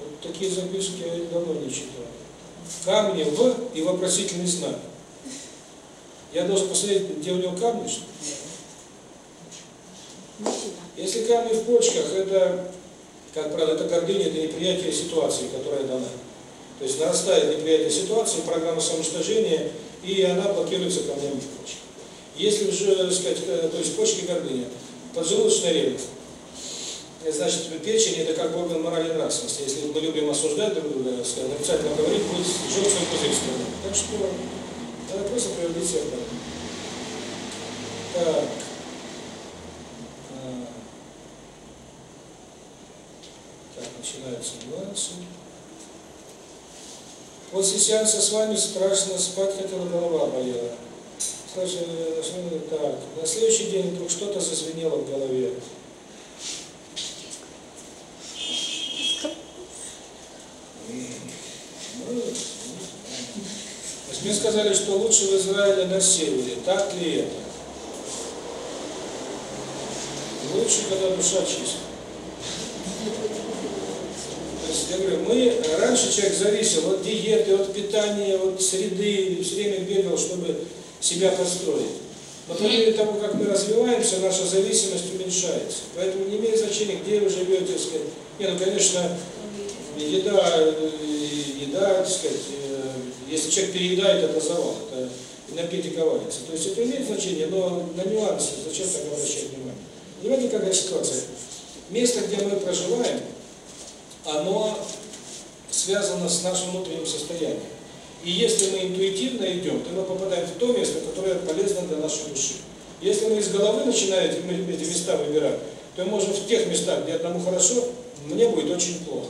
вот такие записки я давно не читал. Камни в и вопросительный знак. Я должен посмотреть, где у него камни, что ли? Если камни в почках, это, как правило, это гордыня, это неприятие ситуации, которая дана. То есть нарастает неприятие ситуации, программа самоуничтожения, и она блокируется камнями в почках. Если же, так сказать, э, то есть почки гордыня, поджелудочная ревность, значит, печень это как бы орган морали нравственности. Если мы любим осуждать друг друга, сказать, отрицательно говорить, будет желчный пузырь страны. Так что надо просто приводить себя в. Так. А. Так, начинаются нюансы. После сеанса с вами страшно спать хотела, голова болела. Что- так, на следующий день вдруг что-то зазвенело в голове. Мне сказали, что лучше в Израиле на севере. Так ли это? Лучше, когда душа чистая. Я говорю, мы, раньше человек зависел от диеты, от питания, от среды, все время бегал, чтобы себя построить. Но по мере того, как мы развиваемся, наша зависимость уменьшается. Поэтому не имеет значения, где вы живете, так сказать. Не, ну, конечно, еда, еда, так сказать, э, если человек переедает, это завал, это энергетика валится. То есть это имеет значение, но на нюансы зачем так обращать внимание? Понимаете, какая ситуация? Место, где мы проживаем, оно связано с нашим внутренним состоянием. И если мы интуитивно идем, то мы попадаем в то место, которое полезно для нашей души. Если мы из головы начинаем эти места выбирать, то мы можем в тех местах, где одному хорошо, мне будет очень плохо.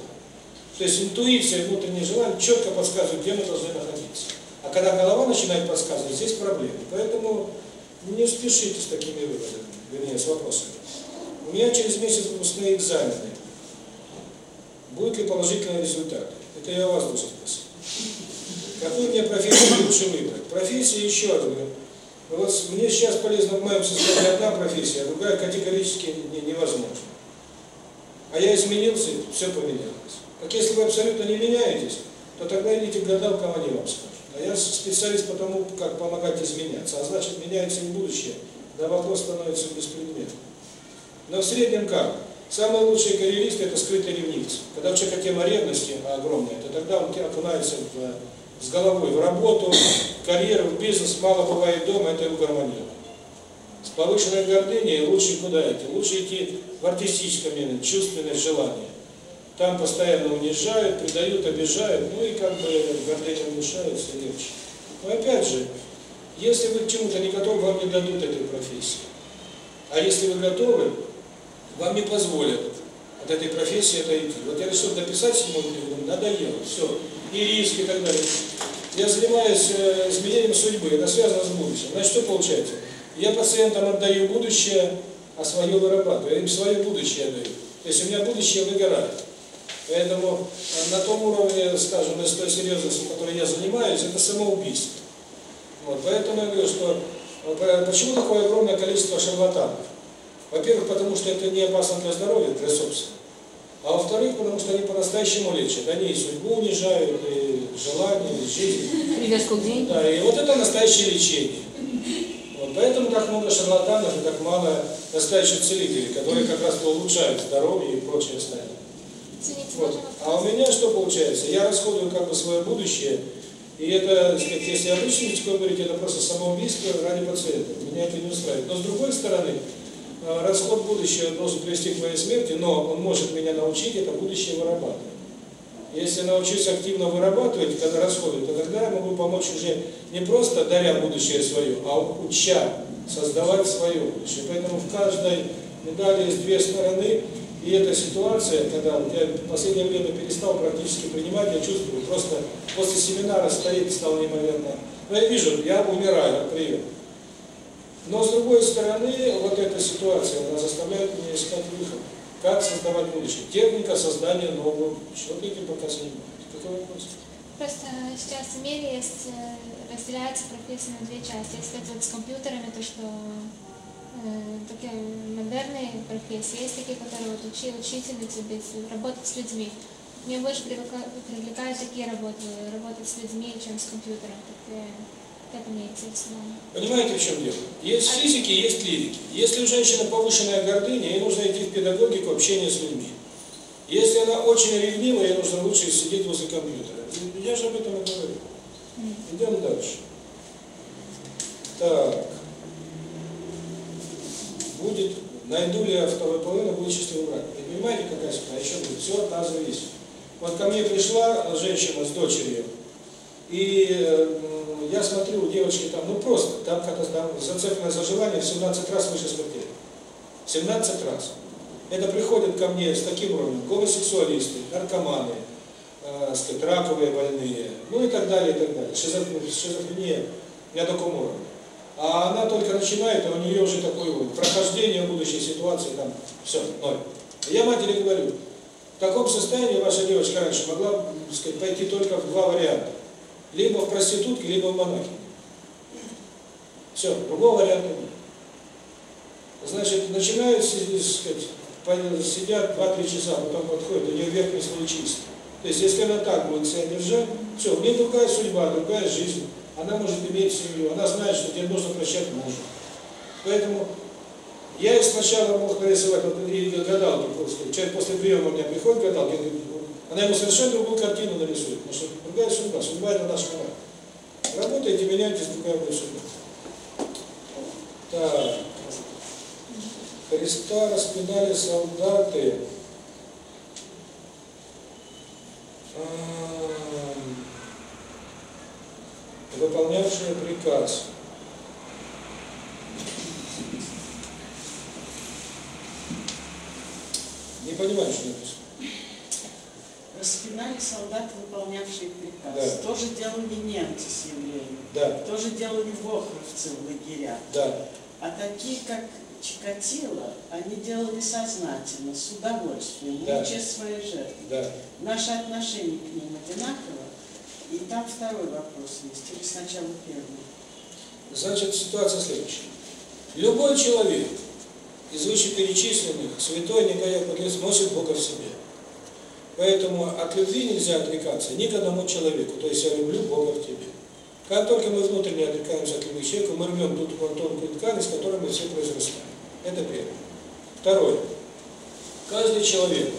То есть интуиция, внутреннее желание четко подсказывают, где мы должны находиться. А когда голова начинает подсказывать, здесь проблемы. Поэтому не спешите с такими выводами, вернее, с вопросами. У меня через месяц выпускные экзамены. Будет ли положительный результат? Это я вас должен спросить. Какую мне профессию лучше выбрать? Профессия еще раз. Ну Вот мне сейчас полезно в моем состоянии одна профессия, а другая категорически не- невозможно. А я изменился, все поменялось. Так если вы абсолютно не меняетесь, то тогда идите к гадалкам, они вам скажут. А я специалист по тому, как помогать изменяться. А значит, меняется и будущее, да вопрос становится беспредметным. Но в среднем как? Самые лучшие карьеристы – это скрытые ревнивцы. Когда у человека тема ревности огромная, то тогда он окунается в, с головой в работу, карьеру, в бизнес, мало бывает дома, это его гармонирует. С повышенной гордыней лучше куда идти? Лучше идти в артистическом мире, чувственное желание. Там постоянно унижают, предают, обижают, ну и как бы гордыня уменьшается, легче. Но опять же, если вы к чему-то не готовы, вам не дадут этой профессии. А если вы готовы, вам не позволят от этой профессии отойти. Вот я решил дописать седьмую книгу, надоело, все, и риски и так далее. Я занимаюсь э, изменением судьбы, это связано с будущим. Значит, что получается? Я пациентам отдаю будущее, а свое вырабатываю. Я им свое будущее даю. То есть у меня будущее выгорает. Поэтому на том уровне, скажем, с той серьезностью, которой я занимаюсь, это самоубийство. Вот, поэтому я говорю, что э, почему такое огромное количество шарлатанов? Во-первых, потому что это не опасно для здоровья, для собственного. А во-вторых, потому что они по-настоящему лечат. Они и судьбу унижают, и желание, и жизнь. Привязку к. Да, и вот это настоящее лечение. Вот поэтому так много шарлатанов и так мало настоящих целителей, которые как раз улучшают здоровье и прочее остальное. Извините, Вот. А у меня что получается? Я расходую как бы свое будущее, и это, сказать, если обычно говорить, это просто самоубийство ради пациента. Меня это не устраивает. Но с другой стороны, расход будущего должен привести к моей смерти, но он может меня научить это будущее вырабатывать. Если научусь активно вырабатывать, когда расходую, то тогда я могу помочь уже не просто даря будущее свое, а уча создавать свое будущее. Поэтому в каждой медали есть две стороны, и эта ситуация, когда я в последнее время перестал практически принимать, я чувствую, просто после семинара стоит, стал неимоверно. Но я вижу, я умираю приема. Но с другой стороны, вот эта ситуация, она заставляет меня искать выход. Как создавать будущее? Техника создания нового будущего. Вот этим пока занимаюсь. Какой вопрос? Просто сейчас в мире есть, э, разделяется профессия на две части. Если это вот с компьютерами, то что э, такие модерные профессии, есть такие, которые вот учи, учительницы, работать с людьми. Мне больше привлека- привлекают такие работы, работать с людьми, чем с компьютером. Так, э, это мне интересно. Понимаете, в чем дело? Есть физики, есть лирики. Если у женщины повышенная гордыня, ей нужно идти в педагогику общения с людьми. Если она очень ревнива, ей нужно лучше сидеть возле компьютера. Я же об этом и говорю. Идем дальше. Так. Будет, найду ли я второй половину, будет счастливый брак. Вы понимаете, какая ситуация? Еще будет, все от нас зависит. Вот ко мне пришла женщина с дочерью, и я смотрю, у девочки там, ну просто, там, там зацепленное за желание в 17 раз выше смертельно. 17 раз. Это приходят ко мне с таким уровнем гомосексуалисты, наркоманы, э, сказать, раковые больные, ну и так далее, и так далее. Шизофрения, на таком уровне. А она только начинает, а у нее уже такой вот прохождение будущей ситуации, там, все, ноль. Я матери говорю, в таком состоянии ваша девочка раньше могла, сказать, пойти только в два варианта. Либо в проститутке, либо в монахи. Все, другого варианта нет. Значит, начинают, си- сказать, сидят 2-3 часа, потом подходят, у нее верхний слой чист. То есть, если она так будет себя держать, все, у нее другая судьба, другая жизнь. Она может иметь семью, она знает, что тебе нужно прощать мужа. Поэтому я их сначала мог нарисовать, вот и гадалки, просто. человек после приема у меня приходит гадалки, она ему совершенно другую картину нарисует, потому что Другая судьба. Судьба – это наш характер. Работайте, меняйтесь, другая будет судьба. Так. Христа распинали солдаты. А, выполнявшие приказ. Не понимаю, что написано. Распинали солдат, выполнявшие приказ. Да. То же делали немцы с евреями. Да, То же делали вохровцы в лагерях. да. А такие, как Чикатило, они делали сознательно, с удовольствием, Да. мучая свои жертвы. Да. Наше отношение к ним одинаково. И там второй вопрос есть, или сначала первый. Значит, ситуация следующая. Любой человек из вышеперечисленных, святой Николай Погреб, носит Бога в себе. Поэтому от любви нельзя отрекаться ни к одному человеку. То есть я люблю Бога в тебе. Как только мы внутренне отрекаемся от любви к мы рвем ту тонкую ткань, из которой мы все произрастаем. Это первое. Второе. Каждый человек,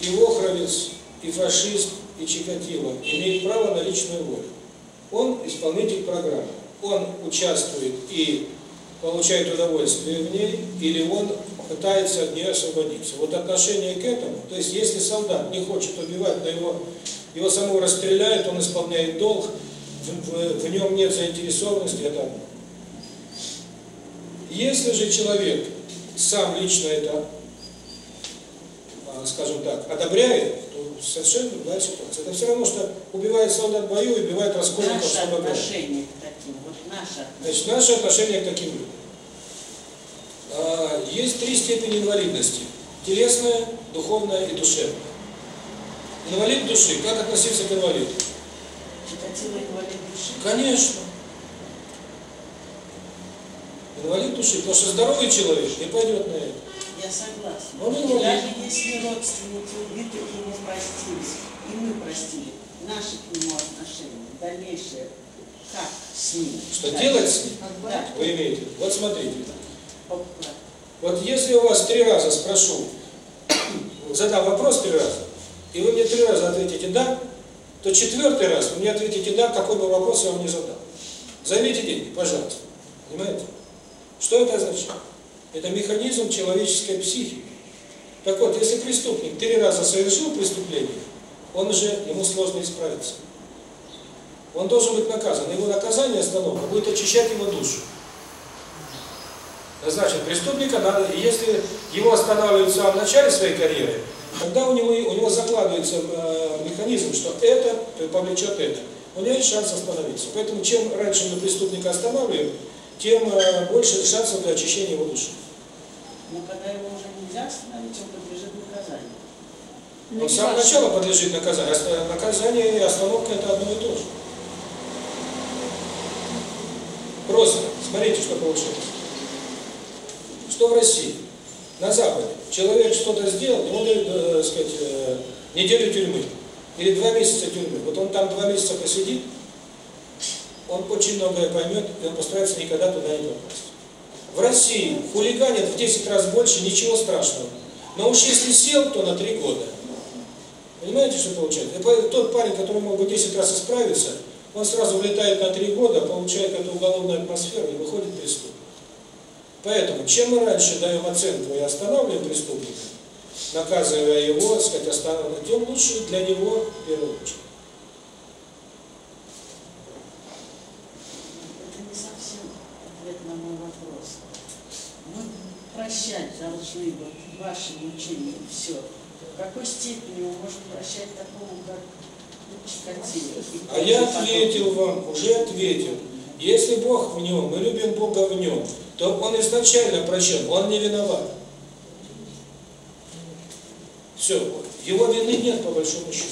и Вохровец, и фашист, и Чикатило, имеет право на личную волю. Он исполнитель программы. Он участвует и получает удовольствие в ней, или он пытается от нее освободиться. Вот отношение к этому, то есть если солдат не хочет убивать, но его, его самого расстреляют, он исполняет долг, в, в- в нем нет заинтересованности, это одно. Если же человек сам лично это, а, скажем так, одобряет, то совершенно другая ситуация. Это все равно, что убивает солдат в бою, убивает раскольников, чтобы отношение к таким, вот наше Значит, наше отношение к таким людям. А, Есть три степени инвалидности. Телесная, духовная и душевная. Инвалид души. Как относиться к инвалиду? Чикатило инвалид души. Конечно. Инвалид души. Потому что здоровый человек не пойдет на это. Я согласна. Он инвалид. даже если родственники убитых ему простились, и мы простили, наши к нему отношения, дальнейшее, как с ним? Что Да. делать с ним? Да. Вы имеете. Вот смотрите. Вот если у вас три раза спрошу, (coughs) задам вопрос три раза, и вы мне три раза ответите «да», то четвертый раз вы мне ответите «да», какой бы вопрос я вам не задал. Займите деньги, пожалуйста. Понимаете? Что это означает? Это механизм человеческой психики. Так вот, если преступник три раза совершил преступление, он уже, ему сложно исправиться. Он должен быть наказан. Его наказание остановка будет очищать ему душу. Значит, преступника надо, если его останавливают в самом начале своей карьеры, тогда у него, у него закладывается э, механизм, что это повлечет это. У него есть шанс остановиться. Поэтому чем раньше мы преступника останавливаем, тем э, больше шансов для очищения его души. Но когда его уже нельзя остановить, он подлежит наказанию. Он с самого начала подлежит наказанию. Наказание и остановка это одно и то же. Просто смотрите, что получилось. Что в России? На Западе. Человек что-то сделал, ему дают, э, сказать, э, неделю тюрьмы. Или два месяца тюрьмы. Вот он там два месяца посидит, он очень многое поймет, и он постарается никогда туда не попасть. В России хулиганят в 10 раз больше, ничего страшного. Но уж если сел, то на три года. Понимаете, что получается? Тот парень, который мог бы 10 раз исправиться, он сразу влетает на три года, получает эту уголовную атмосферу и выходит преступник. Поэтому, чем мы раньше даем оценку и останавливаем преступника, наказывая его, так сказать, останавливаем, тем лучше для него в первую очередь. Это не совсем ответ на мой вопрос. Мы прощать должны вот в вашем учении все. В какой степени мы можем прощать такому, как А я ответил вам, уже ответил. Если Бог в нем, мы любим Бога в нем, то Он изначально прощен, Он не виноват. Все, его вины нет по большому счету.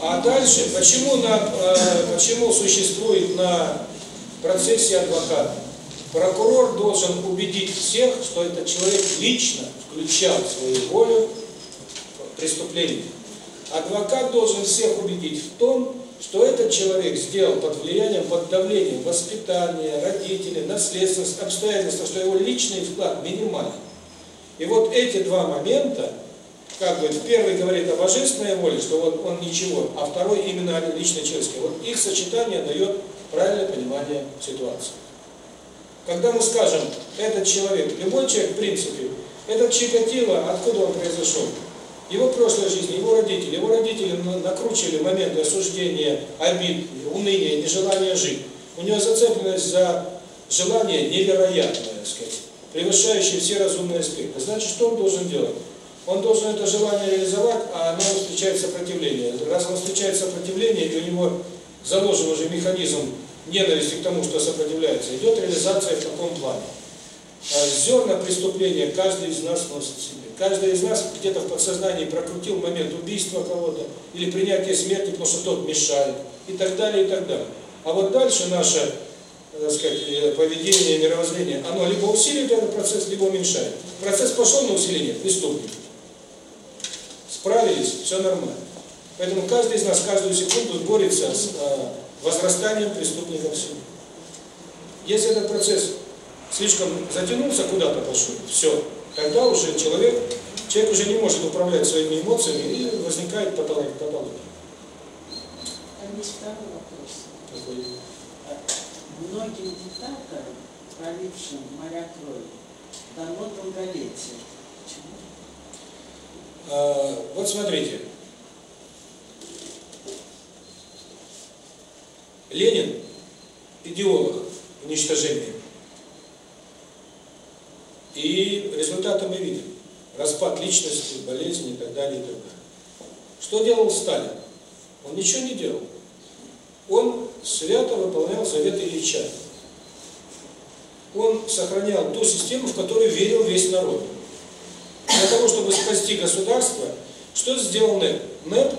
А дальше, почему, на, э, почему существует на процессе адвокат? Прокурор должен убедить всех, что этот человек лично включал свою волю в преступление. Адвокат должен всех убедить в том, что этот человек сделал под влиянием, под давлением воспитания, родителей, наследственность, обстоятельства, что его личный вклад минимален. И вот эти два момента, как бы первый говорит о божественной воле, что вот он ничего, а второй именно о личной человеческой. Вот их сочетание дает правильное понимание ситуации. Когда мы скажем, этот человек, любой человек, в принципе, этот Чикатило, откуда он произошел? Его прошлой жизни, его родители, его родители на- накручивали моменты осуждения, обид, уныния, нежелания жить. У него зацепленность за желание невероятное, так сказать, превышающее все разумные аспекты. Значит, что он должен делать? Он должен это желание реализовать, а оно встречает сопротивление. Раз он встречает сопротивление, и у него заложен уже механизм ненависти к тому, что сопротивляется, идет реализация в таком плане. А Зерна преступления каждый из нас носит в себе. Каждый из нас где-то в подсознании прокрутил момент убийства кого-то или принятия смерти, потому что тот мешает, и так далее, и так далее. А вот дальше наше так сказать, э, поведение, мировоззрение, оно либо усиливает этот процесс, либо уменьшает. Процесс пошел на усиление, преступник. Справились, все нормально. Поэтому каждый из нас каждую секунду борется с э, возрастанием преступников в. Если этот процесс слишком затянулся, куда-то пошел, все, тогда уже человек, человек уже не может управлять своими эмоциями и возникает патология. Там есть второй вопрос. Такой. Многим диктаторам, пролившим моря крови, дано долголетие. Почему? А, вот смотрите. Ленин – идеолог уничтожения. И результаты мы видим. Распад личности, болезни и так далее, и так далее. Что делал Сталин? Он ничего не делал. Он свято выполнял заветы Ильича. Он сохранял ту систему, в которую верил весь народ. Для того, чтобы спасти государство, что сделал НЭП? НЭП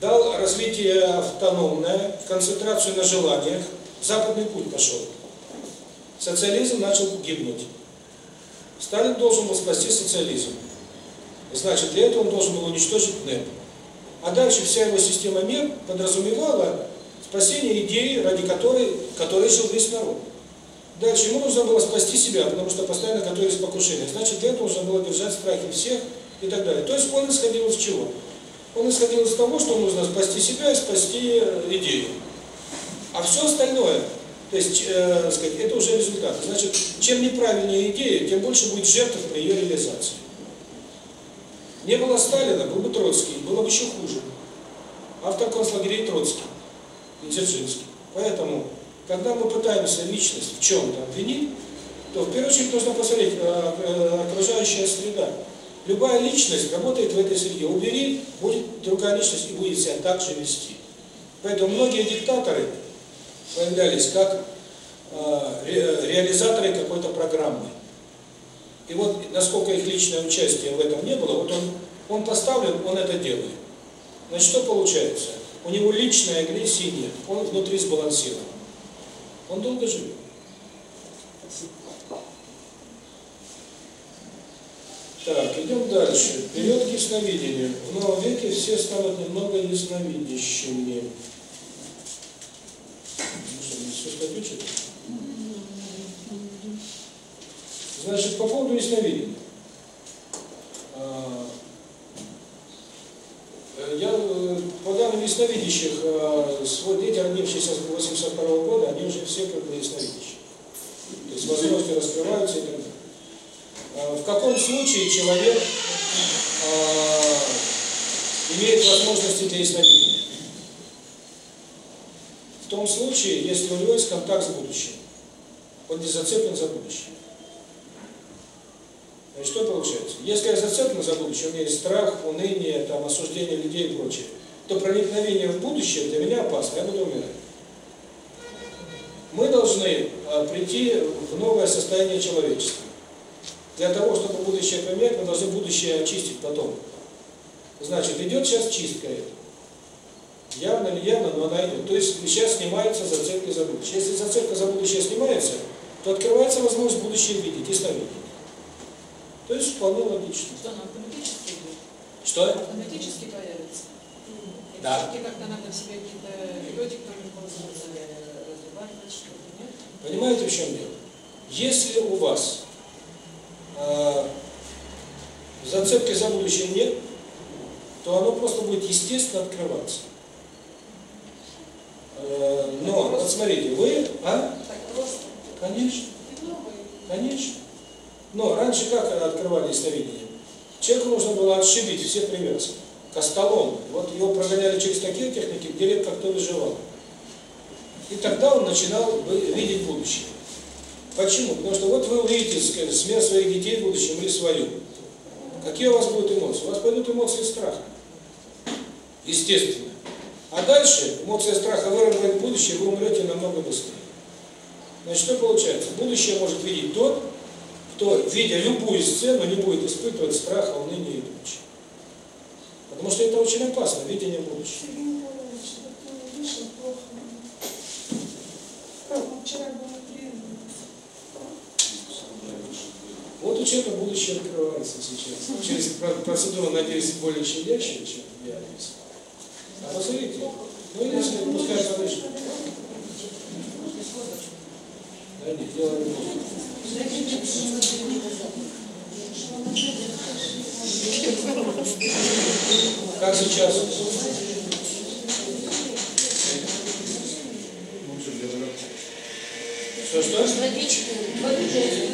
дал развитие автономное, концентрацию на желаниях, западный путь пошел. Социализм начал гибнуть. Сталин должен был спасти социализм. Значит, для этого он должен был уничтожить НЭП. А дальше вся его система мер подразумевала спасение идеи, ради которой, которой жил весь народ. Дальше ему нужно было спасти себя, потому что постоянно готовились покушения. Значит, для этого нужно было держать страхи всех и так далее. То есть он исходил из чего? Он исходил из того, что нужно спасти себя и спасти идею. А все остальное, то есть, э, сказать, это уже результат. Значит, чем неправильнее идея, тем больше будет жертв при ее реализации. Не было Сталина, был бы Троцкий, было бы еще хуже. Автор концлагерей Троцкий и Дзержинский. Поэтому, когда мы пытаемся личность в чем-то обвинить, то в первую очередь нужно посмотреть э, э, окружающая среда. Любая личность работает в этой среде. Убери, будет другая личность и будет себя так же вести. Поэтому многие диктаторы появлялись как э, ре, реализаторы какой-то программы. И вот насколько их личное участие в этом не было, вот он, он поставлен, он это делает. Значит, что получается? У него личной агрессии нет, он внутри сбалансирован. Он долго живет. Так, идем дальше. Период к. В новом веке все станут немного ясновидящими. Что, не все подключит? Значит, по поводу ясновидения. А, Я, э, по данным ясновидящих, э, свой дети, родившиеся с 82 года, они уже все как бы ясновидящие. То есть возможности раскрываются и так далее. А, В каком случае человек а, имеет возможности для ясновидения? Том случае, если у него есть контакт с будущим. Он не зацеплен за будущее. Значит, что получается? Если я зацеплен за будущее, у меня есть страх, уныние, там, осуждение людей и прочее, то проникновение в будущее для меня опасно, я буду умирать. Мы должны а, прийти в новое состояние человечества. Для того, чтобы будущее поменять, мы должны будущее очистить потом. Значит, идет сейчас чистка эта. Явно или явно, но она идет. То есть сейчас снимается зацепка за будущее. Если зацепка за будущее снимается, то открывается возможность будущее видеть, ясновидеть. То есть вполне логично. Что она автоматически идет? Что? Автоматически появится. Да. Все-таки как-то надо в себе какие-то люди, которые развивать что-то, нет? Понимаете, в чем дело? Если у вас э, зацепки за будущее нет, то оно просто будет естественно открываться. Но, вот смотрите, вы, а? Конечно. Конечно. Но раньше как открывали ясновидение? Человеку нужно было отшибить все привязки. Костолом. Вот его прогоняли через такие техники, где редко кто выживал. И тогда он начинал видеть будущее. Почему? Потому что вот вы увидите смерть своих детей в будущем или свою. Какие у вас будут эмоции? У вас пойдут эмоции страха. Естественно. А дальше эмоция страха выработает будущее, вы умрете намного быстрее. Значит, что получается? Будущее может видеть тот, кто, видя любую сцену, не будет испытывать страха, уныния и прочее. Потому что это очень опасно, видение будущего. Вот учебно будущее открывается сейчас. Через процедуру, надеюсь, более щадящую, чем я описывал. А посадите. Ну и если пускай повыше. Да нет, дело не Как сейчас? Что-что? Водичка. Водичка.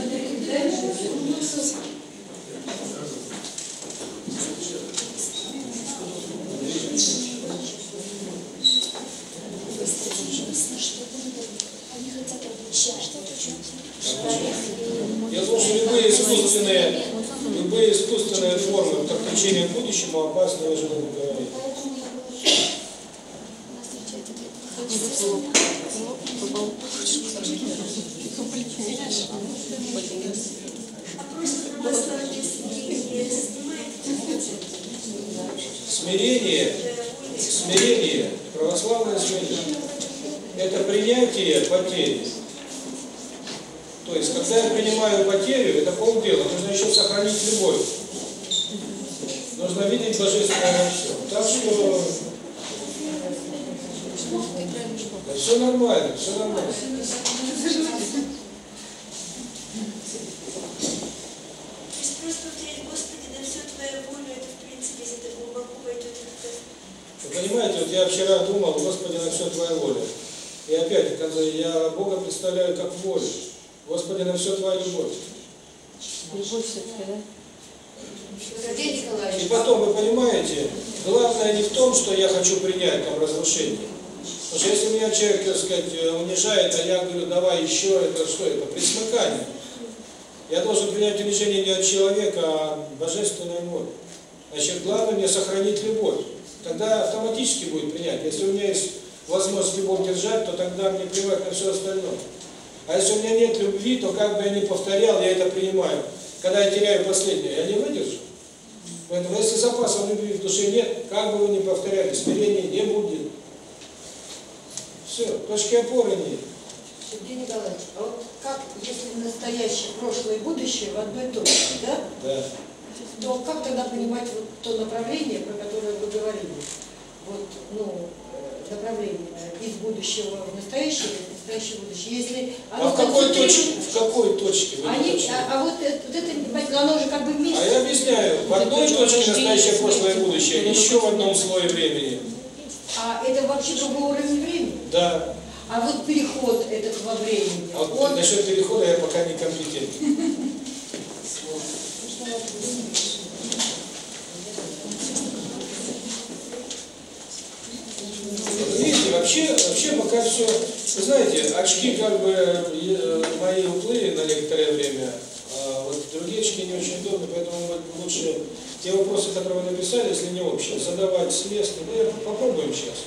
очень поэтому лучше те вопросы, которые вы написали, если не общие, задавать с места. Ну, мы попробуем сейчас.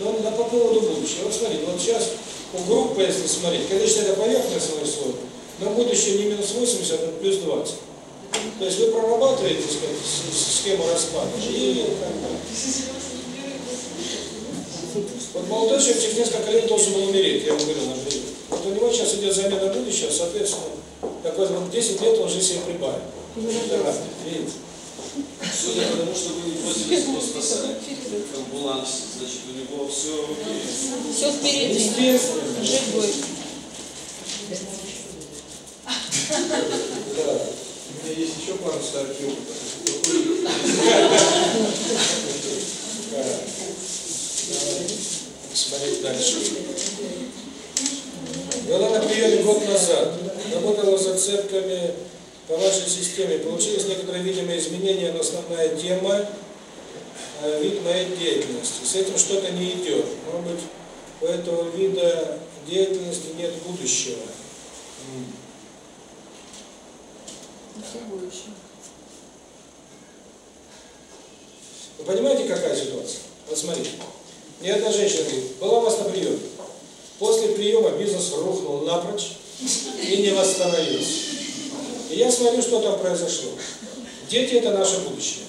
Но на, по поводу будущего. Вот смотрите, вот сейчас у группы, если смотреть, конечно, это поверхностное слой, но будущее не минус 80, а плюс 20. То есть вы прорабатываете, сказать, схему распада. И, вот молодой человек через несколько лет должен был умереть, я вам говорил, на жизнь. Вот у него сейчас идет замена будущего, соответственно, так вот 10 лет он же себе прибавит. Для вас. Судя по тому, что вы не бросились его спасать, амбуланс, значит, у него все окей. Все впереди. Успех. Живой. Да. У меня есть еще пару статей Смотреть дальше. Была на приеме год назад. Работала за зацепками по вашей системе получились некоторые видимые изменения, но основная тема э, – вид моей деятельности. С этим что-то не идет. Может быть, у этого вида деятельности нет будущего. Вы понимаете, какая ситуация? Вот смотрите. Мне одна женщина говорит, была у вас на приеме. После приема бизнес рухнул напрочь и не восстановился. И я смотрю, что там произошло. Дети – это наше будущее.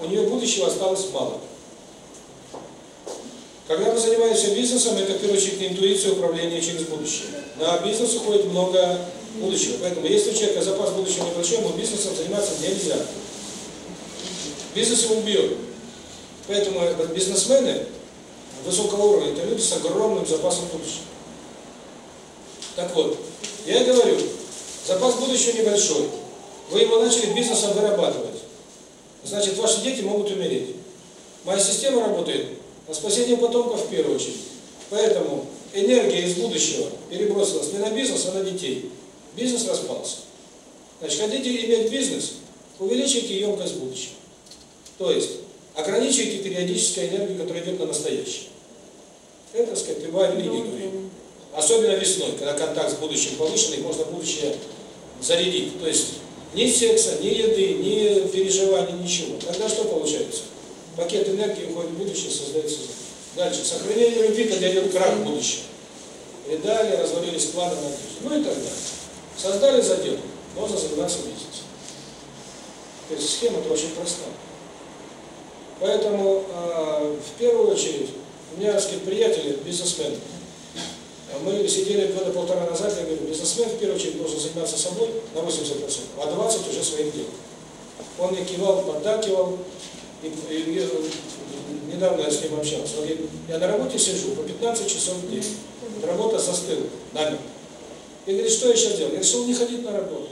У нее будущего осталось мало. Когда мы занимаемся бизнесом, это, в первую очередь, интуиция управления через будущее. На бизнес уходит много будущего. Поэтому, если у человека запас будущего небольшой, ему бизнесом заниматься нельзя. Бизнес его убьет. Поэтому бизнесмены высокого уровня – это люди с огромным запасом будущего. Так вот, я говорю, запас будущего небольшой. Вы его начали бизнесом вырабатывать. Значит, ваши дети могут умереть. Моя система работает на спасение потомков в первую очередь. Поэтому энергия из будущего перебросилась не на бизнес, а на детей. Бизнес распался. Значит, хотите иметь бизнес, увеличите емкость будущего. То есть, ограничивайте периодическую энергию, которая идет на настоящее. Это, так сказать, любая религия говорит. Особенно весной, когда контакт с будущим повышенный, можно будущее зарядить. То есть, ни секса, ни еды, ни переживаний, ничего. Тогда что получается? Пакет энергии уходит в будущее, создается зло. Дальше. Сохранение любви, когда идет крах будущего. Предали, развалились планы надежды. Ну и так далее. Создали задел, можно заниматься бизнесом. То есть схема-то очень простая. Поэтому, э, в первую очередь, у меня, так сказать, приятели, бизнесмены, мы сидели года полтора назад, я говорю, бизнесмен в первую очередь должен заниматься собой на 80%, а 20% уже своим делом. Он мне кивал, поддакивал, и, и, и, недавно я с ним общался. Он говорит, я на работе сижу по 15 часов в день, работа застыла, намертво. И говорит, что я сейчас делаю? Я решил не ходить на работу.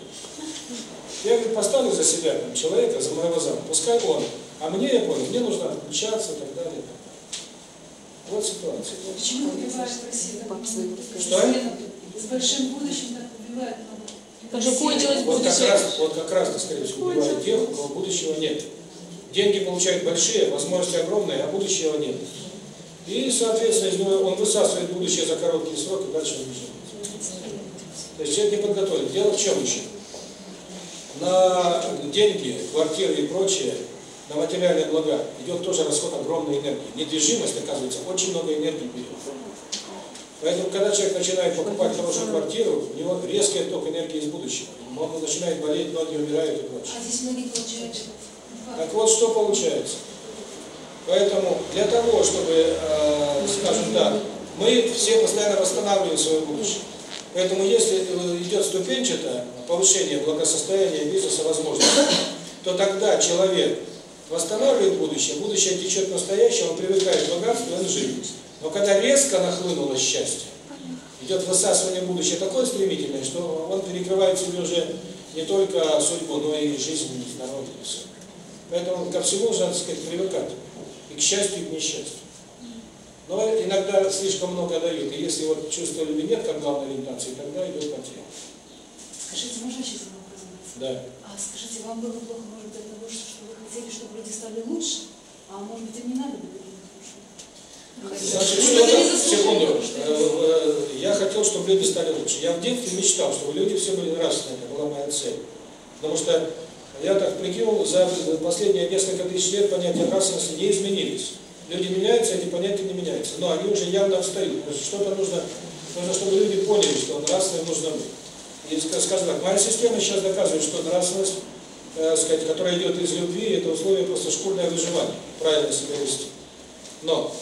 Я, говорит, поставлю за себя там, человека, за моего зама, пускай он. А мне, я понял, мне нужно отключаться и так далее. Вот ситуация. Почему убивают в России так много? Что? С большим будущим так убивают много. Как же кончилось Вот как раз, вот как раз, так скорее всего, убивают тех, у кого будущего нет. Деньги получают большие, возможности огромные, а будущего нет. И, соответственно, из него он высасывает будущее за короткий срок, и дальше он не живет. То есть человек не подготовлен. Дело в чем еще? На деньги, квартиры и прочее, на материальные блага идет тоже расход огромной энергии. Недвижимость, оказывается, очень много энергии берет. Поэтому, когда человек начинает покупать хорошую квартиру, у него резкий отток энергии из будущего. Он начинает болеть, ноги умирают и прочее. А здесь многие получают Так вот, что получается? Поэтому для того, чтобы, э, скажем так, мы все постоянно восстанавливаем свое будущее. Поэтому если э, идет ступенчатое повышение благосостояния бизнеса возможностей, то тогда человек восстанавливает будущее, будущее течет настоящее, он привыкает к богатству, он живет. Но когда резко нахлынуло счастье, идет высасывание будущего такое стремительное, что он перекрывает себе уже не только судьбу, но и жизнь, здоровье, и все. Поэтому ко всему нужно, так сказать, привыкать. И к счастью, и к несчастью. Но иногда слишком много дают. И если вот чувства любви нет, как главной ориентации, тогда идет потеря. Скажите, можно вопрос задать? Да. А скажите, вам было плохо, может быть, от того, что хотели, чтобы люди стали лучше, а может быть, им не надо было? Значит, секунду, Э, э, я хотел, чтобы люди стали лучше. Я в детстве мечтал, чтобы люди все были нравственные, это была моя цель. Потому что я так прикинул, за последние несколько тысяч лет понятия нравственности не изменились. Люди меняются, эти понятия не меняются. Но они уже явно отстают. Что-то нужно, нужно, чтобы люди поняли, что нравственным нужно быть. И, ска- скажем так, моя система сейчас доказывает, что нравственность, э, сказать, которая идет из любви, это условие просто шкурное выживание, правильно себя вести. Но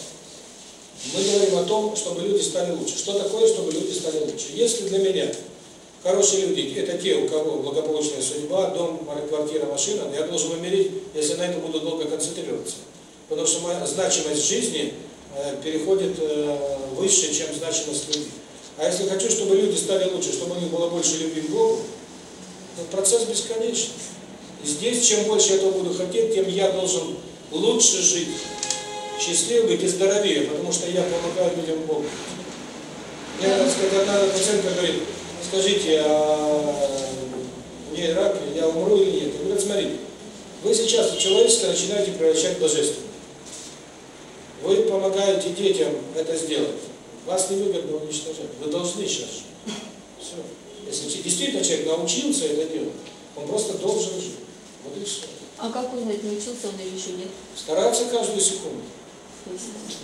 мы говорим о том, чтобы люди стали лучше. Что такое, чтобы люди стали лучше? Если для меня хорошие люди – это те, у кого благополучная судьба, дом, квартира, машина, я должен умереть, если на это буду долго концентрироваться. Потому что моя значимость жизни э, переходит э, выше, чем значимость любви. А если хочу, чтобы люди стали лучше, чтобы у них было больше любви к Богу, то процесс бесконечный. Здесь, чем больше я этого буду хотеть, тем я должен лучше жить, счастливее быть и здоровее, потому что я помогаю людям Богу. Мне, так сказать, одна пациентка говорит, скажите, а мне рак, я умру или нет? Я говорю, смотрите, вы сейчас человеческое начинаете превращать в божественное. Вы помогаете детям это сделать. Вас невыгодно уничтожать. Вы должны сейчас. Все. Если действительно человек научился это делать, он просто должен жить. Вот и все. А как узнать, научился он или еще нет? Стараться каждую секунду.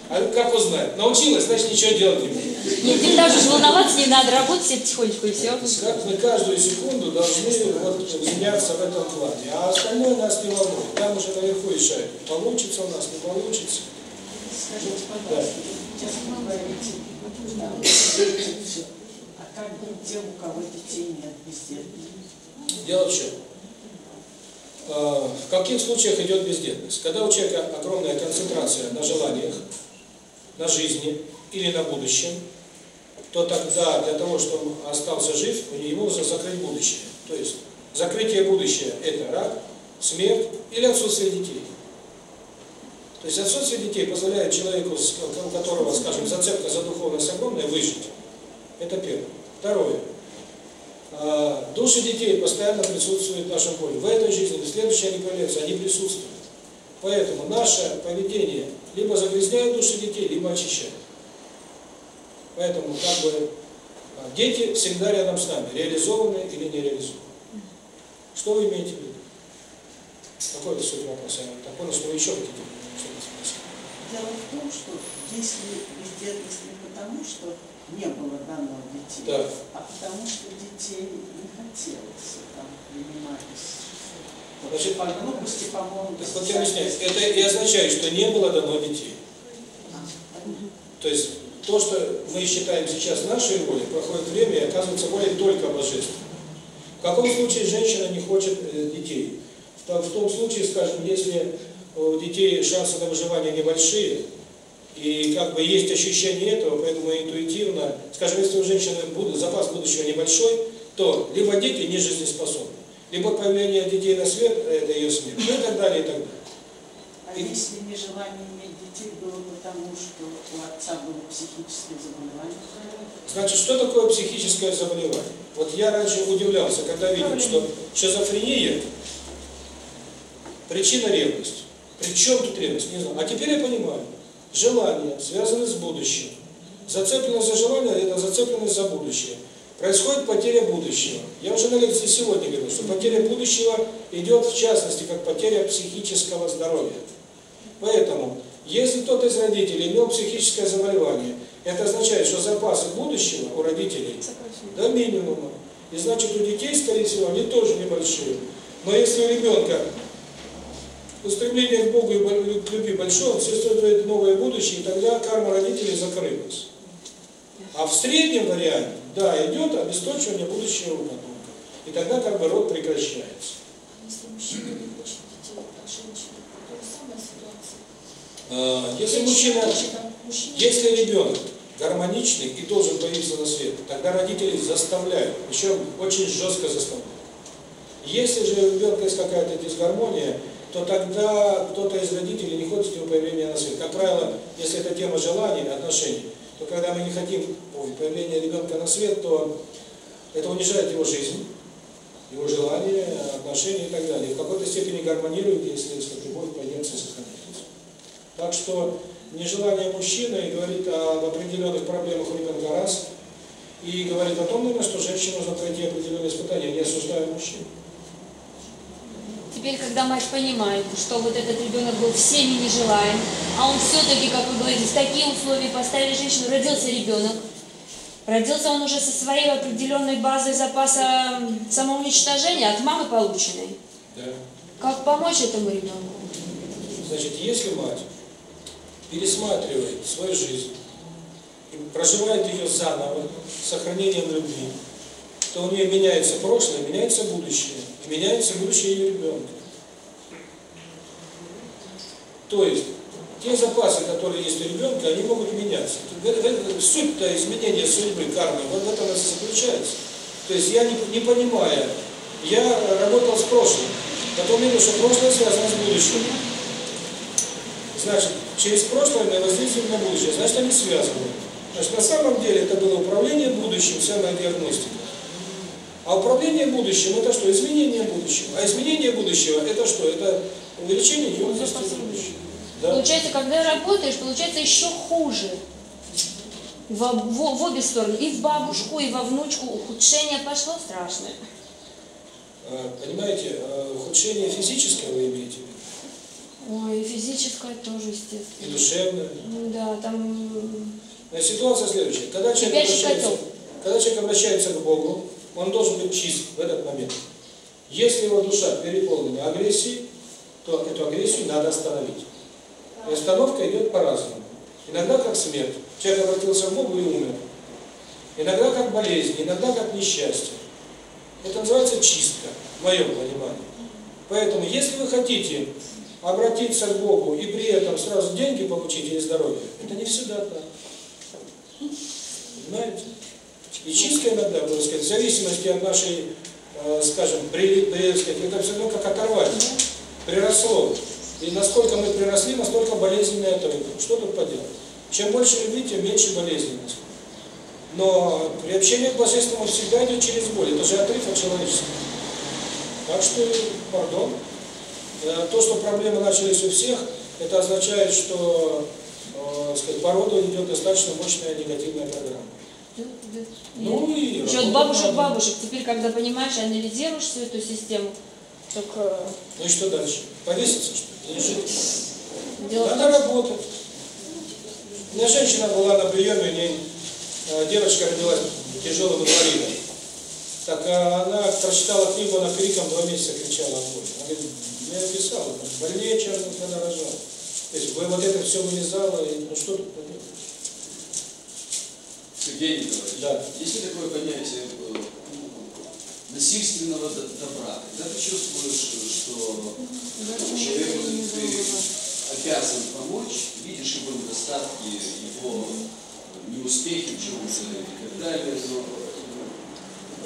А как узнать? Научилась, значит ничего делать не будет. Нет, тогда же волноваться не надо, работать себе потихонечку и все. Как мы каждую секунду должны вот меняться в этом плане. А остальное нас не волнует. Там уже наверху решают, получится у нас, не получится. Скажите, пожалуйста, сейчас вы говорите, да, всё. а как быть тем, у кого детей нет, бездетных? Дело в чем? Э, В каких случаях идет бездетность? Когда у человека огромная концентрация на желаниях, на жизни или на будущем, то тогда для того, чтобы он остался жив, ему нужно закрыть будущее. То есть закрытие будущего – это рак, смерть или отсутствие детей. То есть отсутствие детей позволяет человеку, у которого, скажем, зацепка за духовность огромная, выжить. Это первое. Второе. А, Души детей постоянно присутствуют в нашем поле. В этой жизни, в следующей они появляются, они присутствуют. Поэтому наше поведение либо загрязняет души детей, либо очищает. Поэтому как бы а, дети всегда рядом с нами, реализованы или не реализованы. Что вы имеете в виду? Какой это суть вопроса? Я так что вы еще хотите что-то спросить. Дело в том, что если бездетность не потому, что не было дано детей, Да. а потому что детей не хотелось там принимались. Значит, по глупости, по Так молодости. вот я объясняю, это и означает, что не было дано детей. То есть то, что мы считаем сейчас нашей волей, проходит время и оказывается волей только божественной. В каком случае женщина не хочет э, детей? В том случае, скажем, если у детей шансы на выживание небольшие, и как бы есть ощущение этого, поэтому интуитивно, скажем, если у женщины буд- запас будущего небольшой, то либо дети не жизнеспособны, либо появление детей на свет – это ее смерть, ну и так далее, и так далее. А если нежелание иметь детей было потому, что у отца было психическое заболевание? Значит, что такое психическое заболевание? Вот я раньше удивлялся, когда видел, что шизофрения – причина ревность. При чем тут ревность? Не знаю. А теперь я понимаю. Желание связано с будущим. Зацепленность за желание – это зацепленность за будущее. Происходит потеря будущего. Я уже на лекции сегодня говорил, что потеря будущего идет в частности как потеря психического здоровья. Поэтому, если кто-то из родителей имел психическое заболевание, это означает, что запасы будущего у родителей до минимума. И значит, у детей, скорее всего, они тоже небольшие. Но если у ребенка устремление к Богу и к любви большое, он существует новое будущее, и тогда карма родителей закрылась. А в среднем варианте, да, идет обесточивание будущего потомка. И тогда как бы род прекращается. Если мужчина не хочет детей, а женщина, то же самая ситуация. А, Если мужчина, а мужчина если ребенок гармоничный и должен появиться на свет, тогда родители заставляют, причем очень жестко заставляют. Если же у ребенка есть какая-то дисгармония, то тогда кто-то из родителей не хочет его появления на свет. Как правило, если это тема желаний, отношений, то когда мы не хотим появления ребенка на свет, то это унижает его жизнь, его желания, отношения и так далее. В какой-то степени гармонирует, если, если любовь пойдется и сохранится. Так что нежелание мужчины говорит об определенных проблемах у ребенка раз, и говорит о том, наверное, что женщине нужно пройти определенные испытания. Не осуждаю мужчин. Теперь, когда мать понимает, что вот этот ребенок был всеми не желаем, а он все-таки, как вы говорите, в такие условия поставили женщину, родился ребенок, родился он уже со своей определенной базой запаса самоуничтожения от мамы полученной. Да. Как помочь этому ребенку? Значит, если мать пересматривает свою жизнь и проживает ее заново, с сохранением любви, то у нее меняется прошлое, меняется будущее, и меняется будущее ее ребенка. То есть, те запасы, которые есть у ребенка, они могут меняться. Суть-то изменения судьбы, кармы, вот в этом и заключается. То есть, я не, не понимая, я работал с прошлым, потом видел, что прошлое связано с будущим. Значит, через прошлое мы воздействуем на будущее, значит, они связаны. Значит, на самом деле это было управление будущим, самая диагностика. А управление будущим это что? Изменение будущего. А изменение будущего это что? Это увеличение емкости будущего. Да? Получается, когда работаешь, получается еще хуже. В, в- в обе стороны, и в бабушку, и во внучку ухудшение пошло страшное. Э, Понимаете, э, ухудшение физическое вы имеете? Ой, и физическое тоже, и естественно. душевное. Ну Да, там ситуация следующая. Когда человек, обращается, котел. когда человек обращается к Богу, он должен быть чист в этот момент. Если его душа переполнена агрессией, то эту агрессию надо остановить. И остановка идет по-разному. Иногда как смерть. Человек обратился к Богу и умер. Иногда как болезнь, иногда как несчастье. Это называется чистка, в моем понимании. Поэтому, если вы хотите обратиться к Богу и при этом сразу деньги получить или здоровье, это не всегда так. Понимаете? И чистка иногда, можно сказать, в зависимости от нашей, э, скажем, при, при- сказать, это все равно как оторвать. Приросло. И насколько мы приросли, настолько болезненный отрыв. Что тут поделать? Чем больше любви, тем меньше болезненности. Но приобщение к Божественному всегда идет через боль. Это же отрыв от человеческого. Так что, пардон. Э, То, что проблемы начались у всех, это означает, что э, сказать, по роду идет достаточно мощная негативная программа. Ну и Еще от бабушек бабушек. Теперь, когда понимаешь, анализируешь всю эту систему, так э, Ну и что дальше? Повеситься, что ли? Или дело Надо том, работать. У меня женщина была на приеме, у нее э, девочка родилась тяжелым инвалидом. Так а она прочитала книгу, она криком два месяца кричала от боли. Она говорит, я писала, больнее, чем когда рожала. То есть вы вот это все вылезало, и, ну что тут? Сергей Николаевич, Да. есть ли такое понятие э, насильственного д- добра? Когда ты чувствуешь, что человеку ты обязан помочь, видишь его недостатки, его неуспехи в чем-то и так далее, но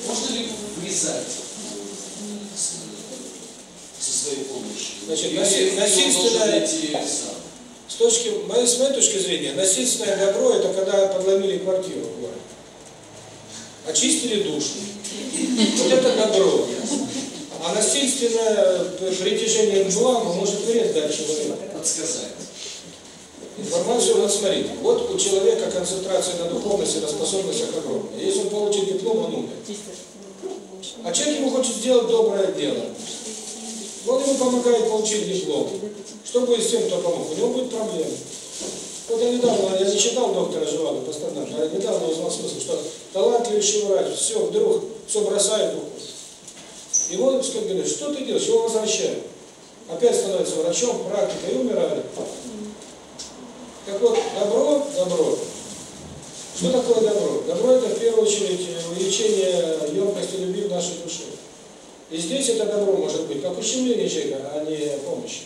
можно ли влезать с- со своей помощью? Значит, насильственное- должен найти сам? С точки, с моей точки зрения, насильственное добро – это когда подломили квартиру в городе. Очистили душу. Вот это добро. А насильственное притяжение к благу может вред дать человеку. Подсказать. Информацию, вот смотрите, вот у человека концентрация на духовности, на способностях огромная. Если он получит диплом, он умер. А человек ему хочет сделать доброе дело. Он ему помогает получить диплом. Что будет с тем, кто помог? У него будет проблема. Вот я недавно, я не читал доктора Живаго постоянно, а я недавно узнал смысл, что талантливейший врач, все, вдруг, все бросает, уходит. И вот, как говорят, что ты делаешь? Его возвращают. Опять становится врачом, практикой, и умирает. Так вот, добро, добро. Что такое добро? Добро это в первую очередь увеличение емкости любви в нашей душе. И здесь это добро может быть как ущемление человека, а не помощь.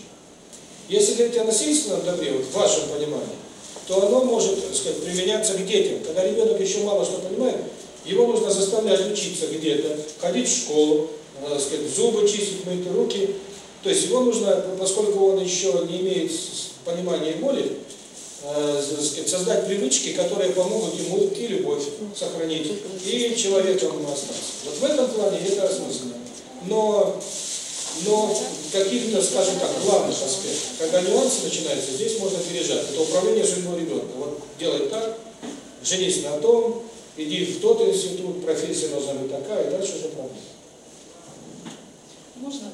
Если говорить о насильственном добре, вот в вашем понимании, то оно может, так сказать, применяться к детям. Когда ребенок еще мало что понимает, его нужно заставлять учиться где-то, ходить в школу, э, так сказать, зубы чистить, мыть руки. То есть его нужно, поскольку он еще не имеет понимания и э, сказать, создать привычки, которые помогут ему и любовь сохранить, и человеком остаться. Вот в этом плане это осмысленно. Но, но каких-то, скажем так, главных аспектов, когда нюансы начинаются, здесь можно пережать. Это управление судьбой ребенка. Вот делай так, женись на том, иди в тот институт, профессия должна быть такая, и дальше уже проблема. Можно?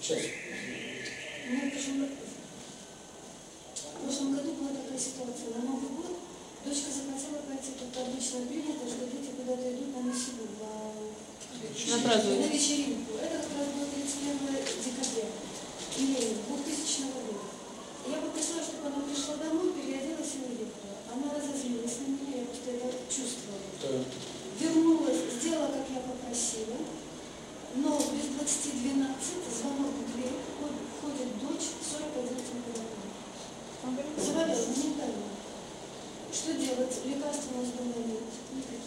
Сейчас. У меня в прошлом, году была такая ситуация. На Новый год дочка захотела пойти, тут обычно принято, что дети куда-то идут на миссию, на, празднование. на вечеринку. Это как раз было 31 декабря, или 2000 года. Я попросила, чтобы она пришла домой, переоделась и уехала. Она разозлилась на меня, я просто это чувствовала. Вернулась, сделала, как я попросила, но без 2012 звонок в дверь, входит, входит дочь 41 температура. Заболела моментально. Что делать? Лекарств у нас дома нет, никаких.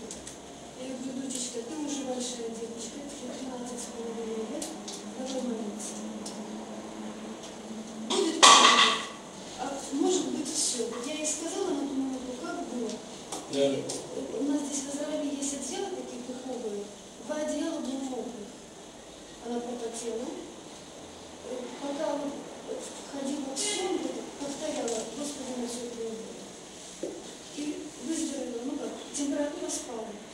Я говорю, дочечка, ты уже большая девочка, тебе 13 с половиной лет, давай молиться. Будет а может быть все. Я ей сказала на ту минуту, как было. Да. У нас здесь в Израиле есть отделы таких духовые, два одеяла двухмокрых. Она пропотела. Э, Пока вот ходила в сон, повторяла, Господи, на все И Вот в Посмотрите,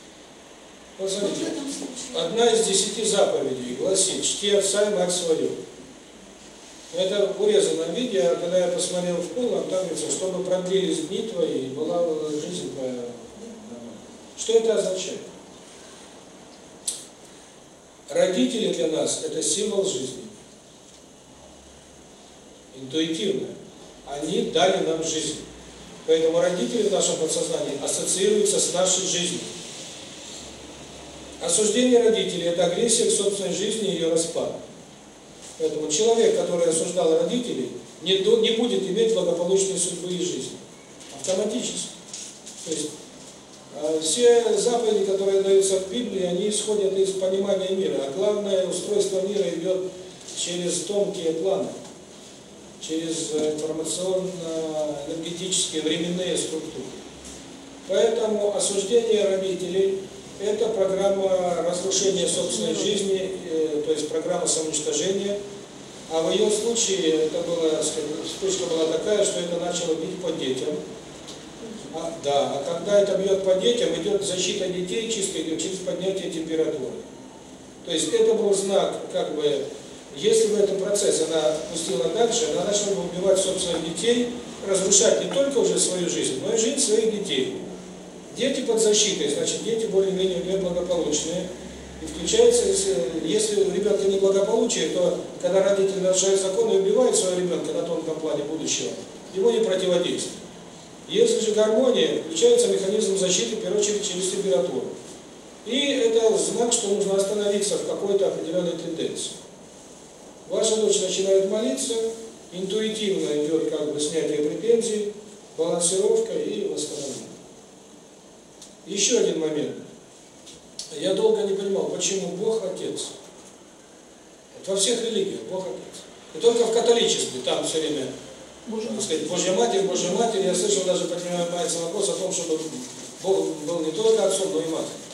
этом случае. одна из десяти заповедей гласит «Чти отца и мать свою». Это в урезанном виде, а когда я посмотрел в полном, там говорится, чтобы продлились дни твои и была жизнь твоя. нормальная». Что это означает? Родители для нас – это символ жизни. Интуитивно. Они дали нам жизнь. Поэтому родители в нашем подсознании ассоциируются с нашей жизнью. Осуждение родителей – это агрессия к собственной жизни и ее распад. Поэтому человек, который осуждал родителей, не, до- не будет иметь благополучной судьбы и жизни. Автоматически. То есть а, все заповеди, которые даются в Библии, они исходят из понимания мира. А главное устройство мира идет через тонкие планы, через э, информационно-энергетические временные структуры. Поэтому осуждение родителей – это программа разрушения собственной жизни, э, то есть программа самоуничтожения. А в ее случае это была, вспышка была такая, что это начало бить по детям. А, да, а когда это бьет по детям, идет защита детей, чистка идет через поднятие температуры. То есть это был знак, как бы, если бы этот процесс она пустила дальше, она начала бы убивать собственных детей, разрушать не только уже свою жизнь, но и жизнь своих детей. Дети под защитой, значит, дети более-менее неблагополучные. И включается, если, у ребенка неблагополучие, то когда родители нарушают закон и убивают своего ребенка на тонком плане будущего, ему не противодействуют. Если же гармония, включается механизм защиты, в первую очередь, через температуру. И это знак, что нужно остановиться в какой-то определенной тенденции. Ваша дочь начинает молиться, интуитивно идет как бы снятие претензий, балансировка и восстановление. Еще один момент. Я долго не понимал, почему Бог Отец. Вот во всех религиях Бог Отец. И только в католичестве, там все время, так сказать, Божья Матерь, Божья Матерь, я слышал, даже поднимается вопрос о том, чтобы Бог был не только Отцом, но и Матерью.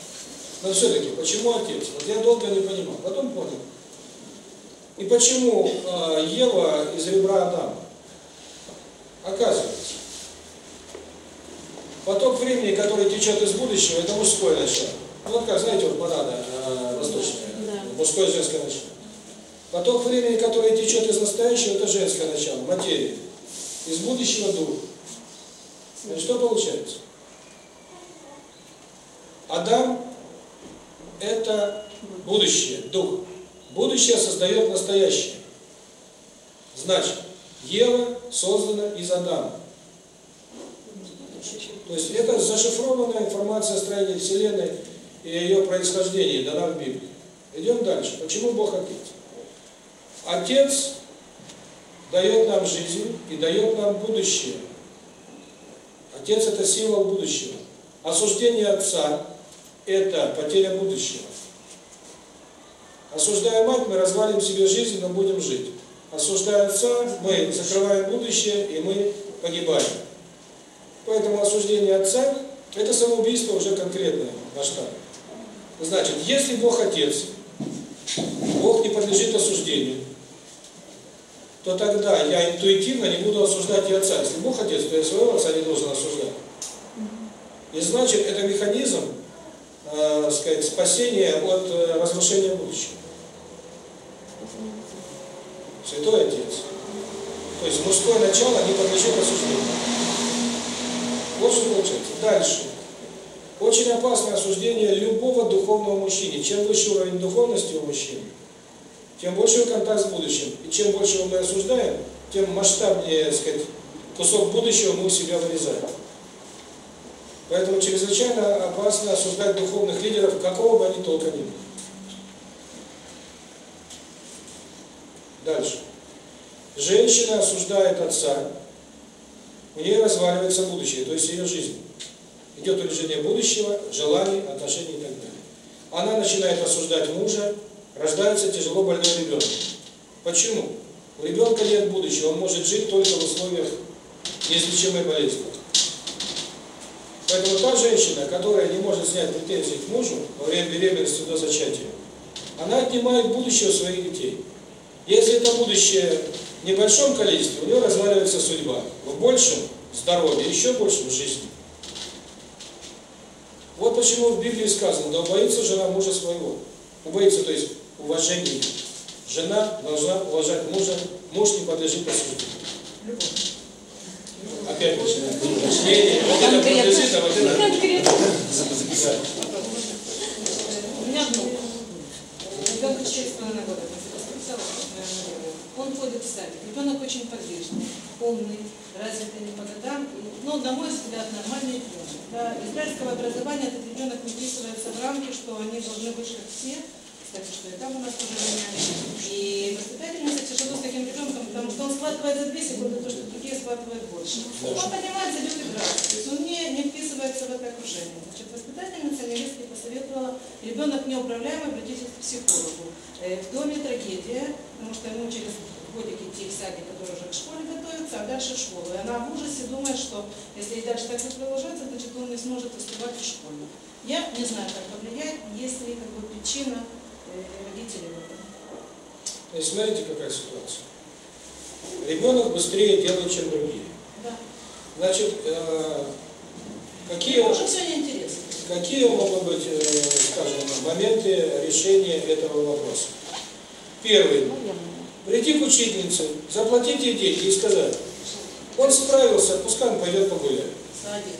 Но все-таки, почему Отец? Вот я долго не понимал, потом понял. И почему э, Ева из ребра Адама? Оказывается, поток времени, который течет из будущего, это мужское начало. Вот как, знаете, вот банана э, восточная, Да. мужское и женское начало. Поток времени, который течет из настоящего, это женское начало, материя. Из будущего дух. Значит, что получается? Адам – это будущее, дух. Будущее создает настоящее. Значит, Ева создана из Адама. То есть это зашифрованная информация о строении Вселенной и ее происхождении дана в Библии. Идем дальше. Почему Бог Отец? Отец дает нам жизнь и дает нам будущее. Отец – это символ будущего. Осуждение Отца – это потеря будущего. Осуждая мать, мы развалим себе жизнь, но будем жить. Осуждая отца, мы закрываем будущее, и мы погибаем. Поэтому осуждение отца – это самоубийство уже конкретное масштаб. Значит, если Бог Отец, Бог не подлежит осуждению, то тогда я интуитивно не буду осуждать и отца. Если Бог Отец, то я своего отца не должен осуждать. И значит, это механизм, э, сказать, спасения от э, разрушения будущего. Святой Отец. То есть мужское начало не подлежит осуждению. Вот. Дальше. Очень опасное осуждение любого духовного мужчины. Чем выше уровень духовности у мужчины, тем больше контакт с будущим. И чем больше мы осуждаем, тем масштабнее, так сказать, кусок будущего мы у себя вырезаем. Поэтому чрезвычайно опасно осуждать духовных лидеров, какого бы они толка ни были. Дальше. Женщина осуждает отца, у нее разваливается будущее, то есть ее жизнь. Идет унижение будущего, желаний, отношений и так далее. Она начинает осуждать мужа, рождается тяжело больной ребенок. Почему? У ребенка нет будущего, он может жить только в условиях неизлечимой болезни. Поэтому та женщина, которая не может снять претензии к мужу во время беременности до зачатия, она отнимает будущее у своих детей. Если это будущее в небольшом количестве, у нее разваливается судьба. В большем – здоровье, еще больше – в жизни. Вот почему в Библии сказано, да убоится жена мужа своего. Убоится, то есть уважение. Жена должна уважать мужа, муж не подлежит осуждению. Опять начинаем. Уточнение. Вот это подлежит, а вот это... Конкретно. У меня внук. Ребенку 4,5 года. Он ходит в садик. Ребенок очень подвижный, умный, развитый не по годам. Ну, на мой взгляд, нормальный ребенок. Для израильского образования этот ребенок не вписывается в рамки, что они должны быть как все. Кстати, что и там у нас тоже меняли. И воспитательница тяжело с таким ребенком, потому что он схватывает за две секунды то, что другие схватывают больше. Он поднимается, идет играть. То есть он не, не вписывается в это окружение. Значит, воспитательница невестке посоветовала, ребенок неуправляемый, обратитесь к психологу. Э, В доме трагедия, потому что ему через годик идти в садик, который уже к школе готовится, а дальше в школу. И она в ужасе думает, что если и дальше так будет продолжаться, значит он не сможет успевать в школе. Я не знаю, как повлияет, есть ли как бы причина э, родителей в этом. То есть смотрите, какая ситуация. Ребенок быстрее делает, чем другие. Да. Значит, э, какие, Уже все неинтересно. какие могут быть, э, скажем, моменты решения этого вопроса? Первый. Прийти к учительнице, заплатить ей деньги и сказать, он справился, пускай он пойдет погуляет. Садик.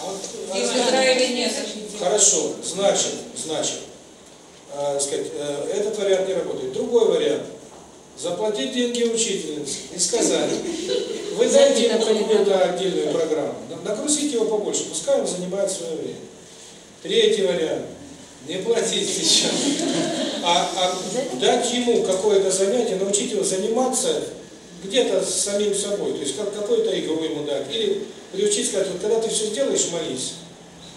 А- а-. Хорошо, значит, значит, э, сказать, э, этот вариант не работает. Другой вариант. Заплатить деньги учительнице и сказать, вы дайте ему какую-то отдельную программу, на- нагрузите его побольше, пускай он занимает свое время. Третий вариант. Не платить сейчас, а, а дать ему какое-то занятие, научить его заниматься где-то с самим собой, то есть как какую-то игру ему дать, или приучить сказать, вот когда ты все сделаешь, молись.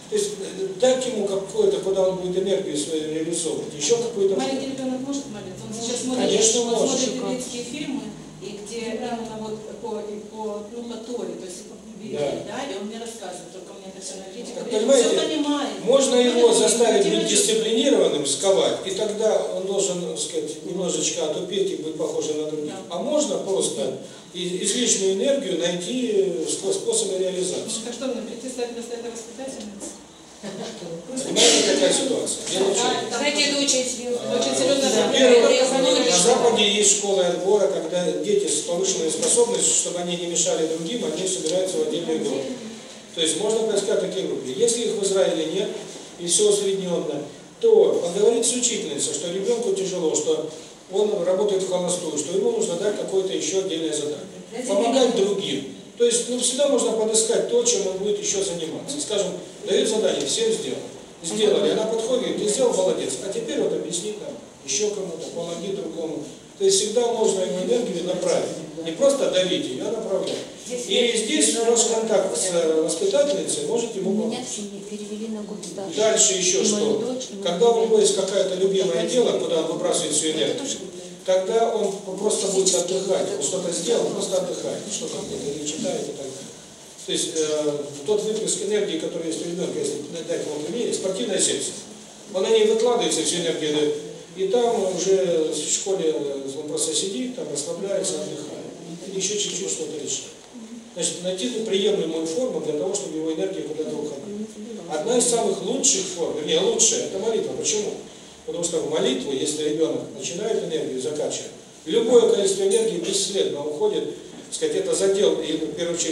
То есть э, дать ему какое-то, куда он будет энергию свою реализовывать, еще какую-то... Маленький ребенок может молиться? Он сейчас смотрит, Конечно, он может. смотрит библейские фильмы, и где именно вот по, по, ну, по Торе, то есть по Библии, Да. да. и он мне рассказывает, только Так, говорит, понимаете, все понимает. Можно его заставить быть дисциплинированным, сковать, и тогда он должен, так сказать, немножечко отупеть и быть похожим на других. Да. А можно просто излишнюю энергию найти спо- способы реализации. Ну, Так что мне прийти стать вместо этой воспитательницы? Понимаете, какая ситуация? Чем? Знаете, это очень серьезно. Очень серьезно. Во-первых, на Западе есть школы отбора, когда дети с повышенной способностью, чтобы они не мешали другим, они собираются в отдельные группы. То есть можно поискать такие группы. Если их в Израиле нет, и все усредненно, то поговорить с учительницей, что ребенку тяжело, что он работает в холостую, что ему нужно дать какое-то еще отдельное задание. Помогать другим. То есть ну, всегда можно подыскать то, чем он будет еще заниматься. Скажем, дает задание, всем сделал. Сделали, она подходит, ты сделал, молодец, а теперь вот объясни там, еще кому-то, помоги другому. То есть всегда можно ему энергию направить. Не просто давить ее, а направлять. И здесь ваш контакт с воспитательницей может ему помочь. Дальше еще что? Когда у него есть какое-то любимое дело, куда он выбрасывает всю энергию, тогда он просто будет отдыхать. Он что-то сделал, просто отдыхает, что-то или читает и так далее. То есть э, тот выплеск энергии, который есть у ребенка, если дать ему пример, спортивное сердце. Он на ней выкладывается, всю энергию. И там уже в школе э, он просто сидит, там расслабляется, отдыхает. Или еще чуть-чуть что-то решает. Значит, найти приемлемую форму для того, чтобы его энергия куда-то уходила. Одна из самых лучших форм, вернее, лучшая, это молитва. Почему? Потому что в молитву, если ребенок начинает энергию закачивать, любое количество энергии бесследно уходит, сказать, это задел, и в первую очередь,